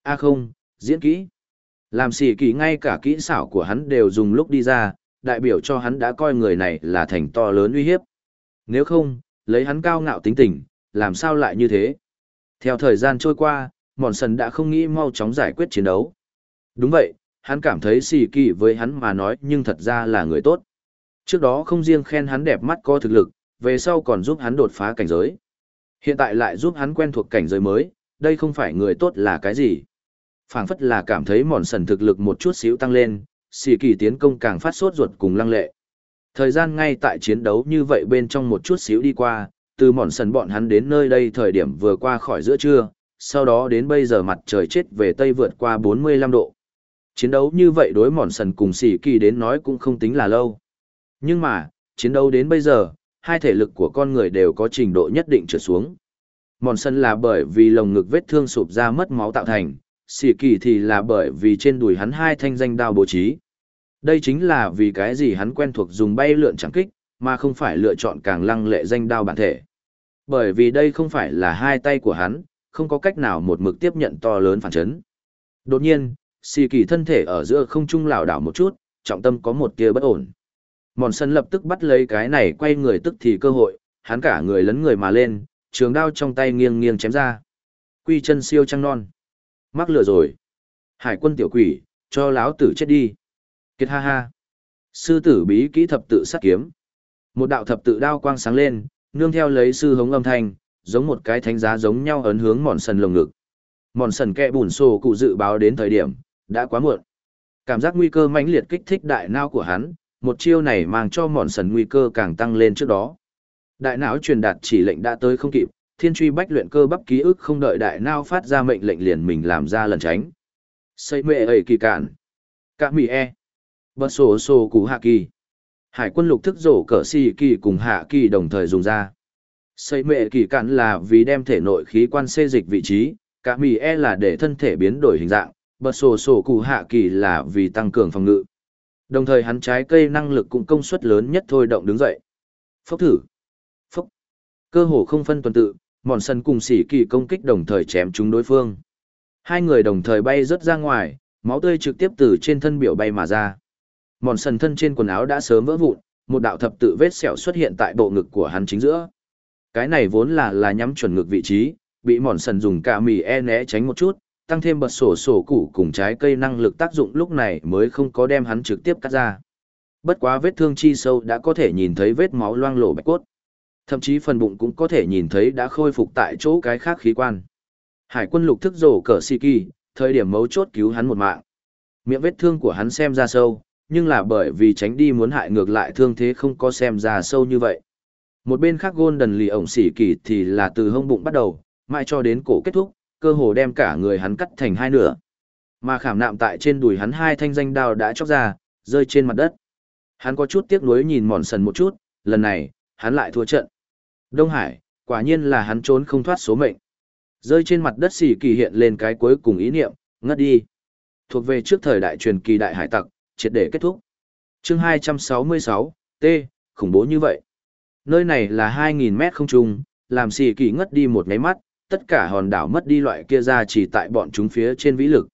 A không, diễn kỹ. Làm xỉ kỳ ngay cả kỹ xảo của hắn đều dùng lúc đi ra, đại biểu cho hắn đã coi người này là thành to lớn uy hiếp. Nếu không, lấy hắn cao ngạo tính tình, làm sao lại như thế? Theo thời gian trôi qua, Mòn Sần đã không nghĩ mau chóng giải quyết chiến đấu. Đúng vậy, hắn cảm thấy xì kỳ với hắn mà nói nhưng thật ra là người tốt. Trước đó không riêng khen hắn đẹp mắt có thực lực, về sau còn giúp hắn đột phá cảnh giới. Hiện tại lại giúp hắn quen thuộc cảnh giới mới, đây không phải người tốt là cái gì. phảng phất là cảm thấy mòn sần thực lực một chút xíu tăng lên, xì kỳ tiến công càng phát sốt ruột cùng lăng lệ. Thời gian ngay tại chiến đấu như vậy bên trong một chút xíu đi qua, từ mòn sần bọn hắn đến nơi đây thời điểm vừa qua khỏi giữa trưa, sau đó đến bây giờ mặt trời chết về tây vượt qua 45 độ. Chiến đấu như vậy đối mòn sần cùng xỉ kỳ đến nói cũng không tính là lâu. Nhưng mà, chiến đấu đến bây giờ, hai thể lực của con người đều có trình độ nhất định trượt xuống. Mòn sân là bởi vì lồng ngực vết thương sụp ra mất máu tạo thành, xỉ kỳ thì là bởi vì trên đùi hắn hai thanh danh đao bố trí. Đây chính là vì cái gì hắn quen thuộc dùng bay lượn chẳng kích, mà không phải lựa chọn càng lăng lệ danh đao bản thể. Bởi vì đây không phải là hai tay của hắn, không có cách nào một mực tiếp nhận to lớn phản chấn. Đột nhiên, xì kỳ thân thể ở giữa không trung lảo đảo một chút, trọng tâm có một tia bất ổn. Mòn sân lập tức bắt lấy cái này quay người tức thì cơ hội, hắn cả người lấn người mà lên, trường đao trong tay nghiêng nghiêng chém ra. Quy chân siêu trăng non. Mắc lửa rồi. Hải quân tiểu quỷ, cho láo tử chết đi. Kiệt ha ha. Sư tử bí kỹ thập tự sát kiếm. Một đạo thập tự đao quang sáng lên, nương theo lấy sư hống âm thanh, giống một cái thánh giá giống nhau ấn hướng mòn sần lồng ngực. Mòn sần kẹ bùn sổ cụ dự báo đến thời điểm, đã quá muộn. Cảm giác nguy cơ mãnh liệt kích thích đại não của hắn, một chiêu này mang cho mòn sần nguy cơ càng tăng lên trước đó. Đại não truyền đạt chỉ lệnh đã tới không kịp, thiên truy bách luyện cơ bắp ký ức không đợi đại não phát ra mệnh lệnh liền mình làm ra lần tránh. Xây mệ ấy kỳ cản. Cả mì e. Bật sổ sổ cụ hạ kỳ. Hải quân lục thức rổ cỡ xì kỳ cùng hạ kỳ đồng thời dùng ra. Xây mệ kỳ cạn là vì đem thể nội khí quan xê dịch vị trí, cả mì e là để thân thể biến đổi hình dạng, bật sổ sổ cụ hạ kỳ là vì tăng cường phòng ngự. Đồng thời hắn trái cây năng lực cũng công suất lớn nhất thôi động đứng dậy. Phốc thử. Phốc. Cơ hồ không phân tuần tự, mòn sân cùng xỉ kỳ công kích đồng thời chém chúng đối phương. Hai người đồng thời bay rớt ra ngoài, máu tươi trực tiếp từ trên thân biểu bay mà ra. Mòn sần thân trên quần áo đã sớm vỡ vụn, một đạo thập tự vết sẹo xuất hiện tại bộ ngực của hắn chính giữa. Cái này vốn là là nhắm chuẩn ngực vị trí, bị mòn sần dùng cả mì e né tránh một chút, tăng thêm bật sổ sổ củ cùng trái cây năng lực tác dụng lúc này mới không có đem hắn trực tiếp cắt ra. Bất quá vết thương chi sâu đã có thể nhìn thấy vết máu loang lổ bạch cốt. Thậm chí phần bụng cũng có thể nhìn thấy đã khôi phục tại chỗ cái khác khí quan. Hải quân lục thức rổ cờ si kỳ, thời điểm mấu chốt cứu hắn một mạng. Miệng vết thương của hắn xem ra sâu, nhưng là bởi vì tránh đi muốn hại ngược lại thương thế không có xem ra sâu như vậy. Một bên khác gôn đần lì ổng xỉ kỳ thì là từ hông bụng bắt đầu, mãi cho đến cổ kết thúc, cơ hồ đem cả người hắn cắt thành hai nửa. Mà khảm nạm tại trên đùi hắn hai thanh danh đao đã chóc ra, rơi trên mặt đất. Hắn có chút tiếc nuối nhìn mòn sần một chút, lần này, hắn lại thua trận. Đông Hải, quả nhiên là hắn trốn không thoát số mệnh. Rơi trên mặt đất xỉ kỳ hiện lên cái cuối cùng ý niệm, ngất đi. Thuộc về trước thời đại truyền kỳ đại hải tặc, triệt để kết thúc. chương 266, T, khủng bố như vậy. Nơi này là 2.000 mét không trung, làm xỉ kỳ ngất đi một ngáy mắt, tất cả hòn đảo mất đi loại kia ra chỉ tại bọn chúng phía trên vĩ lực.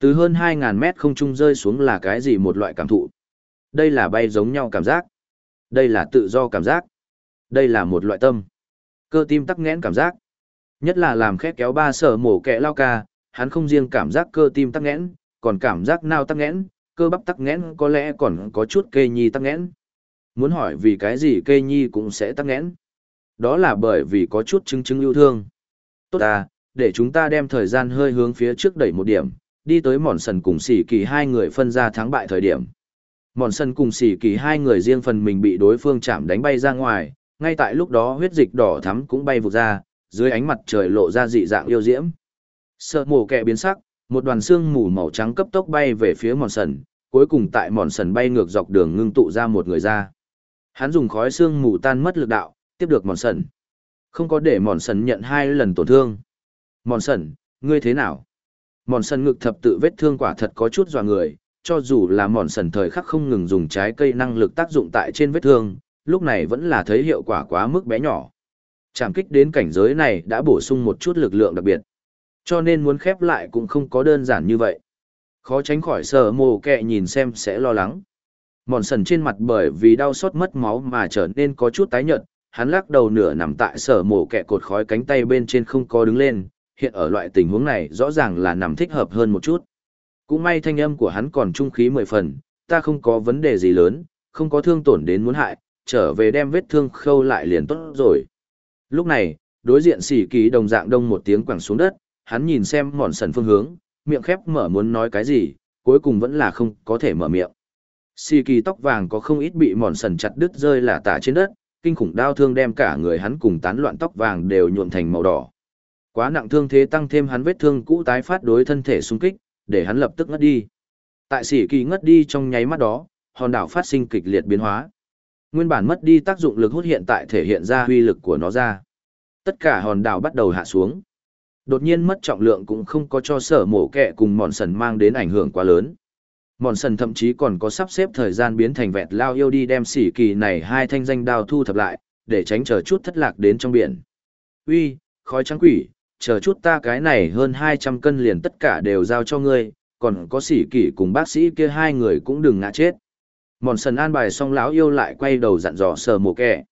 Từ hơn 2.000 mét không trung rơi xuống là cái gì một loại cảm thụ. Đây là bay giống nhau cảm giác. Đây là tự do cảm giác. Đây là một loại tâm. Cơ tim tắc nghẽn cảm giác. Nhất là làm khét kéo ba sở mổ kẹ lao ca, hắn không riêng cảm giác cơ tim tắc nghẽn, còn cảm giác nào tắc nghẽn, cơ bắp tắc nghẽn có lẽ còn có chút kê nhi tắc nghẽn. Muốn hỏi vì cái gì kê nhi cũng sẽ tắc nghẽn. Đó là bởi vì có chút chứng chứng yêu thương. Tốt à, để chúng ta đem thời gian hơi hướng phía trước đẩy một điểm, đi tới mòn sần cùng xỉ kỳ hai người phân ra thắng bại thời điểm. Mòn sần cùng xỉ kỳ hai người riêng phần mình bị đối phương chạm đánh bay ra ngoài, ngay tại lúc đó huyết dịch đỏ thắm cũng bay vụt ra, dưới ánh mặt trời lộ ra dị dạng yêu diễm. Sợ mồ kẹ biến sắc, một đoàn xương mù màu trắng cấp tốc bay về phía mòn sần, cuối cùng tại mòn sần bay ngược dọc đường ngưng tụ ra một người ra. Hắn dùng khói xương mù tan mất lực đạo, tiếp được mòn sần. Không có để mòn sần nhận hai lần tổn thương. Mòn sần, ngươi thế nào? Mòn sần ngực thập tự vết thương quả thật có chút dọa người, cho dù là mòn sần thời khắc không ngừng dùng trái cây năng lực tác dụng tại trên vết thương, lúc này vẫn là thấy hiệu quả quá mức bé nhỏ. Chạm kích đến cảnh giới này đã bổ sung một chút lực lượng đặc biệt. Cho nên muốn khép lại cũng không có đơn giản như vậy. Khó tránh khỏi sợ mồ kẹ nhìn xem sẽ lo lắng. Mòn sần trên mặt bởi vì đau xót mất máu mà trở nên có chút tái nhợt, hắn lắc đầu nửa nằm tại sở mổ kẹ cột khói cánh tay bên trên không có đứng lên, hiện ở loại tình huống này rõ ràng là nằm thích hợp hơn một chút. Cũng may thanh âm của hắn còn trung khí mười phần, ta không có vấn đề gì lớn, không có thương tổn đến muốn hại, trở về đem vết thương khâu lại liền tốt rồi. Lúc này, đối diện xỉ kỳ đồng dạng đông một tiếng quẳng xuống đất, hắn nhìn xem mòn sần phương hướng, miệng khép mở muốn nói cái gì, cuối cùng vẫn là không có thể mở miệng. Xì kỳ tóc vàng có không ít bị mòn sần chặt đứt rơi là tả trên đất, kinh khủng đau thương đem cả người hắn cùng tán loạn tóc vàng đều nhuộm thành màu đỏ. Quá nặng thương thế tăng thêm hắn vết thương cũ tái phát đối thân thể xung kích, để hắn lập tức ngất đi. Tại sĩ kỳ ngất đi trong nháy mắt đó, hòn đảo phát sinh kịch liệt biến hóa. Nguyên bản mất đi tác dụng lực hút hiện tại thể hiện ra uy lực của nó ra. Tất cả hòn đảo bắt đầu hạ xuống. Đột nhiên mất trọng lượng cũng không có cho sở mổ kẹ cùng mòn sần mang đến ảnh hưởng quá lớn. Mòn sần thậm chí còn có sắp xếp thời gian biến thành vẹt lao yêu đi đem xỉ kỳ này hai thanh danh đao thu thập lại, để tránh chờ chút thất lạc đến trong biển. Uy, khói trắng quỷ, chờ chút ta cái này hơn 200 cân liền tất cả đều giao cho ngươi, còn có xỉ kỳ cùng bác sĩ kia hai người cũng đừng ngã chết. Mòn sần an bài xong lão yêu lại quay đầu dặn dò sờ mổ kẻ.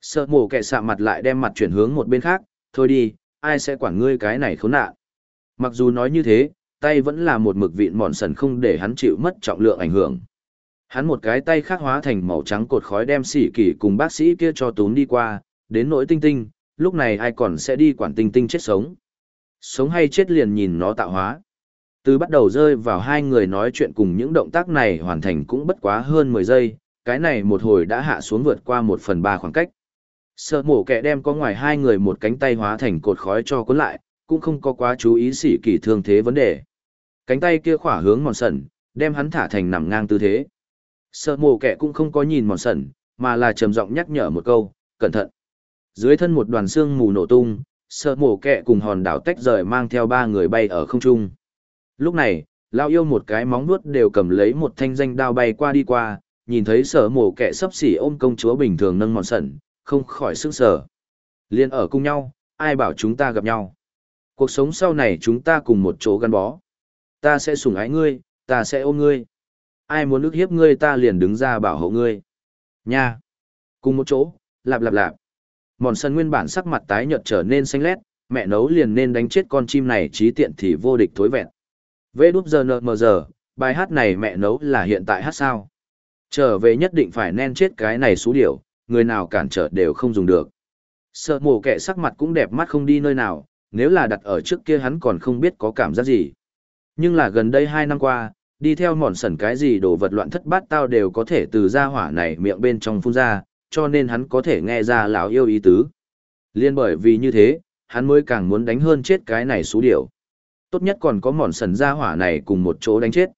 Sợ mổ kẻ xạ mặt lại đem mặt chuyển hướng một bên khác, thôi đi, ai sẽ quản ngươi cái này khốn nạn. Mặc dù nói như thế, tay vẫn là một mực vịn mòn sần không để hắn chịu mất trọng lượng ảnh hưởng. Hắn một cái tay khác hóa thành màu trắng cột khói đem xỉ kỳ cùng bác sĩ kia cho tún đi qua, đến nỗi tinh tinh, lúc này ai còn sẽ đi quản tinh tinh chết sống. Sống hay chết liền nhìn nó tạo hóa. Từ bắt đầu rơi vào hai người nói chuyện cùng những động tác này hoàn thành cũng bất quá hơn 10 giây, cái này một hồi đã hạ xuống vượt qua một phần ba khoảng cách. Sợ mổ kẹ đem có ngoài hai người một cánh tay hóa thành cột khói cho cuốn lại, cũng không có quá chú ý xỉ kỳ thương thế vấn đề. Cánh tay kia khỏa hướng mòn sẩn, đem hắn thả thành nằm ngang tư thế. Sợ mổ kẹ cũng không có nhìn mòn sẩn, mà là trầm giọng nhắc nhở một câu, cẩn thận. Dưới thân một đoàn xương mù nổ tung, sợ mổ kẹ cùng hòn đảo tách rời mang theo ba người bay ở không trung. Lúc này, lao yêu một cái móng vuốt đều cầm lấy một thanh danh đao bay qua đi qua, nhìn thấy sở mổ kẹ sấp xỉ ôm công chúa bình thường nâng mòn sẩn, không khỏi sức sở. Liên ở cùng nhau, ai bảo chúng ta gặp nhau. Cuộc sống sau này chúng ta cùng một chỗ gắn bó. Ta sẽ sủng ái ngươi, ta sẽ ôm ngươi. Ai muốn ức hiếp ngươi ta liền đứng ra bảo hộ ngươi. Nha! Cùng một chỗ, lạp lạp lạp. Mòn sân nguyên bản sắc mặt tái nhợt trở nên xanh lét, mẹ nấu liền nên đánh chết con chim này trí tiện thì vô địch thối vẹn. Vê đúp giờ nợ mờ giờ, bài hát này mẹ nấu là hiện tại hát sao. Trở về nhất định phải nên chết cái này xú điểu, người nào cản trở đều không dùng được. Sợ mổ kẻ sắc mặt cũng đẹp mắt không đi nơi nào, nếu là đặt ở trước kia hắn còn không biết có cảm giác gì. Nhưng là gần đây hai năm qua, đi theo mòn sẩn cái gì đồ vật loạn thất bát tao đều có thể từ ra hỏa này miệng bên trong phun ra, cho nên hắn có thể nghe ra lão yêu ý tứ. Liên bởi vì như thế, hắn mới càng muốn đánh hơn chết cái này xú điểu tốt nhất còn có mòn sẩn gia hỏa này cùng một chỗ đánh chết.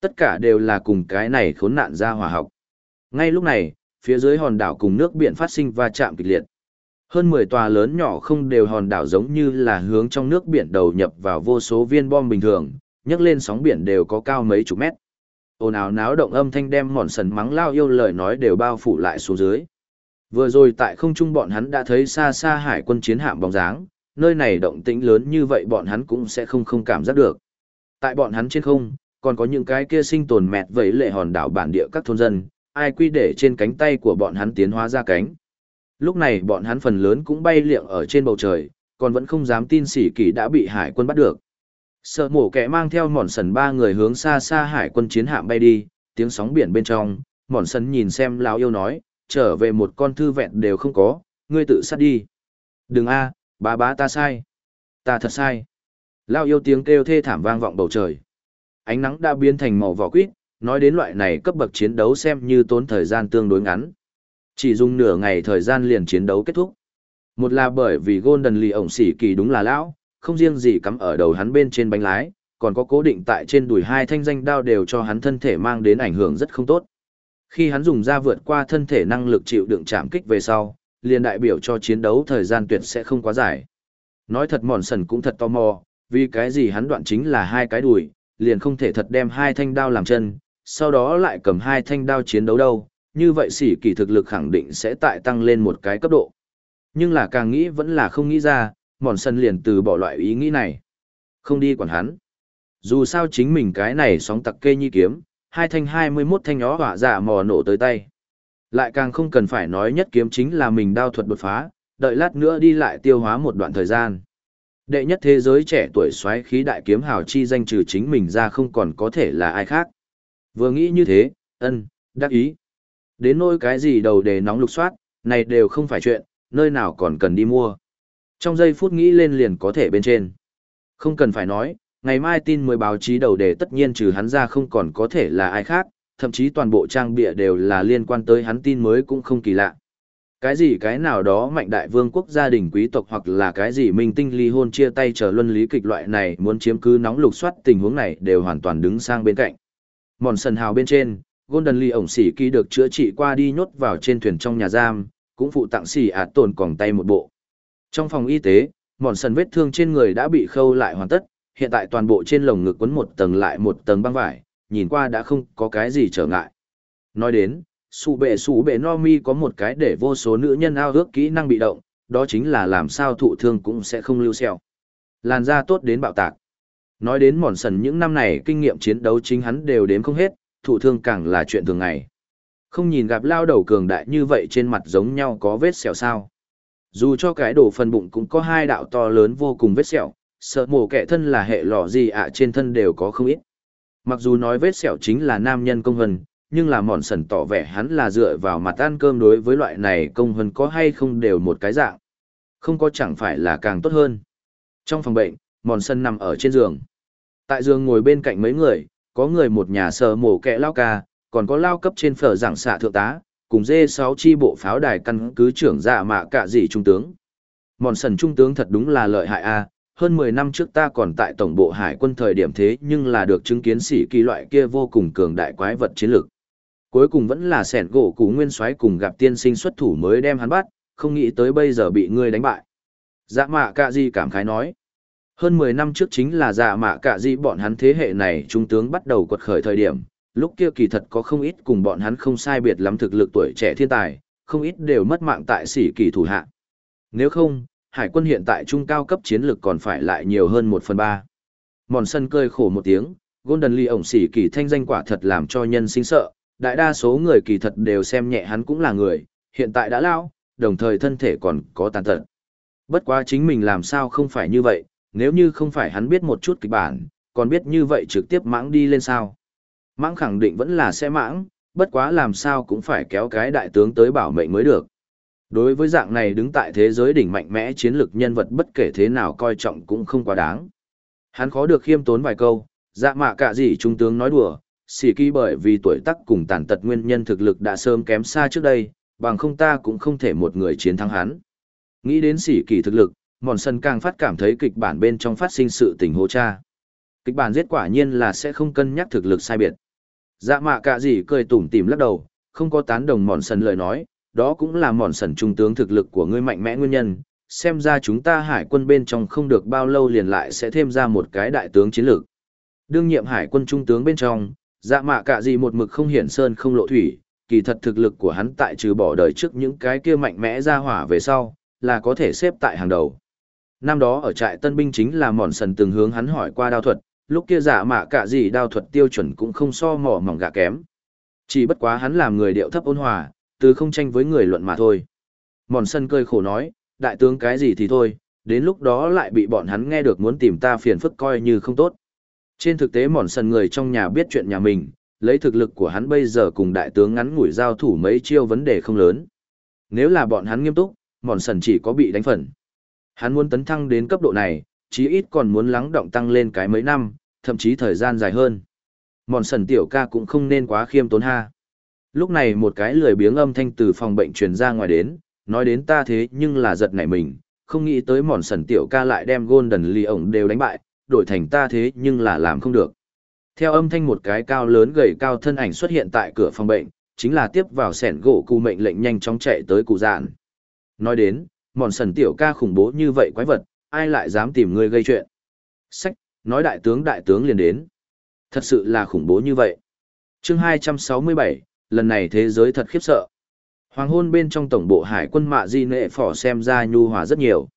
Tất cả đều là cùng cái này khốn nạn gia hỏa học. Ngay lúc này, phía dưới hòn đảo cùng nước biển phát sinh va chạm kịch liệt. Hơn 10 tòa lớn nhỏ không đều hòn đảo giống như là hướng trong nước biển đầu nhập vào vô số viên bom bình thường, nhấc lên sóng biển đều có cao mấy chục mét. Ồn ào náo động âm thanh đem mòn sần mắng lao yêu lời nói đều bao phủ lại xuống dưới. Vừa rồi tại không trung bọn hắn đã thấy xa xa hải quân chiến hạm bóng dáng, nơi này động tĩnh lớn như vậy bọn hắn cũng sẽ không không cảm giác được. Tại bọn hắn trên không, còn có những cái kia sinh tồn mẹt vẫy lệ hòn đảo bản địa các thôn dân, ai quy để trên cánh tay của bọn hắn tiến hóa ra cánh. Lúc này bọn hắn phần lớn cũng bay liệng ở trên bầu trời, còn vẫn không dám tin sỉ kỳ đã bị hải quân bắt được. Sợ mổ kẻ mang theo mòn sần ba người hướng xa xa hải quân chiến hạm bay đi, tiếng sóng biển bên trong, mòn sần nhìn xem lão yêu nói, trở về một con thư vẹn đều không có, ngươi tự sát đi. Đừng a, Bá bá ta sai. Ta thật sai. Lão yêu tiếng kêu thê thảm vang vọng bầu trời. Ánh nắng đã biến thành màu vỏ quýt, nói đến loại này cấp bậc chiến đấu xem như tốn thời gian tương đối ngắn. Chỉ dùng nửa ngày thời gian liền chiến đấu kết thúc. Một là bởi vì Golden Lee ổng xỉ kỳ đúng là lão, không riêng gì cắm ở đầu hắn bên trên bánh lái, còn có cố định tại trên đùi hai thanh danh đao đều cho hắn thân thể mang đến ảnh hưởng rất không tốt. Khi hắn dùng ra vượt qua thân thể năng lực chịu đựng chạm kích về sau, liền đại biểu cho chiến đấu thời gian tuyệt sẽ không quá dài. Nói thật mòn sần cũng thật tò mò, vì cái gì hắn đoạn chính là hai cái đùi, liền không thể thật đem hai thanh đao làm chân, sau đó lại cầm hai thanh đao chiến đấu đâu, như vậy sỉ kỳ thực lực khẳng định sẽ tại tăng lên một cái cấp độ. Nhưng là càng nghĩ vẫn là không nghĩ ra, mòn sân liền từ bỏ loại ý nghĩ này. Không đi quản hắn. Dù sao chính mình cái này sóng tặc kê nhi kiếm, hai thanh 21 thanh nhỏ hỏa giả mò nổ tới tay. Lại càng không cần phải nói nhất kiếm chính là mình đao thuật đột phá, đợi lát nữa đi lại tiêu hóa một đoạn thời gian. Đệ nhất thế giới trẻ tuổi xoáy khí đại kiếm hào chi danh trừ chính mình ra không còn có thể là ai khác. Vừa nghĩ như thế, ân, đắc ý. Đến nỗi cái gì đầu đề nóng lục soát, này đều không phải chuyện, nơi nào còn cần đi mua. Trong giây phút nghĩ lên liền có thể bên trên. Không cần phải nói, ngày mai tin mới báo chí đầu đề tất nhiên trừ hắn ra không còn có thể là ai khác, thậm chí toàn bộ trang bịa đều là liên quan tới hắn tin mới cũng không kỳ lạ. Cái gì cái nào đó mạnh đại vương quốc gia đình quý tộc hoặc là cái gì minh tinh ly hôn chia tay chờ luân lý kịch loại này muốn chiếm cứ nóng lục soát tình huống này đều hoàn toàn đứng sang bên cạnh. Mòn sần hào bên trên, Golden Lee ổng xỉ kỳ được chữa trị qua đi nhốt vào trên thuyền trong nhà giam, cũng phụ tặng xỉ ạt tồn còng tay một bộ. Trong phòng y tế, mòn sần vết thương trên người đã bị khâu lại hoàn tất, hiện tại toàn bộ trên lồng ngực quấn một tầng lại một tầng băng vải, nhìn qua đã không có cái gì trở ngại. Nói đến, sụ bệ sụ bệ no mi có một cái để vô số nữ nhân ao ước kỹ năng bị động, đó chính là làm sao thụ thương cũng sẽ không lưu xeo. Làn da tốt đến bạo tạc. Nói đến mòn sần những năm này kinh nghiệm chiến đấu chính hắn đều đếm không hết, thụ thương càng là chuyện thường ngày. Không nhìn gặp lao đầu cường đại như vậy trên mặt giống nhau có vết sẹo sao. Dù cho cái đổ phần bụng cũng có hai đạo to lớn vô cùng vết sẹo, sợ mổ kẻ thân là hệ lọ gì ạ trên thân đều có không ít. Mặc dù nói vết sẹo chính là nam nhân công hân, nhưng là mòn sần tỏ vẻ hắn là dựa vào mặt ăn cơm đối với loại này công hân có hay không đều một cái dạng. Không có chẳng phải là càng tốt hơn. Trong phòng bệnh, mòn sân nằm ở trên giường. Tại giường ngồi bên cạnh mấy người, có người một nhà sờ mổ kẹ lao ca, còn có lao cấp trên phở giảng xạ thượng tá, cùng dê sáu chi bộ pháo đài căn cứ trưởng dạ mạ cả gì trung tướng. Mòn sần trung tướng thật đúng là lợi hại a hơn mười năm trước ta còn tại tổng bộ hải quân thời điểm thế nhưng là được chứng kiến sĩ kỳ loại kia vô cùng cường đại quái vật chiến lược. Cuối cùng vẫn là sẻn gỗ cú nguyên soái cùng gặp tiên sinh xuất thủ mới đem hắn bắt, không nghĩ tới bây giờ bị ngươi đánh bại. Dạ mạ cả gì cảm khái nói. Hơn 10 năm trước chính là dạ mạ cả gì bọn hắn thế hệ này trung tướng bắt đầu quật khởi thời điểm, lúc kia kỳ thật có không ít cùng bọn hắn không sai biệt lắm thực lực tuổi trẻ thiên tài, không ít đều mất mạng tại sỉ kỳ thủ hạ. Nếu không, hải quân hiện tại trung cao cấp chiến lực còn phải lại nhiều hơn 1 phần 3. Mòn sân cơi khổ một tiếng, Golden Lee ổng sỉ kỳ thanh danh quả thật làm cho nhân sinh sợ, đại đa số người kỳ thật đều xem nhẹ hắn cũng là người, hiện tại đã lao, đồng thời thân thể còn có tàn tật. Bất quá chính mình làm sao không phải như vậy, nếu như không phải hắn biết một chút kịch bản, còn biết như vậy trực tiếp mãng đi lên sao. Mãng khẳng định vẫn là sẽ mãng, bất quá làm sao cũng phải kéo cái đại tướng tới bảo mệnh mới được. Đối với dạng này đứng tại thế giới đỉnh mạnh mẽ chiến lược nhân vật bất kể thế nào coi trọng cũng không quá đáng. Hắn khó được khiêm tốn vài câu, dạ mạ cả gì trung tướng nói đùa, xỉ kỳ bởi vì tuổi tác cùng tàn tật nguyên nhân thực lực đã sớm kém xa trước đây, bằng không ta cũng không thể một người chiến thắng hắn. Nghĩ đến xỉ kỳ thực lực, mòn sân càng phát cảm thấy kịch bản bên trong phát sinh sự tình hô cha. Kịch bản giết quả nhiên là sẽ không cân nhắc thực lực sai biệt. Dạ mạ cả gì cười tủm tỉm lắc đầu, không có tán đồng mòn sân lời nói, đó cũng là mòn sần trung tướng thực lực của ngươi mạnh mẽ nguyên nhân. Xem ra chúng ta hải quân bên trong không được bao lâu liền lại sẽ thêm ra một cái đại tướng chiến lược. Đương nhiệm hải quân trung tướng bên trong, dạ mạ cả gì một mực không hiển sơn không lộ thủy, kỳ thật thực lực của hắn tại trừ bỏ đời trước những cái kia mạnh mẽ ra hỏa về sau, là có thể xếp tại hàng đầu. Năm đó ở trại tân binh chính là mòn sần từng hướng hắn hỏi qua đao thuật, lúc kia giả mạ cả gì đao thuật tiêu chuẩn cũng không so mỏ mỏng gạ kém. Chỉ bất quá hắn làm người điệu thấp ôn hòa, từ không tranh với người luận mà thôi. Mòn sân cười khổ nói, đại tướng cái gì thì thôi, đến lúc đó lại bị bọn hắn nghe được muốn tìm ta phiền phức coi như không tốt. Trên thực tế mòn sân người trong nhà biết chuyện nhà mình, lấy thực lực của hắn bây giờ cùng đại tướng ngắn ngủi giao thủ mấy chiêu vấn đề không lớn. Nếu là bọn hắn nghiêm túc, mòn sần chỉ có bị đánh phần. Hắn muốn tấn thăng đến cấp độ này, chí ít còn muốn lắng động tăng lên cái mấy năm, thậm chí thời gian dài hơn. Mòn sần tiểu ca cũng không nên quá khiêm tốn ha. Lúc này một cái lười biếng âm thanh từ phòng bệnh truyền ra ngoài đến, nói đến ta thế nhưng là giật nảy mình, không nghĩ tới mòn sần tiểu ca lại đem Golden Lee ổng đều đánh bại, đổi thành ta thế nhưng là làm không được. Theo âm thanh một cái cao lớn gầy cao thân ảnh xuất hiện tại cửa phòng bệnh, chính là tiếp vào sẻn gỗ cụ mệnh lệnh nhanh chóng chạy tới cụ dạn. Nói đến, mòn sần tiểu ca khủng bố như vậy quái vật, ai lại dám tìm ngươi gây chuyện. Sách, nói đại tướng đại tướng liền đến. Thật sự là khủng bố như vậy. chương 267, lần này thế giới thật khiếp sợ. Hoàng hôn bên trong tổng bộ hải quân mạ di nệ phỏ xem ra nhu hòa rất nhiều.